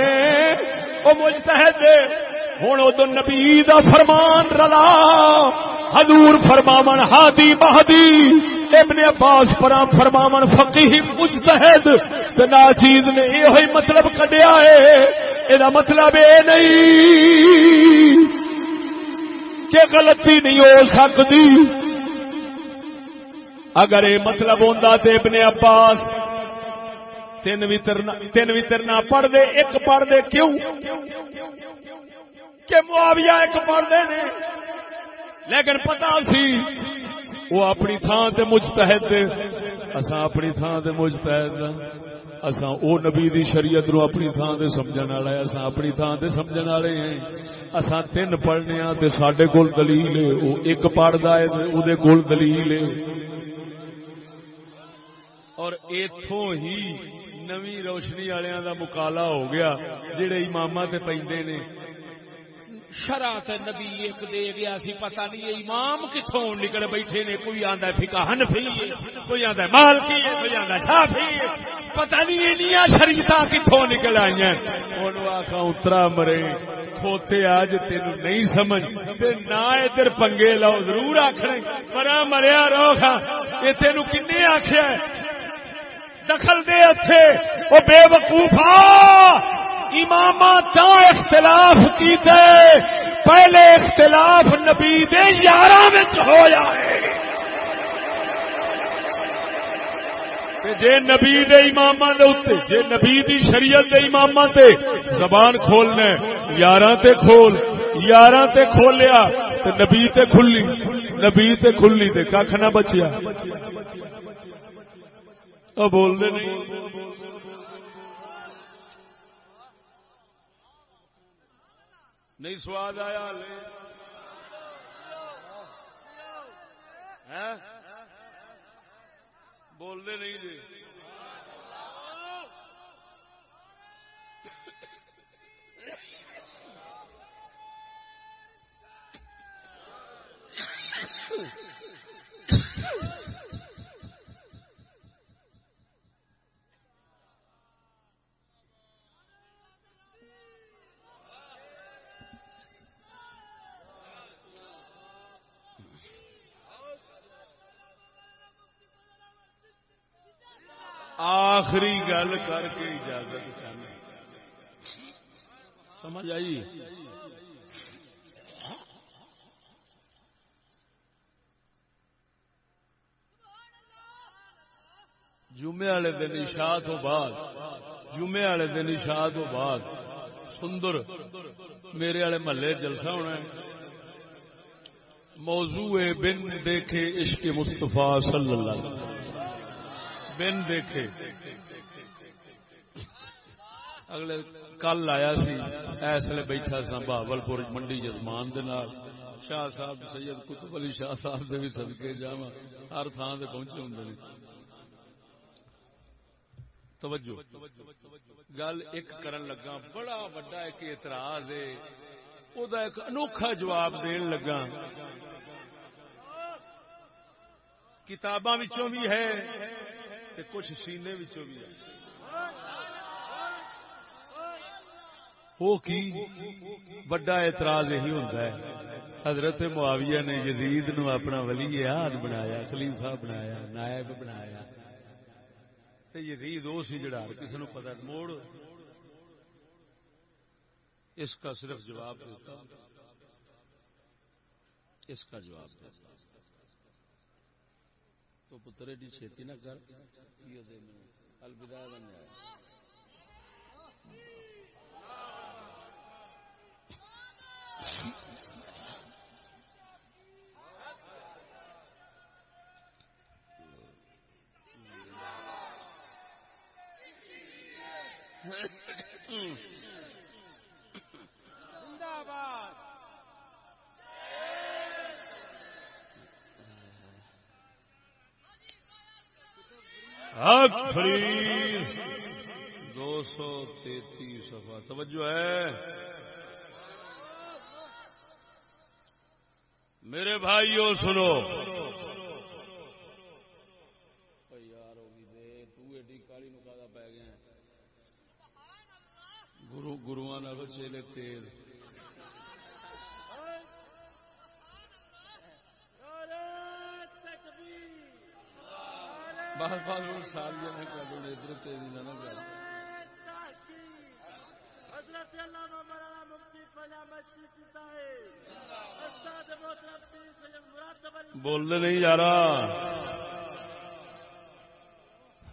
Speaker 1: او مجتہد ہن او تو نبی دا فرمان رلا۔ حضور فرماون ہادی مہدی ابن عباس پرا فرماون فقیہ مجتہد۔ تے ناچیز نے ایہی مطلب کڈیا ہے۔ اے دا مطلب اے نہیں کہ غلطی نہیں ہو سکتی۔ اگر یہ مطلب ہوں تو ابن عباس تین تین وطر نہ پڑھ دے ایک پڑھ دے کیوں؟ کہ معاویہ ایک پڑھتے نے۔ لیکن پتا سی، وہ اپنی تھان سے مجتحد اسا اپنی تھان سے مجتحد ہاں۔ اسا او نبی دی شریعت نو اپنی تھان سے سمجھن والے اسا اپنی تھان سے سمجھن والے ہیں۔ اسا تین پڑھنے ہاں تے ساڈے کول دلیل ہے۔ او ایک پڑھدا ہے تے او دے کول دلیل ہے۔ اور ایتھوں ہی نوی روشنی والوں کا مکالا ہو گیا جہے امام سے پہ نے۔ شرع نبی ایک دے گیا سی پتہ نہیں امام کتوں نکل بیٹھے نے، کوئی آندا فقہ حنفی، کوئی آندا مالکی، کوئی آندا شافعی۔ پتہ نہیں اینیاں شریعتاں کتوں نکل آئی ہیں اونوں آکھاں اترا مرے، کھوتے آج تین نہیں سمجھ، تے نہ ادھر پنگے لاؤ، ضرور آکھنے مرا مریا رو کھا یہ تینوں کنے آکھیا ہے؟ دخل دے اچھے وہ بے وقوفا امام تا اختلاف کی دے پہلے اختلاف نبی دے یار ہوا ہے۔ جے نبی دے امام دے اتنے جے نبی دی شریعت دے امام تے زبان کھولنا یاراں تے کھول، یاراں تے کھولیا، تے نبی تے کھلی، نبی تے کھلی تے کھ نہ بچیا۔ بول دے نہیں۔ نہیں سواد آیا ہاں؟ بول دے نہیں جی۔ Thank you. آخری گل کر کے اجازت چاہیے سمجھ آئی؟ جمعے والے دن عشاء تو بعد، جمعے والے دن عشاء تو بعد، سندر، میرے والے محلے جلسہ ہونا ہے۔ موضوع بن دیکھے عشق مصطفیٰ صلی اللہ علیہ وسلم۔ بن دیکھے۔ اگلے کل آیا سی ایسے بیٹھا سا بہبل پور منڈی جزمان شاہ صاحب، سید کتب علی شاہ صاحب دے بھی سدکے جا ہر تھان سے پہنچے ہوں توجہ۔ گل ایک کرن لگا بڑا بڑا ایک اعتراض ہے وہ ایک انوکھا جواب دین لگا کتاباں بھی ہے۔ تے کچھ سینے بھی ہے وہ کی بڑا اعتراض یہی ہوتا ہے۔ حضرت معاویہ نے یزید نو اپنا ولی یاد بنایا، خلیفہ بنایا، نائب بنایا۔ تے یزید وہ سی جڑا کسی نو پتا موڑ۔ اس کا صرف جواب دیتا اس کا جواب دیتا تو پتر ایڈی چھتی نہ کر الوداع دو سو تینتیس سفا توجہ ہے۔ میرے بھائیو سنو۔ یار ہوگی تیڈی کالی نکالا پی گیا گرو گرو چیلے تیز سال کر ادھر تیزی نہ کر بولنے نہیں رہا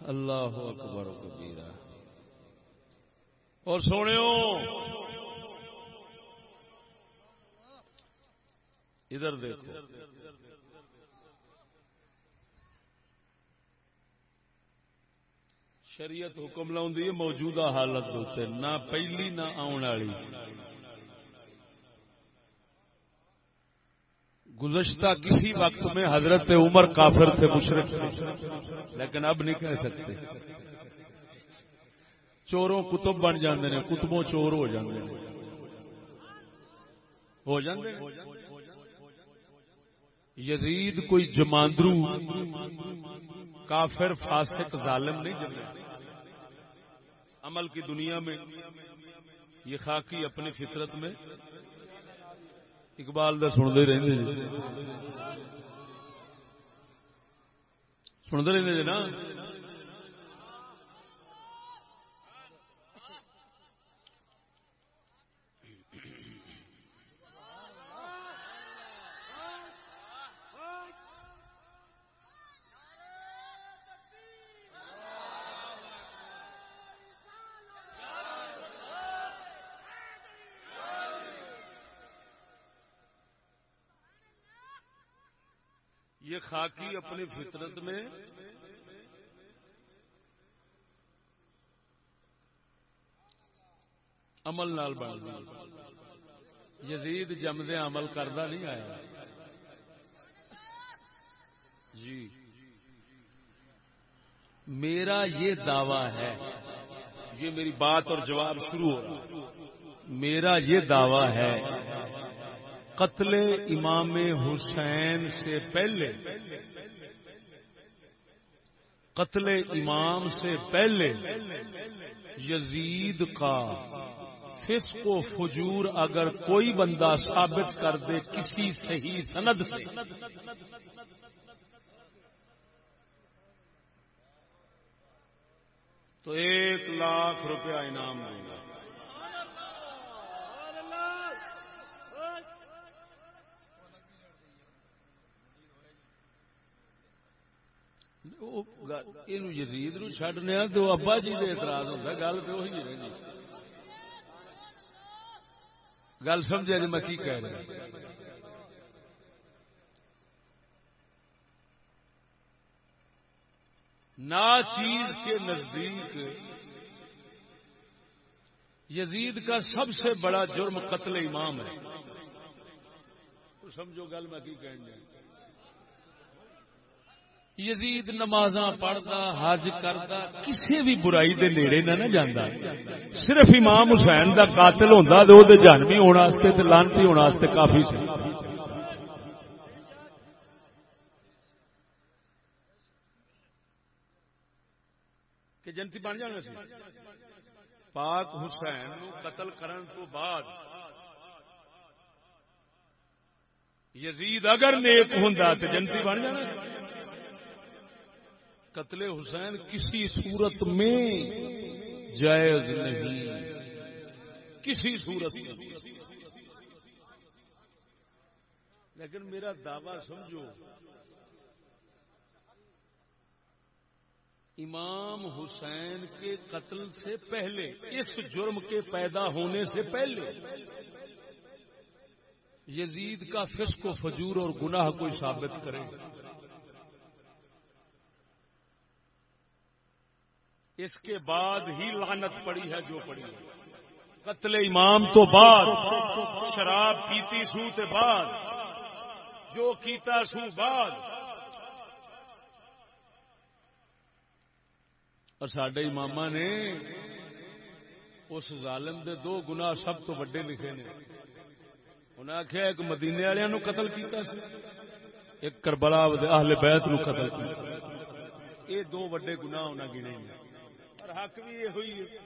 Speaker 1: اللہ اکبر کبیرہ۔ اور سونے ادھر دیکھو۔ شریعت حکم لاؤں موجودہ حالت ہوتے نہ پہلی نہ آن والی۔ گزشتہ کسی وقت میں حضرت عمر کافر تھے، مشرق لیکن اب نہیں کہہ سکتے۔ چوروں کتب بن جاندے نے کتبوں چور ہو جاندے نے ہو جاندے یزید کوئی جماندرو، کافر، فاسق، ظالم نہیں جمع عمل کی دنیا میں، یہ خاکی اپنی فطرت میں۔ اقبال دا سنتے رہتے جی۔ سنتے رہتے جی نا؟ یہ خاکی اپنی فطرت میں عمل نال بن یزید جمدے عمل کردہ نہیں آیا۔ جی۔ میرا یہ دعویٰ ہے۔ یہ میری بات اور جواب شروع ہو رہا میرا یہ دعویٰ ہے۔ قتل امام حسین سے پہلے۔ قتل امام سے پہلے یزید کا فسق و فجور اگر کوئی بندہ ثابت کر دے کسی صحیح سند سے۔ تو ایک لاکھ روپیہ انعام دیں گا۔ یزید نو چڈنے تو ابا جی کے اعتراض ہوتا گل تو وہی رہی گل سمجھا جی میں کی کہہ رہا نا چیز کے نزدیک یزید کا سب سے بڑا جرم قتل امام ہے سمجھو گل میں کی کہنے یزید نماز پڑھتا حج کرتا کسی بھی برائی دے نیڑے نہ جانا صرف امام حسین دا قاتل ہوندا تے او دے جانمی لانتی ہونے کافی سی جنتی بن جانا سی۔ پاک حسین قتل کرن تو بعد یزید اگر نیک ہوندا تو جنتی بن جانا قتل حسین کسی صورت میں جائز نہیں۔ کسی صورت میں۔ لیکن میرا دعوی سمجھو، امام حسین کے قتل سے پہلے، اس جرم کے پیدا ہونے سے پہلے، یزید کا فسق و فجور اور گناہ کوئی ثابت کرے۔ اس کے بعد ہی لعنت پڑی ہے جو پڑی ہے۔ قتل امام تو بعد، شراب پیتی سو تے بعد، جو کیتا سو بعد۔ اور سڈے امام نے اس ظالم دے دو گنا سب تو وڈے لکھے نے۔ انہیں آخیا ایک مدینے والوں قتل کیتا سی، ایک کربلا اہل بیت نو قتل کیا یہ دو وڈے گنا انہیں گنے پر حق بھی یہ ہوئی ہے۔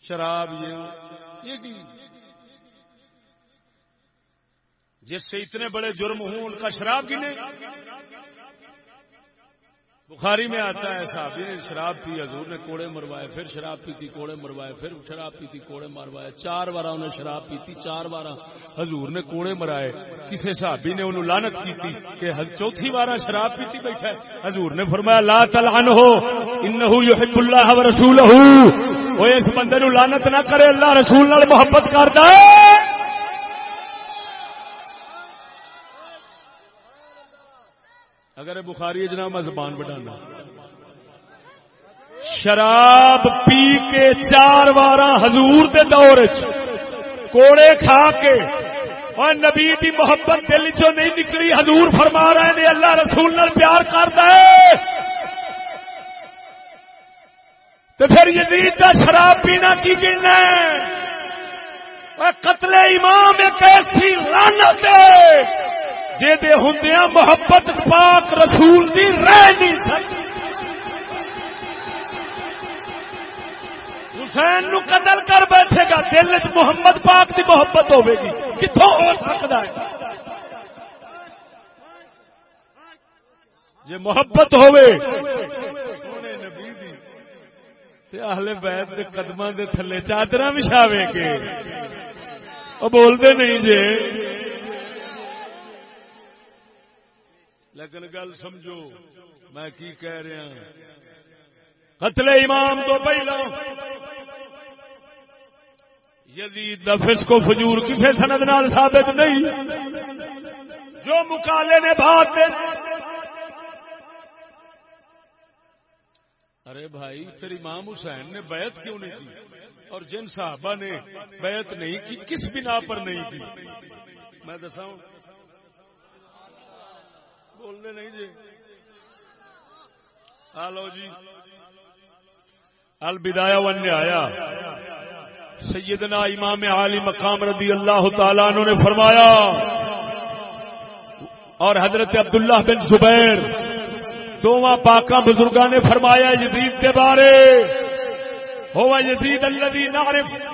Speaker 1: شراب یہ کی؟ جس سے اتنے بڑے جرم ہوں، ان کا شراب کی نہیں بخاری میں آتا ہے، صحابی نے شراب پی، حضور نے کوڑے مروائے پھر شراب پیتی، کوڑے مروائے پھر شراب پیتی، کوڑے مروائے چار بار انہیں شراب پیتی، چار بار حضور نے کوڑے مرائے۔ کسی صحابی نے انہوں لانت کی تھی کہ چوتھی بار شراب پیتی بیٹھا ہے۔ حضور نے فرمایا، لا تلعن ہو، انہو یحب اللہ رسول وہ اس بندے نو لانت نہ کرے، اللہ رسول نال محبت کرتا ہے۔ اگر بخاری جناب، میں زبان بٹانا شراب پی کے چار بار ہزور کے دور کوڑے کھا کے اور نبی دی محبت دل چو نہیں نکلی، حضور فرما رہے ہیں، اللہ رسول نال پیار کرتا ہے۔ تو پھر یزید کا شراب پینا کی گننا ہے؟ قتل امام ایک ایسی لانت ہے۔ جی ہوں محبت پاک رسول دی رہ نہیں سکتی حسین نو قتل کر بیٹھے گا، دل چ محمد پاک دی محبت ہوے گی۔ کتوں ہو سکتا ہے؟ جی محبت ہوے اہل بیت دے قدماں دے تھلے چادر بچھاوے گے۔ وہ بولتے نہیں جی لیکن گل سمجھو، میں کی کہہ رہا قتل امام تو پہلا یزید دفس کو فجور کسی سند نال ثابت نہیں۔ جو مکالے نے بات ارے بھائی، پھر امام حسین نے بیعت کیوں نہیں کی؟ اور جن صحابہ نے بیعت نہیں کی، کس بنا پر نہیں کی؟ میں دساؤں بولنے نہیں جی۔ ہاں ہلو جی۔ البدایا ون آیا سیدنا امام عالی مقام رضی اللہ تعالیٰ عنہ نے فرمایا۔ اور حضرت عبداللہ بن زبیر دونوں پاکاں بزرگاں نے فرمایا، یزید کے بارے۔ ہوا یزید الذي نعرف۔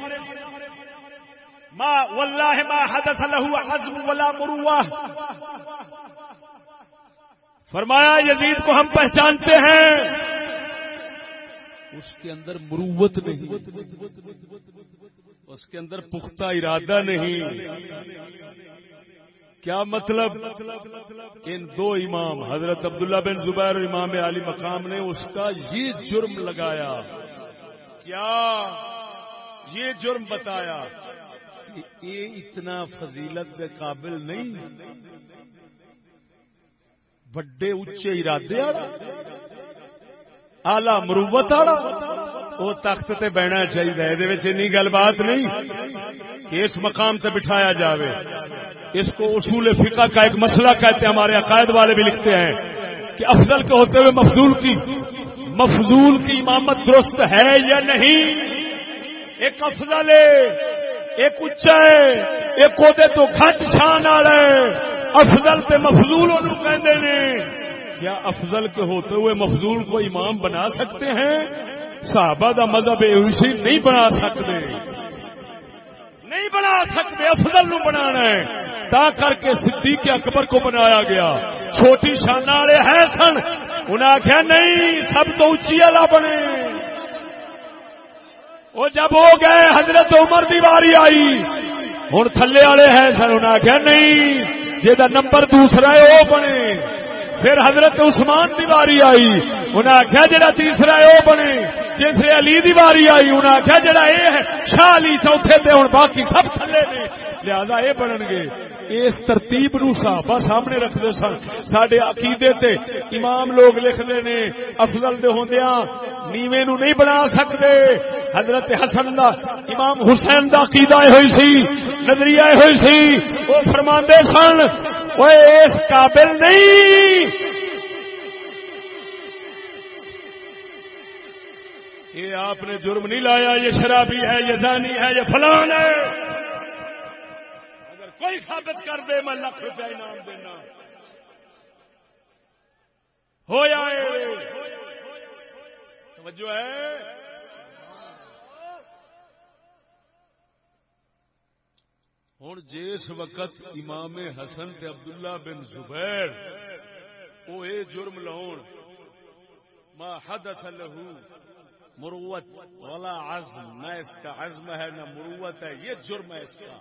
Speaker 1: ما والله ما حدث له عزم ولا مروه فرمایا یزید کو ہم پہچانتے ہیں۔ اس کے اندر مروت نہیں۔ اس کے اندر پختہ ارادہ نہیں۔ کیا مطلب؟ ان دو امام حضرت عبداللہ بن زبیر اور امام علی مقام نے اس کا یہ جرم لگایا۔ کیا یہ جرم بتایا؟ کہ یہ اتنا فضیلت کے قابل نہیں۔ وڈے اچے ارادے آلہ مروت والا وہ تخت تے بہنا چاہیے یہ گل بات نہیں کہ اس مقام تے بٹھایا جاوے۔ اس کو اصول فقہ کا ایک مسئلہ کہتے ہیں، ہمارے عقائد والے بھی لکھتے ہیں کہ افضل کے ہوتے ہوئے مفضول کی مفضول کی امامت درست ہے یا نہیں؟ ایک افضل ہے، ایک اچا ہے، ایک تو گھٹ شان والا ہے۔ افضل تے مفضول کہندے نے۔ کیا افضل کے ہوتے ہوئے مفضول کو امام بنا سکتے ہیں؟ صحابہ دا مذہب اسی نہیں بنا سکتے۔ نہیں بنا سکتے، افضل نو بنانا ہے۔ تا کر کے صدیق اکبر کو بنایا گیا۔ چھوٹی شان والے ہیں سن۔ انہیں آخیا نہیں، سب تو اچھی والا بنے۔ وہ جب ہو گئے، حضرت عمر دی واری آئی۔ ہوں تھلے والے ہیں سن انہیں آخیا نہیں۔ جہاں نمبر دوسرا ہے وہ بنے۔ پھر حضرت عثمان دی واری آئی انہیں آخیا جہاں تیسرا ہے وہ بنے۔ جیسے علی دی واری آئی انہیں آخیا جہاں یہ ہے، شاہ علی چوتھے تے ہوں باقی سب تھلے نے۔ لہذا یہ بنن گے، اس ترتیب نو صحابہ سامنے رکھتے سن۔ سڈے عقیدے تے امام لوگ لکھتے نے، افضل دے ہوندیاں نیوے نو نہیں بنا سکتے۔ حضرت حسن دا، امام حسین دا عقیدہ ہوئی سی، نظریہ ہوئی سی۔ وہ فرماندے سن وہ اس قابل نہیں۔ یہ آپ نے جرم نہیں لایا، یہ شرابی ہے، یہ زانی ہے، یہ فلان ہے۔ کوئی ثابت کر دے، میں لاکھ روپیہ انعام دینا۔ ہو توجہ ہے۔ ہوں جس وقت امام حسن تے عبداللہ بن زبیر وہ اے جرم لاؤ ما حدث له مروت والا عزم، نہ اس کا عزم ہے، نہ مروت ہے، یہ جرم ہے اس کا۔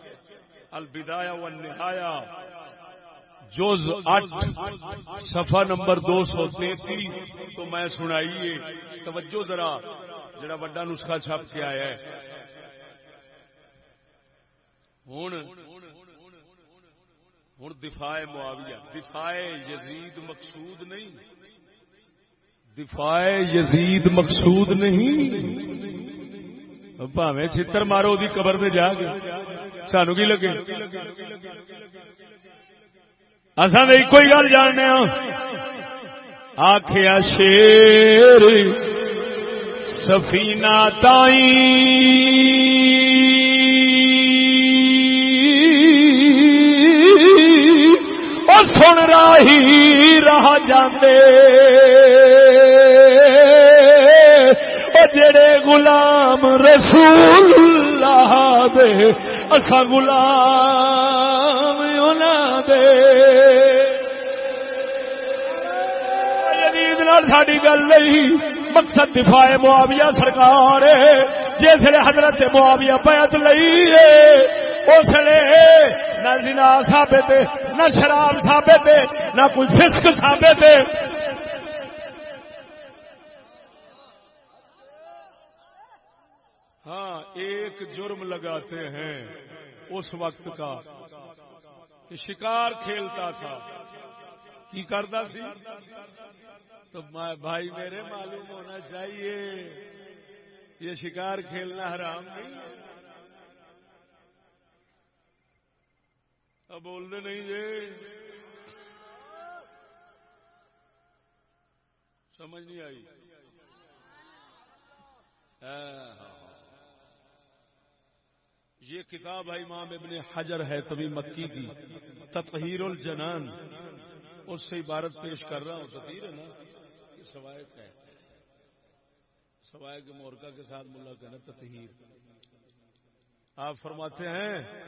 Speaker 1: البدایا و نہایا جوز آٹھ صفحہ نمبر دو سو تینتیس۔ تو میں سنائیے، توجہ ذرا، جڑا بڑا نسخہ چھپ کے آیا ہے۔ ہوں ہوں دفاع معاویہ، دفاع یزید مقصود نہیں۔ دفاع یزید مقصود نہیں۔ پاوے چتر مارو دی قبر میں جا کے سانو کی لگے اصا تو ایک گل جاننے آخیا شیر سفینہ تائی سن راہی رہ جاندے جڑے غلام رسول اللہ دے اصا غلام دے۔ ساری گل نہیں مقصد دفاع معاویہ سرکار جس حضرت معاویہ پیت لئی اس نہ زنا ثابت، نہ شراب ثابت، نہ کوئی فسق ثابت ہاں ایک جرم لگاتے ہیں اس وقت کا کہ شکار کھیلتا تھا۔ کی کرتا سی؟ تو بھائی میرے معلوم ہونا چاہیے، یہ شکار کھیلنا حرام نہیں اب بولتے نہیں جی۔ سمجھ نہیں آئی۔ ہاں، ہاں۔ یہ کتاب ہے امام ابن حجر ہے تبھی مکی کی۔ تطہیر الجنان۔ اس سے عبارت پیش کر رہا ہوں۔ تطہیر ہے نا، یہ سوائق ہے سوائے کے مورکا کے ساتھ ملا کہنا تطہیر۔ آپ فرماتے ہیں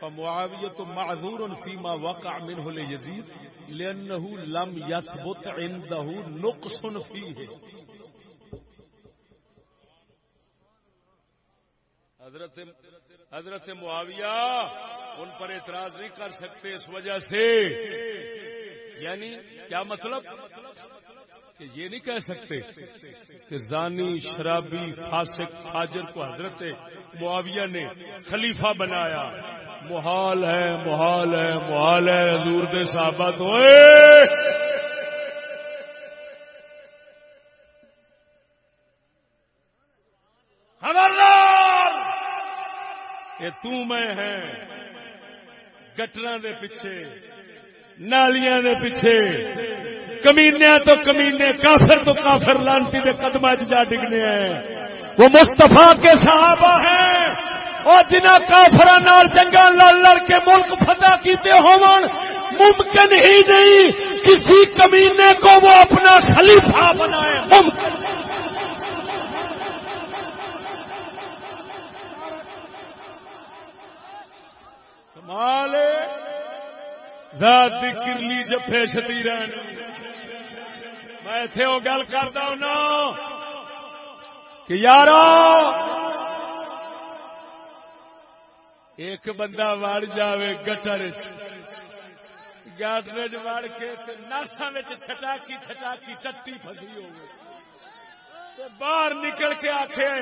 Speaker 1: فمعاویت معذور فيما وقع منه ليزيد لأنه لم يثبت عنده نقص فيه حضرت حضرت معاویہ ان پر اعتراض نہیں کر سکتے اس وجہ سے۔ یعنی کیا مطلب؟ کہ یہ نہیں کہہ سکتے کہ زانی، شرابی، فاسق، فاجر کو حضرت معاویہ نے خلیفہ بنایا۔ محال ہے محال ہے محال ہے، حضور دے صحابہ تو یہ تو میں ہے گٹر دے پیچھے، نالیاں دے پیچھے۔ کمینیا تو کمینے کافر تو کافر، لانتی دے قدم جا ڈگنے ہیں۔ وہ مستفا کے صحابہ ہیں۔ اور جنہ کافر جنگا لڑ لڑ کے ملک فتح کیتے ہون، ممکن ہی نہیں کسی کمینے کو وہ اپنا خلیفہ بنائے، ممکن کمال ذات کرلی جفے شتی رہن میں اتے وہ گل کرتا ہوں کہ یار ایک بندہ وڑ جاوے گٹر گٹر وڑ کے نرسا چھٹاکی چھٹاکی، ٹٹی فسی ہو باہر نکل کے آخے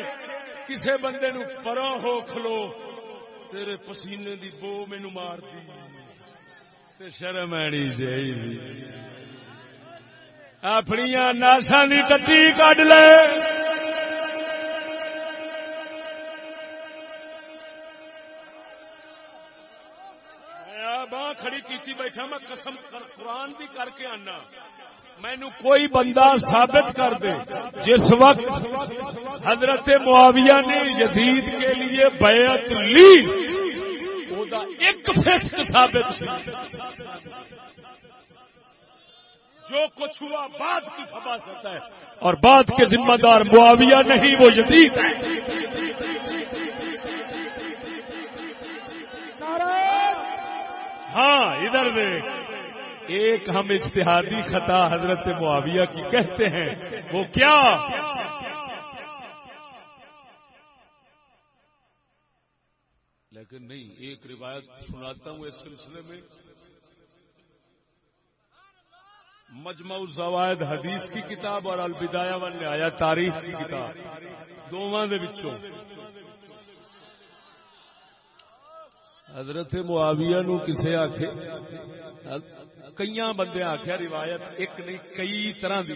Speaker 1: کسے بندے نو پروں ہو کھلو۔ تیرے پسینے دی بو مینو مار دی شرم آنی چاہیے اپنی ناسا دی ٹٹی کڈ لے باہ کھڑی کیتی بیٹھا میں قسم قرآن بھی کر کے آنا مینو کوئی بندہ ثابت کر دے، جس وقت حضرت معاویہ نے یزید کے لیے بیعت لی ایک فسق ثابت جو کچھ ہوا بعد کی فباست ہے۔ اور بعد کے ذمہ دار معاویہ نہیں، وہ یزید ہے۔ ہاں ادھر دیکھ۔ ایک ہم اشتہادی خطا حضرت معاویہ کی کہتے ہیں، وہ کیا؟ لیکن نہیں، ایک روایت سناتا ہوں اس سلسلے میں۔ مجمع الزوائد حدیث کی کتاب اور البدایہ ون نے آیا تاریخ کی کتاب، دونوں دے بچوں حضرت معاویہ نو کسے آکھے؟ کئی بندے آخیا روایت ایک نہیں، کئی طرح دی۔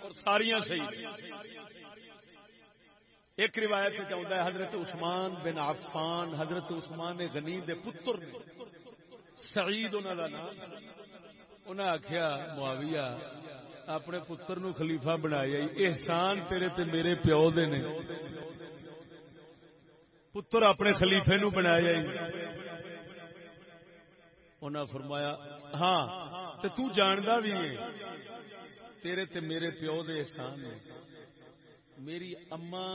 Speaker 1: اور ساریاں صحیح ایک روایت چاہتا ہے، حضرت عثمان بن عفان، حضرت عثمان غنی دے پتر نے۔ سعید انہوں کا نام۔ انہیں آخیا معاویہ، اپنے پتر نو خلیفہ بنایا احسان تیرے تے میرے پیو دے نے۔ پتر اپنے خلیفے نو بنایا انہیں فرمایا ہاں تے تو جاندا بھی ہے۔ تیرے تے میرے پیو دے احسان نے میری اما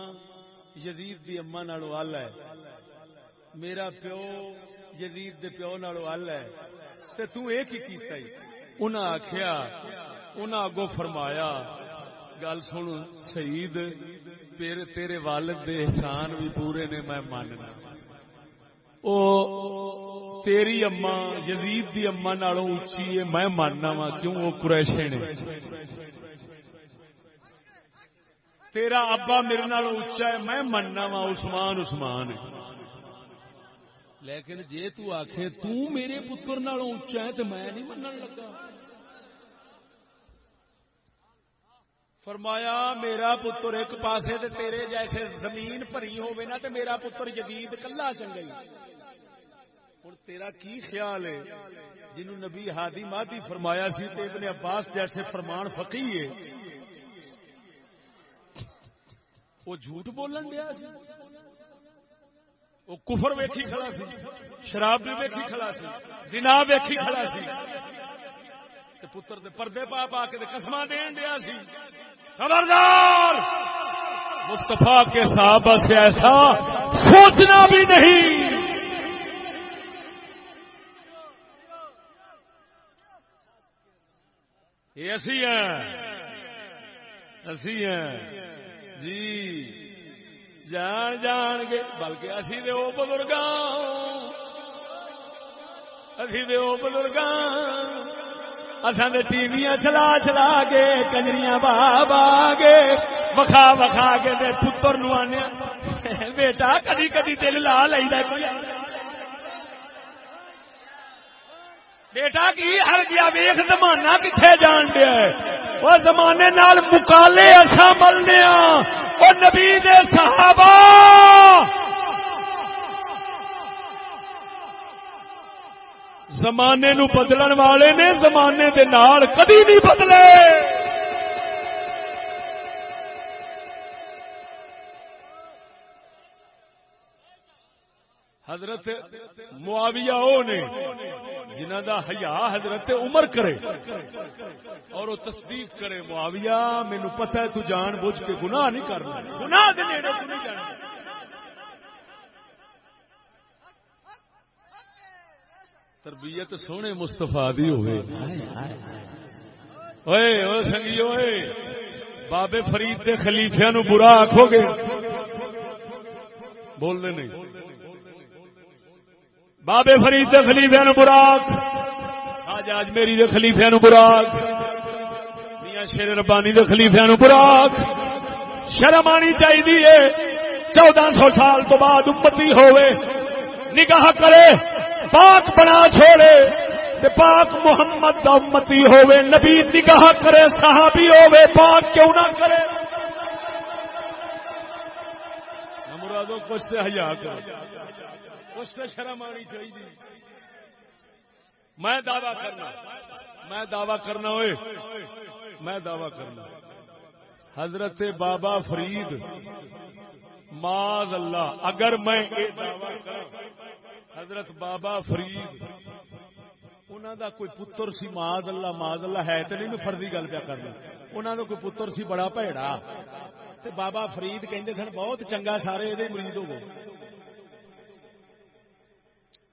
Speaker 1: یزید دی اما نالو ال ہے۔ میرا پیو یزید دے پیو نالو ال ہے۔ تے تو اے کی کیتا ہی؟ انہاں آکھیا، انہاں اگو فرمایا، گل سن سعید تیرے تیرے والد دے احسان بھی پورے نے میں ماننا۔ او تیری اما یزید دی اما نالوں اچھی ہے، میں ماننا وا کیوں؟ وہ قریشے نے۔ تیرا ابا میرے نالوں اچا ہے، میں مننا وا عثمان عثمان لیکن جے تو آکھے، تو میرے پتر نالوں اچا ہے تو میں نہیں منن لگا۔ فرمایا، میرا پتر ایک پاسے تے تیرے جیسے زمین بھری ہوے نا تے میرا پتر جدید کلا چنگئی ہوں تیرا کی خیال ہے؟ جنہوں نبی ہادی مادی فرمایا سی تے ابن عباس جیسے فرمان فقی ہے۔ وہ جھوٹ بولن دیا سی۔ وہ کفر ویکھی کھڑا سی، شراب بھی ویکھی کھڑا سی، زنا ویکھی کھڑا سی۔ تے پتر دے پردے پا پا کے قسمہ دین دیا سی۔ خبردار! مصطفیٰ کے صحابہ سے ایسا سوچنا بھی نہیں۔ یہ اسی ہیں۔ اسی ہیں۔ جی۔ جان جان کے بلکہ اسی دے او بزرگ اسی دے او بزرگ اصل دے ٹی وی چلا چلا کے کنجریاں با با کے بخا بخا کے دے پتر نو آنے بیٹا کدی کدی دل لا لئی کوئی بیٹا کی ہر گیا ویخ زمانہ کتنے جان دیا وہ زمانے نال مکالے اصا ملنے وہ نبی دے صحابہ زمانے نو بدلن والے نے زمانے دے نال کدی نہیں بدلے۔ حضرت معاویہ او نے جنہ دا حیا حضرت عمر کرے اور وہ تصدیق کرے، معاویہ مینو پتہ ہے تو جان بوجھ کے گناہ نہیں کرنا۔ گناہ دے نیڑے تو نہیں جانا تربیت سونے مستفا دی ہوئے۔ اوئے او سنگیو اوئے۔ بابے فرید دے خلیفیاں نو برا آکھو گے۔ بولنے نہیں۔ بابے فرید دے خلیفے نو براق آج آج میری دے خلیفے نو براق میاں شیر ربانی دے خلیفے نو براق شرم آنی چاہیے چودہ سو سال تو بعد امتی ہوئے۔ نگاہ کرے۔ پاک بنا چھوڑے تے پاک محمد دا امتی ہوئے نبی نگاہ کرے، صحابی ہوئے پاک کیوں نہ کرے؟ مرادو، کچھ تے حیا کرو۔ اس سے شرم آنی چاہیے میں دعوی کرنا۔ میں دعوی کرنا ہوئے۔ میں دعوی کرنا۔ حضرت بابا فرید ماض اللہ، اگر میں حضرت بابا فرید انہوں دا کوئی پتر سی ماض اللہ ماض اللہ ہے تو نہیں، میں فرضی گل پیا کرنا انہوں دا کوئی پتر سی بڑا پیڑا بابا فرید کہندے سن، بہت چنگا سارے یہ مریض ہو گئے۔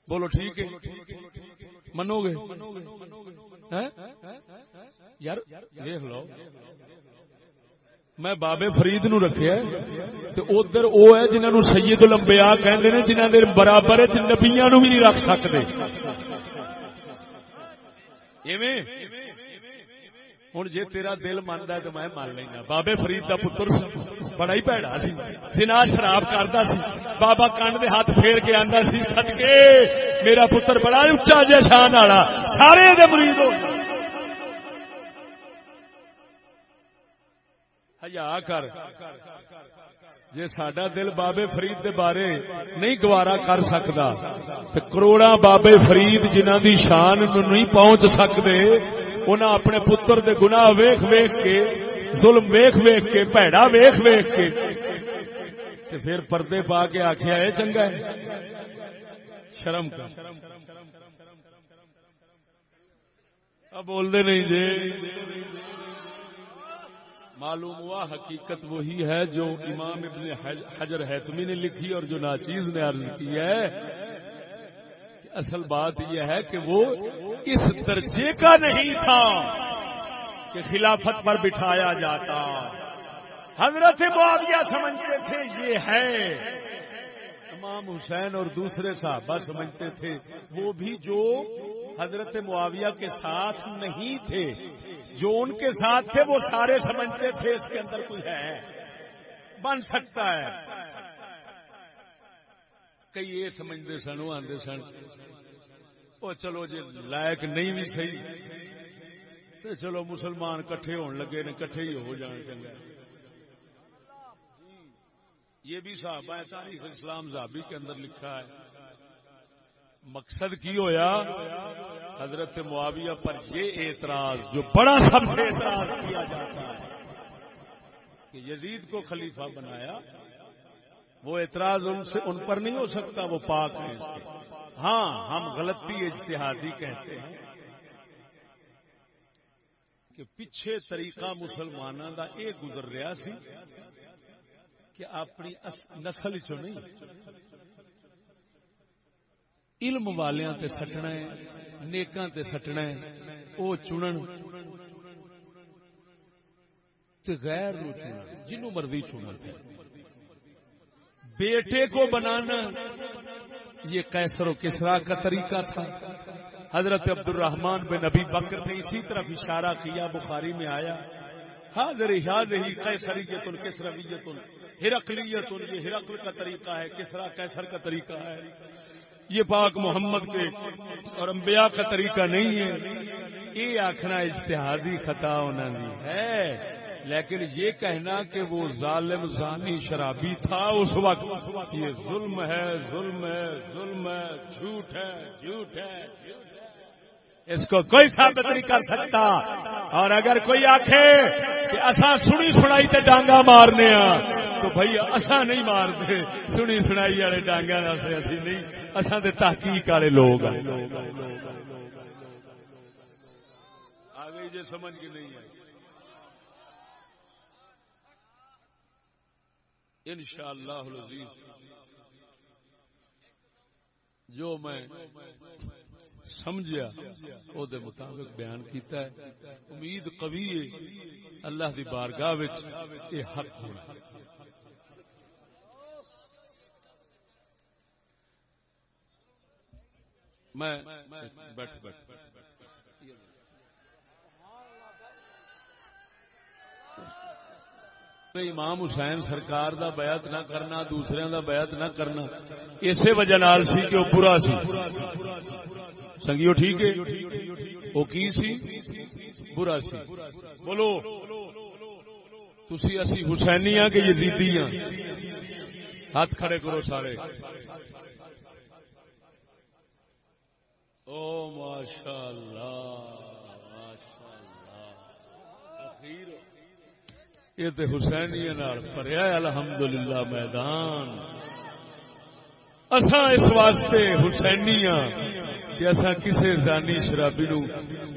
Speaker 1: بولو، ٹھیک ہے۔ منو گے؟ ہاں؟ یار، دیکھ لو۔ میں بابے فرید نو رکھے ادھر وہ ہے جنہوں سید لمبیا کہ جنہ دے برابر نبیا نو بھی نہیں رکھ سکتے۔ ہوں جی تیرا دل منتا تو میں مان لینا۔ بابے فرید کا پتر بڑا ہی پیڑا سی۔ سنا شراب کرتا سی۔ بابا کنڈ دے ہاتھ پھیر کے آتا سی سدکے میرا پتر بڑا اچا جا شان والا۔ سارے دے مریض ہو ہیا کر۔ جی سڈا دل بابے فرید دے بارے نہیں گوارا کر سکتا تو کروڑا بابے فرید جنہ دی شان نو نہیں پہنچ سکتے انہاں اپنے پتر دے گناہ ویخ ویخ کے، ظلم ویخ ویخ کے پیڑا ویخ ویخ کے۔ تے پھر پردے پا کے آخیا ہے چنگا ہے، شرم کر۔ اب بول دے نہیں جی معلوم ہوا حقیقت وہی ہے جو امام ابن حجر حتمی نے لکھی اور جو ناچیز نے عرض کی ہے اصل بات یہ ہے کہ وہ اس درجے کا نہیں تھا کہ خلافت پر بٹھایا جاتا۔ حضرت معاویہ سمجھتے تھے یہ ہے۔ امام حسین اور دوسرے صحابہ سمجھتے تھے۔ وہ بھی جو حضرت معاویہ کے ساتھ نہیں تھے۔ جو ان کے ساتھ تھے وہ سارے سمجھتے تھے اس کے اندر کوئی ہے۔ بن سکتا ہے۔ کئی یہ سمجھتے سن، وہ آدھے سن وہ چلو جی لائق نہیں بھی صحیح تو چلو مسلمان کٹھے ہون لگے نے، کٹھے ہی ہو جان چنگا۔ یہ بھی صاحب ہے، تاریخ اسلام زابی کے اندر لکھا ہے۔ مقصد کی ہویا؟ حضرت معاویہ پر یہ اعتراض جو بڑا سب سے اعتراض کیا جاتا ہے کہ یزید کو خلیفہ بنایا، وہ اعتراض ان سے، ان پر نہیں ہو سکتا، وہ پاک ہے ہاں ہم غلطی اجتہادی کہتے ہیں کہ پچھے طریقہ مسلمانوں کا یہ گزر رہا سی کہ اپنی نسل چ نہیں علم والیاں تے سٹنا ہے، نیکاں تے سٹنا ہے، او چنن۔ تے غیر نو چنن، جنوں مرضی چنن۔ بیٹے کو بنانا، یہ کیسر و کسرا کا طریقہ تھا۔ حضرت عبد الرحمان بن نبی بکر نے اسی طرف اشارہ کیا، بخاری میں آیا۔ حاضر حاضر ہی کیسریت الکسرویت ہرقلیت یہ ہرقل کا طریقہ ہے، کسرا کیسر کا طریقہ ہے۔ یہ پاک محمد کے اور انبیاء کا طریقہ نہیں ہے۔ یہ آخنا اشتہادی خطا ہونا نہیں ہے۔ لیکن یہ کہنا کہ وہ ظالم، زانی، شرابی تھا اس وقت۔ یہ ظلم ہے ظلم ہے ظلم ہے، جھوٹ ہے جھوٹ ہے۔ اس کو کوئی ثابت نہیں کر سکتا۔ اور اگر کوئی آخے کہ اصا سنی سنائی تے ڈانگا مارنے تو بھائی اصا نہیں مارتے۔ سنی سنائی والے ڈانگا اسی نہیں اصا تے تحقیق والے لوگ آ گئی جی سمجھ کے نہیں آئی۔ ان شاء اللہ جو میں سمجھیا او دے مطابق بیان کیتا ہے۔ امید قوی ہے، اللہ دی بارگاہ وچ اے حق ہونا میں بیٹھ بیٹھ۔ امام حسین سرکار دا بیعت نہ کرنا دوسرے دا بیعت نہ کرنا، اسی وجہ نال سی کہ وہ برا سی۔ سنگیو ٹھیک ہے؟ وہ کی سی؟ برا سی۔ بولو، تسی اسی حسینی ہاں کہ یزیدی ہاں ہاتھ کھڑے کرو سارے۔ او ماشاء اللہ یہ تو حسینی پریا الحمدللہ میدان۔ اساں اس واسطے حسینی ہاں کہ اساں کسے زانی شرابی نو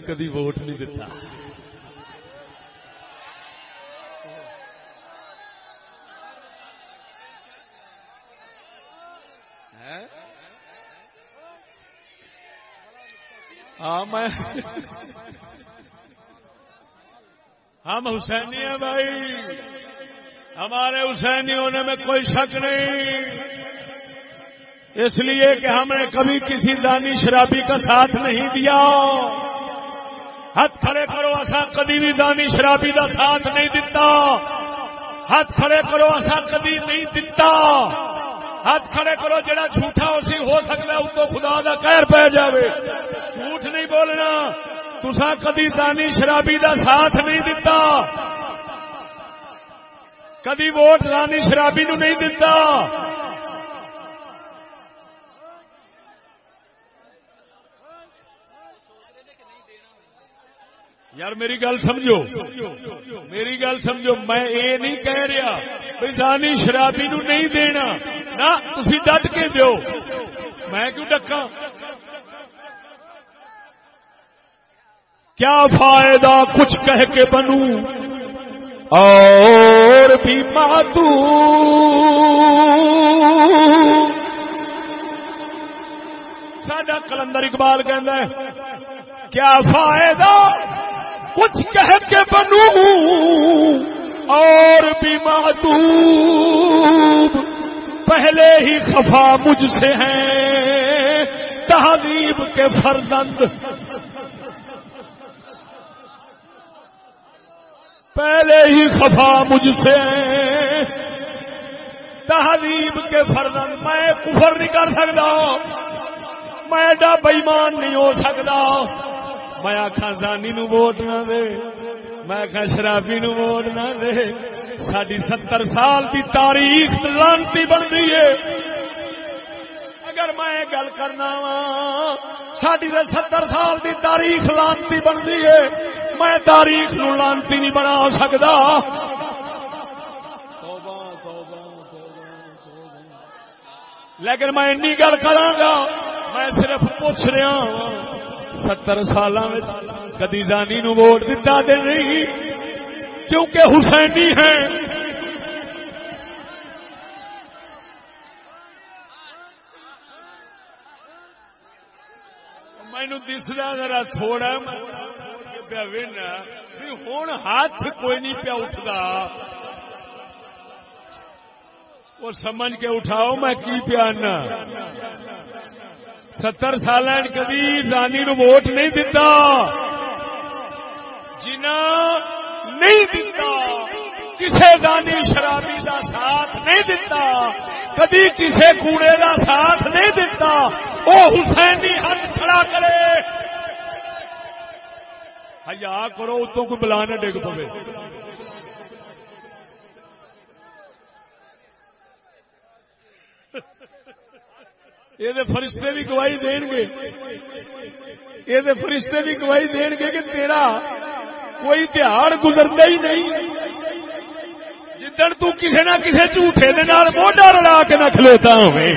Speaker 1: کدی ووٹ نہیں دیتا ہاں میں ہم حسینی ہیں بھائی، ہمارے حسینی ہونے میں کوئی شک نہیں۔ اس لیے کہ ہم نے کبھی کسی دانی شرابی کا ساتھ نہیں دیا۔ ہاتھ کھڑے کرو اصا کدی بھی دانی شرابی کا ساتھ نہیں دتا۔ ہاتھ کھڑے کرو اصا کدی نہیں دتا۔ ہاتھ کھڑے کرو، جڑا جھوٹا اسی ہو سکتا ہے اس کو خدا کا کہر پہ جائے جھوٹ نہیں بولنا۔ تسا کدی دانی شرابی دا ساتھ نہیں دتا۔ کدی ووٹ دانی شرابی نو نہیں دتا۔ یار میری گل سمجھو۔ میری گل سمجھو، میں یہ نہیں کہہ رہا بھائی دانی شرابی نو نہیں دینا۔ نہ تھی ڈٹ کے دو میں کیوں ڈکا کیا فائدہ کچھ کہہ کے بنوں؟ اور بھی ماتو سڈا کلندر اقبال کہ کیا فائدہ کچھ کہہ کے بنوں اور بھی ماتو پہلے ہی خفا مجھ سے ہیں، تہذیب کے فردند پہلے ہی خفا مجھ سے تہذیب کے فردن میں کفر نہیں کر سکتا، میں ایڈا بےمان نہیں ہو سکتا۔ میں آخا زانی نو ووٹ نہ دے۔ میں آخا شرابی نو ووٹ نہ دے۔ ساری ستر سال کی تاریخ لانتی بنتی ہے۔ اگر میں گل کرنا وا ساری ستر سال کی تاریخ لانتی بنتی ہے۔ میں تاریخ نو لانتی نہیں بنا سکتا لیکن میں این گل کرا میں صرف پوچھ رہا ہاں، ستر سال کدی زانی نو ووٹ دتا دے نہیں، کیونکہ حسینی ہے مینو دسدا ذرا تھوڑا پیا ہوں ہاتھ کوئی نہیں پیا اٹھتا وہ سمجھ کے اٹھاؤ میں کی پیانا ستر سال کبھی زانی نو ووٹ نہیں دتا۔ جنا نہیں دتا کسی دانی شرابی دا ساتھ نہیں دتا کدی کسی کوڑے دا ساتھ نہیں دتا وہ حسین ہاتھ کھڑا کرے۔ ہیا کرو، اتوں کو بلا نہ ڈگ پے یہ فرشتے بھی گواہی دین گے یہ فرشتے بھی گواہی دین گے کہ تیرا کوئی تہار گزرتا ہی نہیں۔ جدن تو نہ کسی جھوٹے موڈا رلا کے نہ کھلوتا ہوئے۔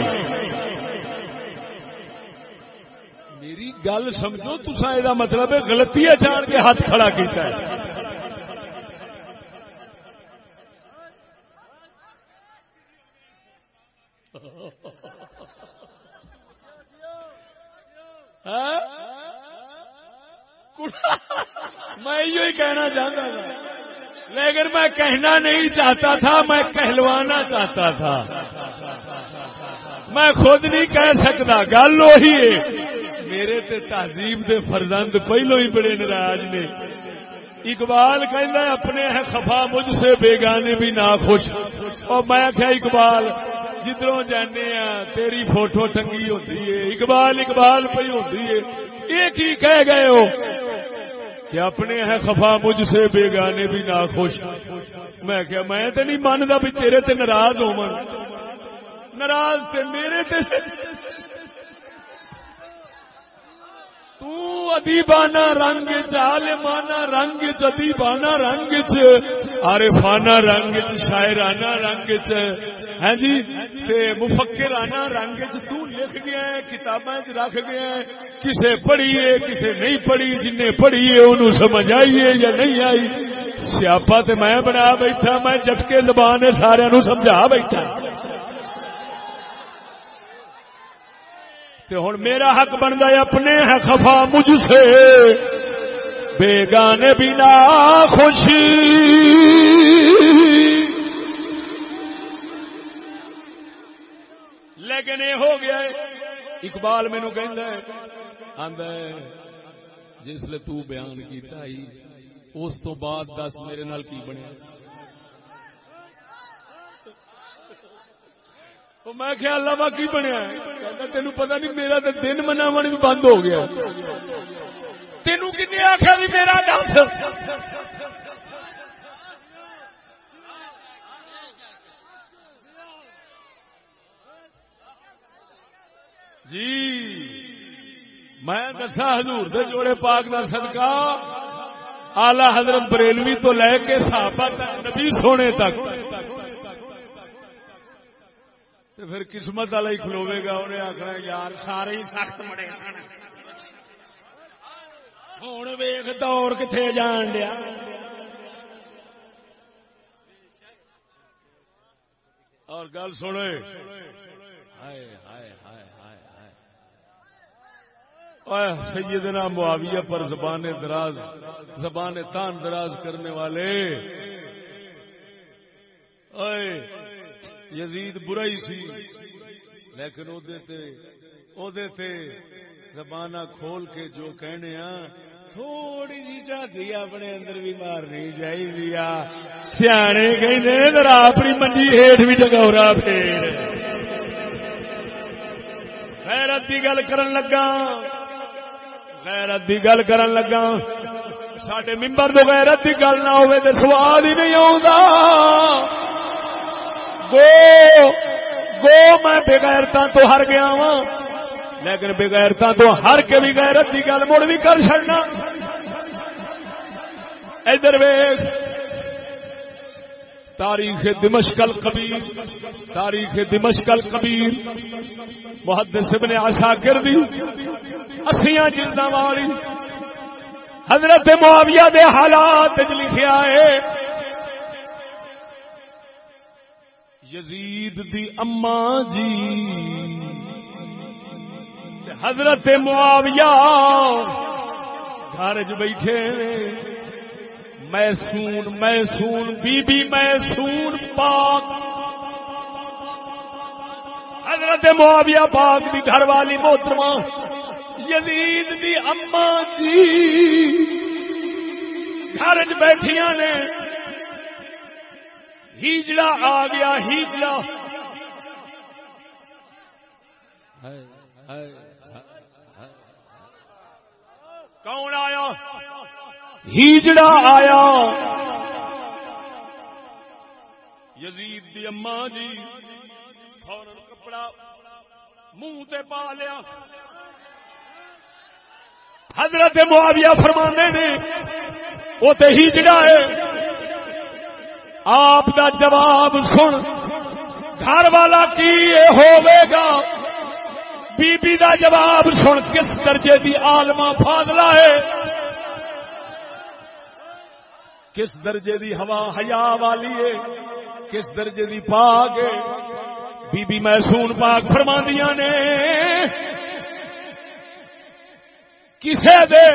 Speaker 1: میری گل سمجھو تسا یہ مطلب غلطی جان کے ہاتھ کھڑا کیتا ہے ہاں؟ میں یہ کہنا چاہتا تھا۔ لیکن میں کہنا نہیں چاہتا تھا، میں کہلوانا چاہتا تھا۔ میں خود نہیں کہہ سکتا، گل وہی ہے۔ میرے تے تہذیب دے فرزند پہلو ہی بڑے ناراض نے۔ اقبال کہنا اپنے ہے، خفا مجھ سے بیگانے بھی نہ خوش اور میں کیا اقبال جدھروں جانے ہاں تیری فوٹو ٹنگی ہوتی ہے، اقبال اقبال پہ ہوتی ہے۔ ایک ہی کہہ گئے ہو؟ کہ اپنے ہے خفا مجھ سے، بیگانے بھی نہ خوش میں کیا میں تو نہیں مانتا بھی تیرے تے ناراض ہو من ناراض تے میرے تے۔ تو ادیبانا رنگ چالمانا رنگ چدیبانا رنگ چارفانا رنگ چ، شاعرانہ رنگ چ۔ ہاں جی مفکرانہ رنگ چ لکھ گیا ہے، کتاباں رکھ گیا ہے، کسے پڑھی ہے، کسے نہیں پڑھی جن پڑھی ہے، انہوں سمجھ آئی ہے یا نہیں آئی۔ سیاپا تے میں بنا بیٹھا، میں جٹکے زبان سارے نو سمجھا بیٹھا۔ تے ہوں میرا حق بنتا ہے، اپنے ہے خفا مجھ سے۔ بیگانے بنا خوشی۔ لیکن یہ ہو گیا ہے۔ اقبال مینو کہ جسل تو بیان کیتا ہی، اس تو بعد دس میرے نال کی بنیا۔ میں خیال لوا کی بنیا تین پتا نہیں، میرا تو دن مناو بھی بند ہو گیا۔ تین کن آخیا بھی میرا دس۔ جی میں دسا حضور دے جوڑے پاک نہ صدقہ آلہ حضرت بریلوی تو لے کے صحابہ تک، نبی سونے تک۔ پھر قسمت والا ہی کھلوے گا، انہیں آخنا یار، سارے ہی سخت مڑے ہوں ویخ دور کتنے جان دیا اور گل سنے سیدنا معاویہ پر زبان دراز، زبان تان دراز کرنے والے۔ یزید برا ہی سی۔ لیکن زبان کھول کے جو کہنے ہاں تھوڑی جی چاہتی اپنے اندر بھی مارنی چاہیے سیانے کہ اپنی منجی ہیٹ بھی ڈگورا پھر غیرت کی گل کرن لگا۔ غیرت دی گل کرن لگا۔ سڈے ممبر تو غیرت کی گل نہ ہوئے تو سوال ہی نہیں آ گو گو، میں بغیرتا تو ہر گیا وا لیکن بغیرتا تو ہر کے بھی غیرت دی گل مڑ بھی کر چڑنا ادھر ویگ تاریخ دمشکل کبیر تاریخ دمشکل کبیر محدث ابن عساکر دی اسیاں جلداں والی، حضرت معاویہ دے حالات لکھیا ہے یزید دی اما جی حضرت معاویہ گھر چ بیٹھے۔ میسون میسون بی بی میسون پاک۔ حضرت معاویہ پاک دی گھر والی محترمہ، یزید دی اما جی۔ گھر چ بیٹھیاں نے۔ ہیجڑا آ گیا ہیجڑا کون آیا؟ ہیجڑا آیا۔ یزید دی اما جی فورن کپڑا منہ تے پا لیا۔ حضرت معاویہ فرمانے نے، وہ تو ہی جڑا ہے۔ آپ دا جواب سن۔ گھر والا کی ہوے گا؟ بی بی دا جواب سن۔ کس درجے دی آلما فاضلہ ہے؟ کس درجے دی ہوا حیا والی ہے؟ کس درجے دی پاک ہے؟ بی بی محسون پاک فرماندیاں نے۔ کسے دے؟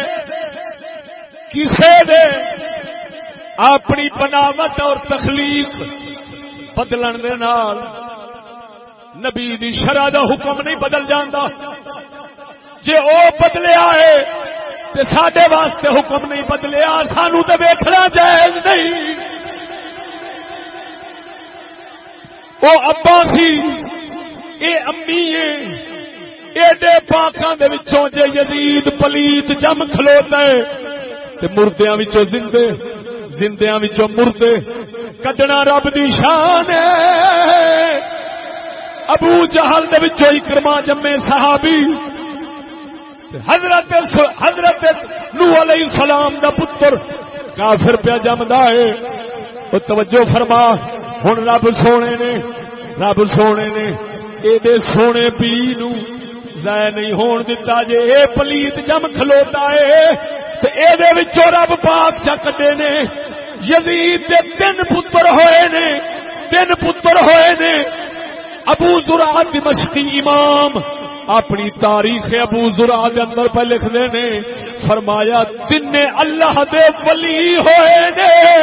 Speaker 1: کسے دے؟ اپنی بناوٹ اور تخلیق بدلن دے نال نبی دی شرع دا حکم نہیں بدل جاندا۔ جے او بدلیا ہے تے ساڈے واسطے حکم نہیں بدلیا سانو تے ویکھنا جائز نہیں۔ او ابا سی، اے امی ہے ایڈے پاکاں دے وچوں جے یزید پلیت جم کھلوتا ہے، تے مردیاں وچوں زندے، زندیاں وچوں مردے، کڈنا رب دی شان ہے۔ ابو جہل دے وچوں اکرما جمے صحابی حضرت حضرت نو علیہ السلام دا پتر کافر پیا جمدا ہے۔ او توجہ فرما، ہن رب سونے نے، رب سونے نے اے دے سونے پی نو ضائع نہیں ہون دتا جے اے پلیت جم کھلوتا ہے۔ تے اے دے وچوں رب پاک چا کڈے نے۔ یزید دے تین پتر ہوئے نے، تین پتر ہوئے نے۔ ابو زرعہ دمشقی امام اپنی تاریخ ابو زرعہ دے اندر پہ لکھ دے نے، فرمایا تین اللہ دے ولی ہوئے نے۔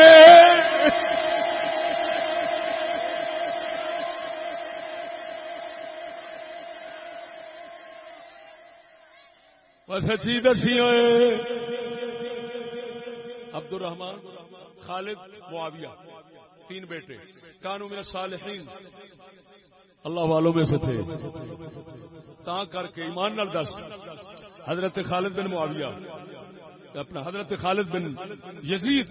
Speaker 1: سچی دسی ہوئے۔ عبد الرحمان خالد، معاویہ، تین بیٹے۔ کانو میرا صالحین اللہ والوں میں سے تھے۔ تا کر کے ایمان نال دس۔ حضرت خالد بن معاویہ، اپنا حضرت خالد بن یزید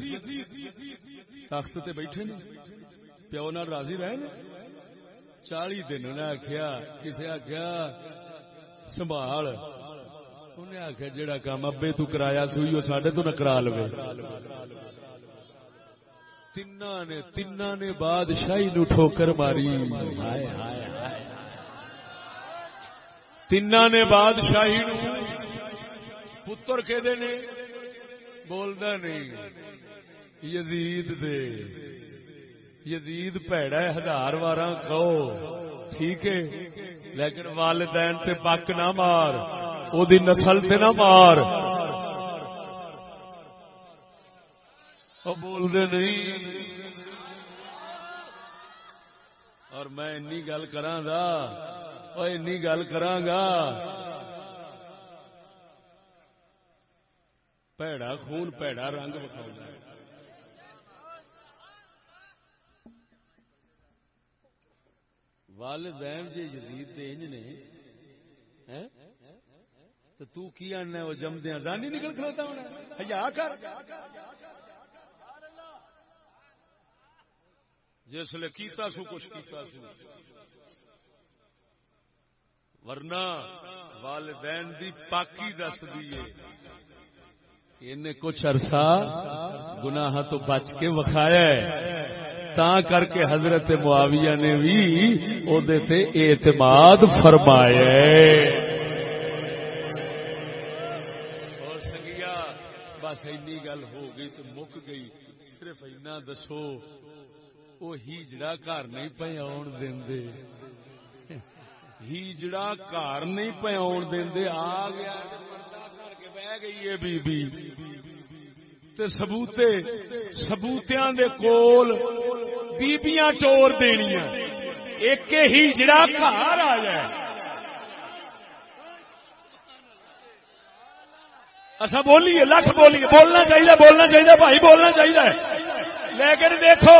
Speaker 1: تخت تے بیٹھے نے۔ پیو نال راضی رہے نے۔ چالی دن انہیں آخیا کسی آخیا سنبھال۔ انہیں آخیا جہاں کام ابے تو کرایا سوئی وہ سڈے تو نہ کرا لو تین نے تین نے بادشاہی نو ٹھوکر ماری۔ ہائے ہائے۔ تین نے بادشاہی پتر کہ بولدا نہیں یزید دے یزید پیڑا ہے ہزار وار کہو ٹھیک ہے لیکن والدین تے بک نہ مار او دی نسل تے نہ مار بول دے نہیں اور میں انی گل کرا گا اور انی گل کرا گا پیڑا خون پیڑا رنگ بکھاؤ والدین جی یزید دے انج نے تو تو کی آنا وہ جمدیا زانی نکل کھلوتا ہونا حیا کر جس لیے کیتا سو کچھ کیتا سو ورنہ والدین دی پاکی دس دیے انہیں کچھ عرصہ گناہ تو بچ کے وکھایا ہے۔ تا کر کے حضرت معاویہ نے بھی او تے اعتماد فرمایا اور سنگیا بس اینی گل ہو گئی تو مک گئی۔ صرف اینا دسو وہ ہیجڑا گھر نہیں پہ آن دے ہیجڑا گھر نہیں پہ آن دے آ گیا کر کے بہ گئی ہے بی بی تے سبوتے سبوتیاں دے کول بیبیاں ٹور دنیا ایک ہی جڑا گھر آ جائے۔ اچھا بولیے، لکھ بولیے، بولنا چاہیے بولنا چاہیے بھائی بولنا چاہیے لیکن دیکھو،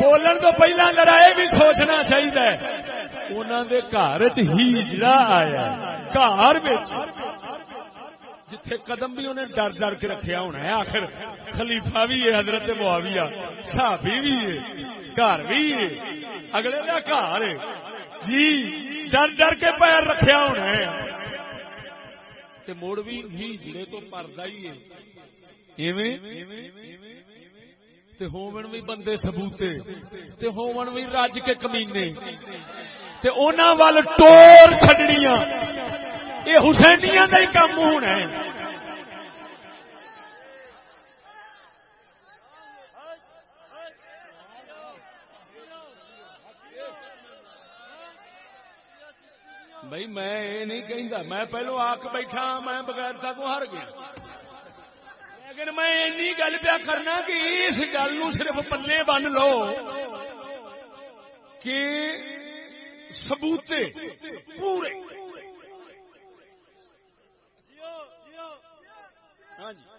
Speaker 1: بولن تو پہلا ذرا یہ بھی سوچنا چاہیے انہوں دے گھر ہیجڑا آیا گھر جتھے قدم بھی انہیں ڈر ڈر کے رکھیا ہونا ہے، آخر خلیفہ بھی ہے، حضرت معاویہ، صحابی بھی ہے، گھر بھی ہے۔ اگلے کا گھر ہے۔ جی ڈر ڈر کے پیر رکھیا ہونا ہے۔ تے مڑ بھی ہیجڑے تو پردا ہی ہے۔ ایویں؟ تے ہومن بھی بندے سبوتے تے ہومن بھی رج کے کمینے۔ تے انہاں وال ٹور چھڈنیاں۔ اے حسینیاں دا ہی کام ہونا ہے۔ بھائی میں یہ نہیں کہہ میں پہلو آک بیٹھا، میں بغیر تک ہر گیا۔ لیکن میں این گل پیا کرنا کہ اس گل صرف پلے بن لو کہ سبوتے پورے۔ ہاں جی۔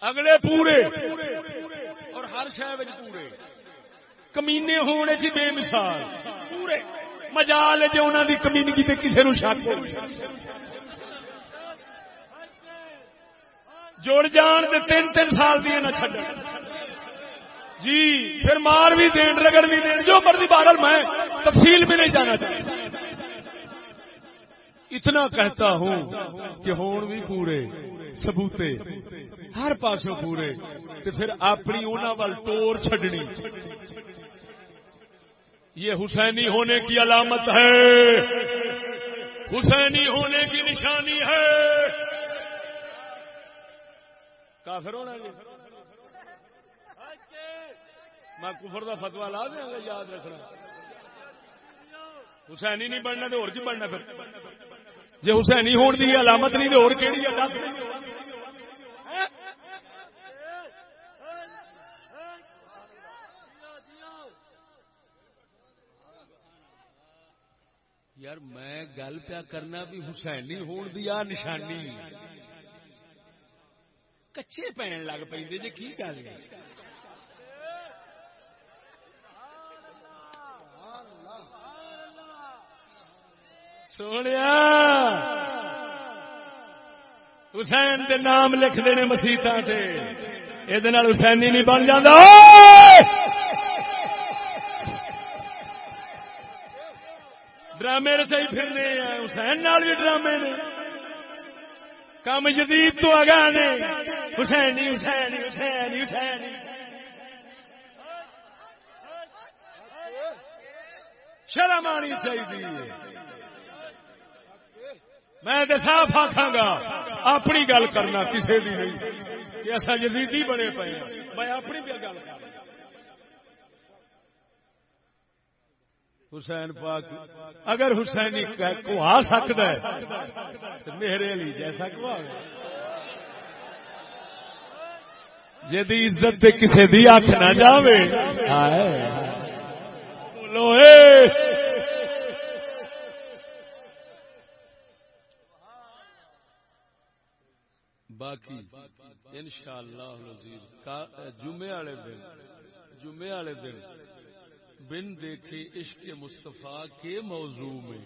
Speaker 1: اگلے پورے۔ اور ہر شہر پورے۔ کمینے ہونے چی بے مثال۔ پورے۔ مجال ہے جی انہوں کی کمینگی کسی نو شک ہو جڑ جان تے تین تین سال دی نہ چھڈ جی پھر مار بھی دین، رگڑ بھی دین، جو مرضی بادل میں، تفصیل میں نہیں جانا چاہتا۔ اتنا کہتا ہوں کہ ہون بھی پورے سبوتے ہر پاسوں پورے تو پھر اپنی انہوں وال ٹور چھڈنی۔ یہ حسینی ہونے کی علامت ہے۔ حسینی ہونے کی نشانی ہے۔ کافر ہونا جی۔ میں کفر کا فتوا لا دیا گا، یاد رکھنا۔ حسینی نہیں بننا تو اور کی بننا پھر؟ جی حسینی ہونے کی علامت نہیں تو اور دس۔ یار میں گل پیا کرنا بھی حسینی ہون دیا نشانی۔ کچے پہن لگ پہ جی کی گل سونے حسین دے نام لکھ دینے مسیطا سے یہ حسینی نہیں بن جاتا ڈرامے رسائی ہی پھرنے حسین نال بھی ڈرامے نے کم جدید تو آگا نے۔ حسینی جی، حسینی جی، حسینی جی، حسینی شرم آنی چاہیے۔ میں تو صاف آخا گا، اپنی گل کرنا کسی بھی نہیں۔ کہ ایسا جدیدی بنے پے ہاں۔ میں اپنی بھی گل کر حسین پاک، اگر حسینی کو سکتا ہے، تو میرے علی جیسا کو آ جی عزت کسی دی آخ نہ جاوے۔ بولو، اے۔ باقی ان شاء اللہ جمعے والے دن، جمعے والے دن بن دیکھے عشق مستفا کے موضوع میں۔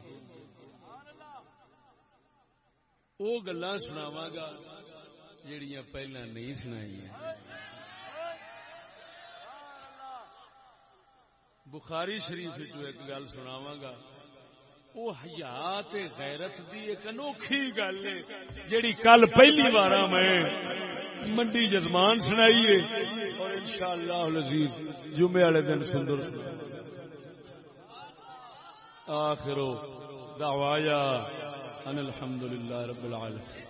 Speaker 1: وہ گلا سناوا گا جڑیاں پہلا نہیں سنائی بخاری شریف جو ایک گل سناوا گا۔ وہ حیات غیرت دی ایک انوکھی گل ہے، جیڑی کل پہلی بار میں منڈی جزمان سنائیے اور انشاءاللہ العزیز، جمعے والے دن سندر آخر دعوایا ان الحمد للہ رب العالمين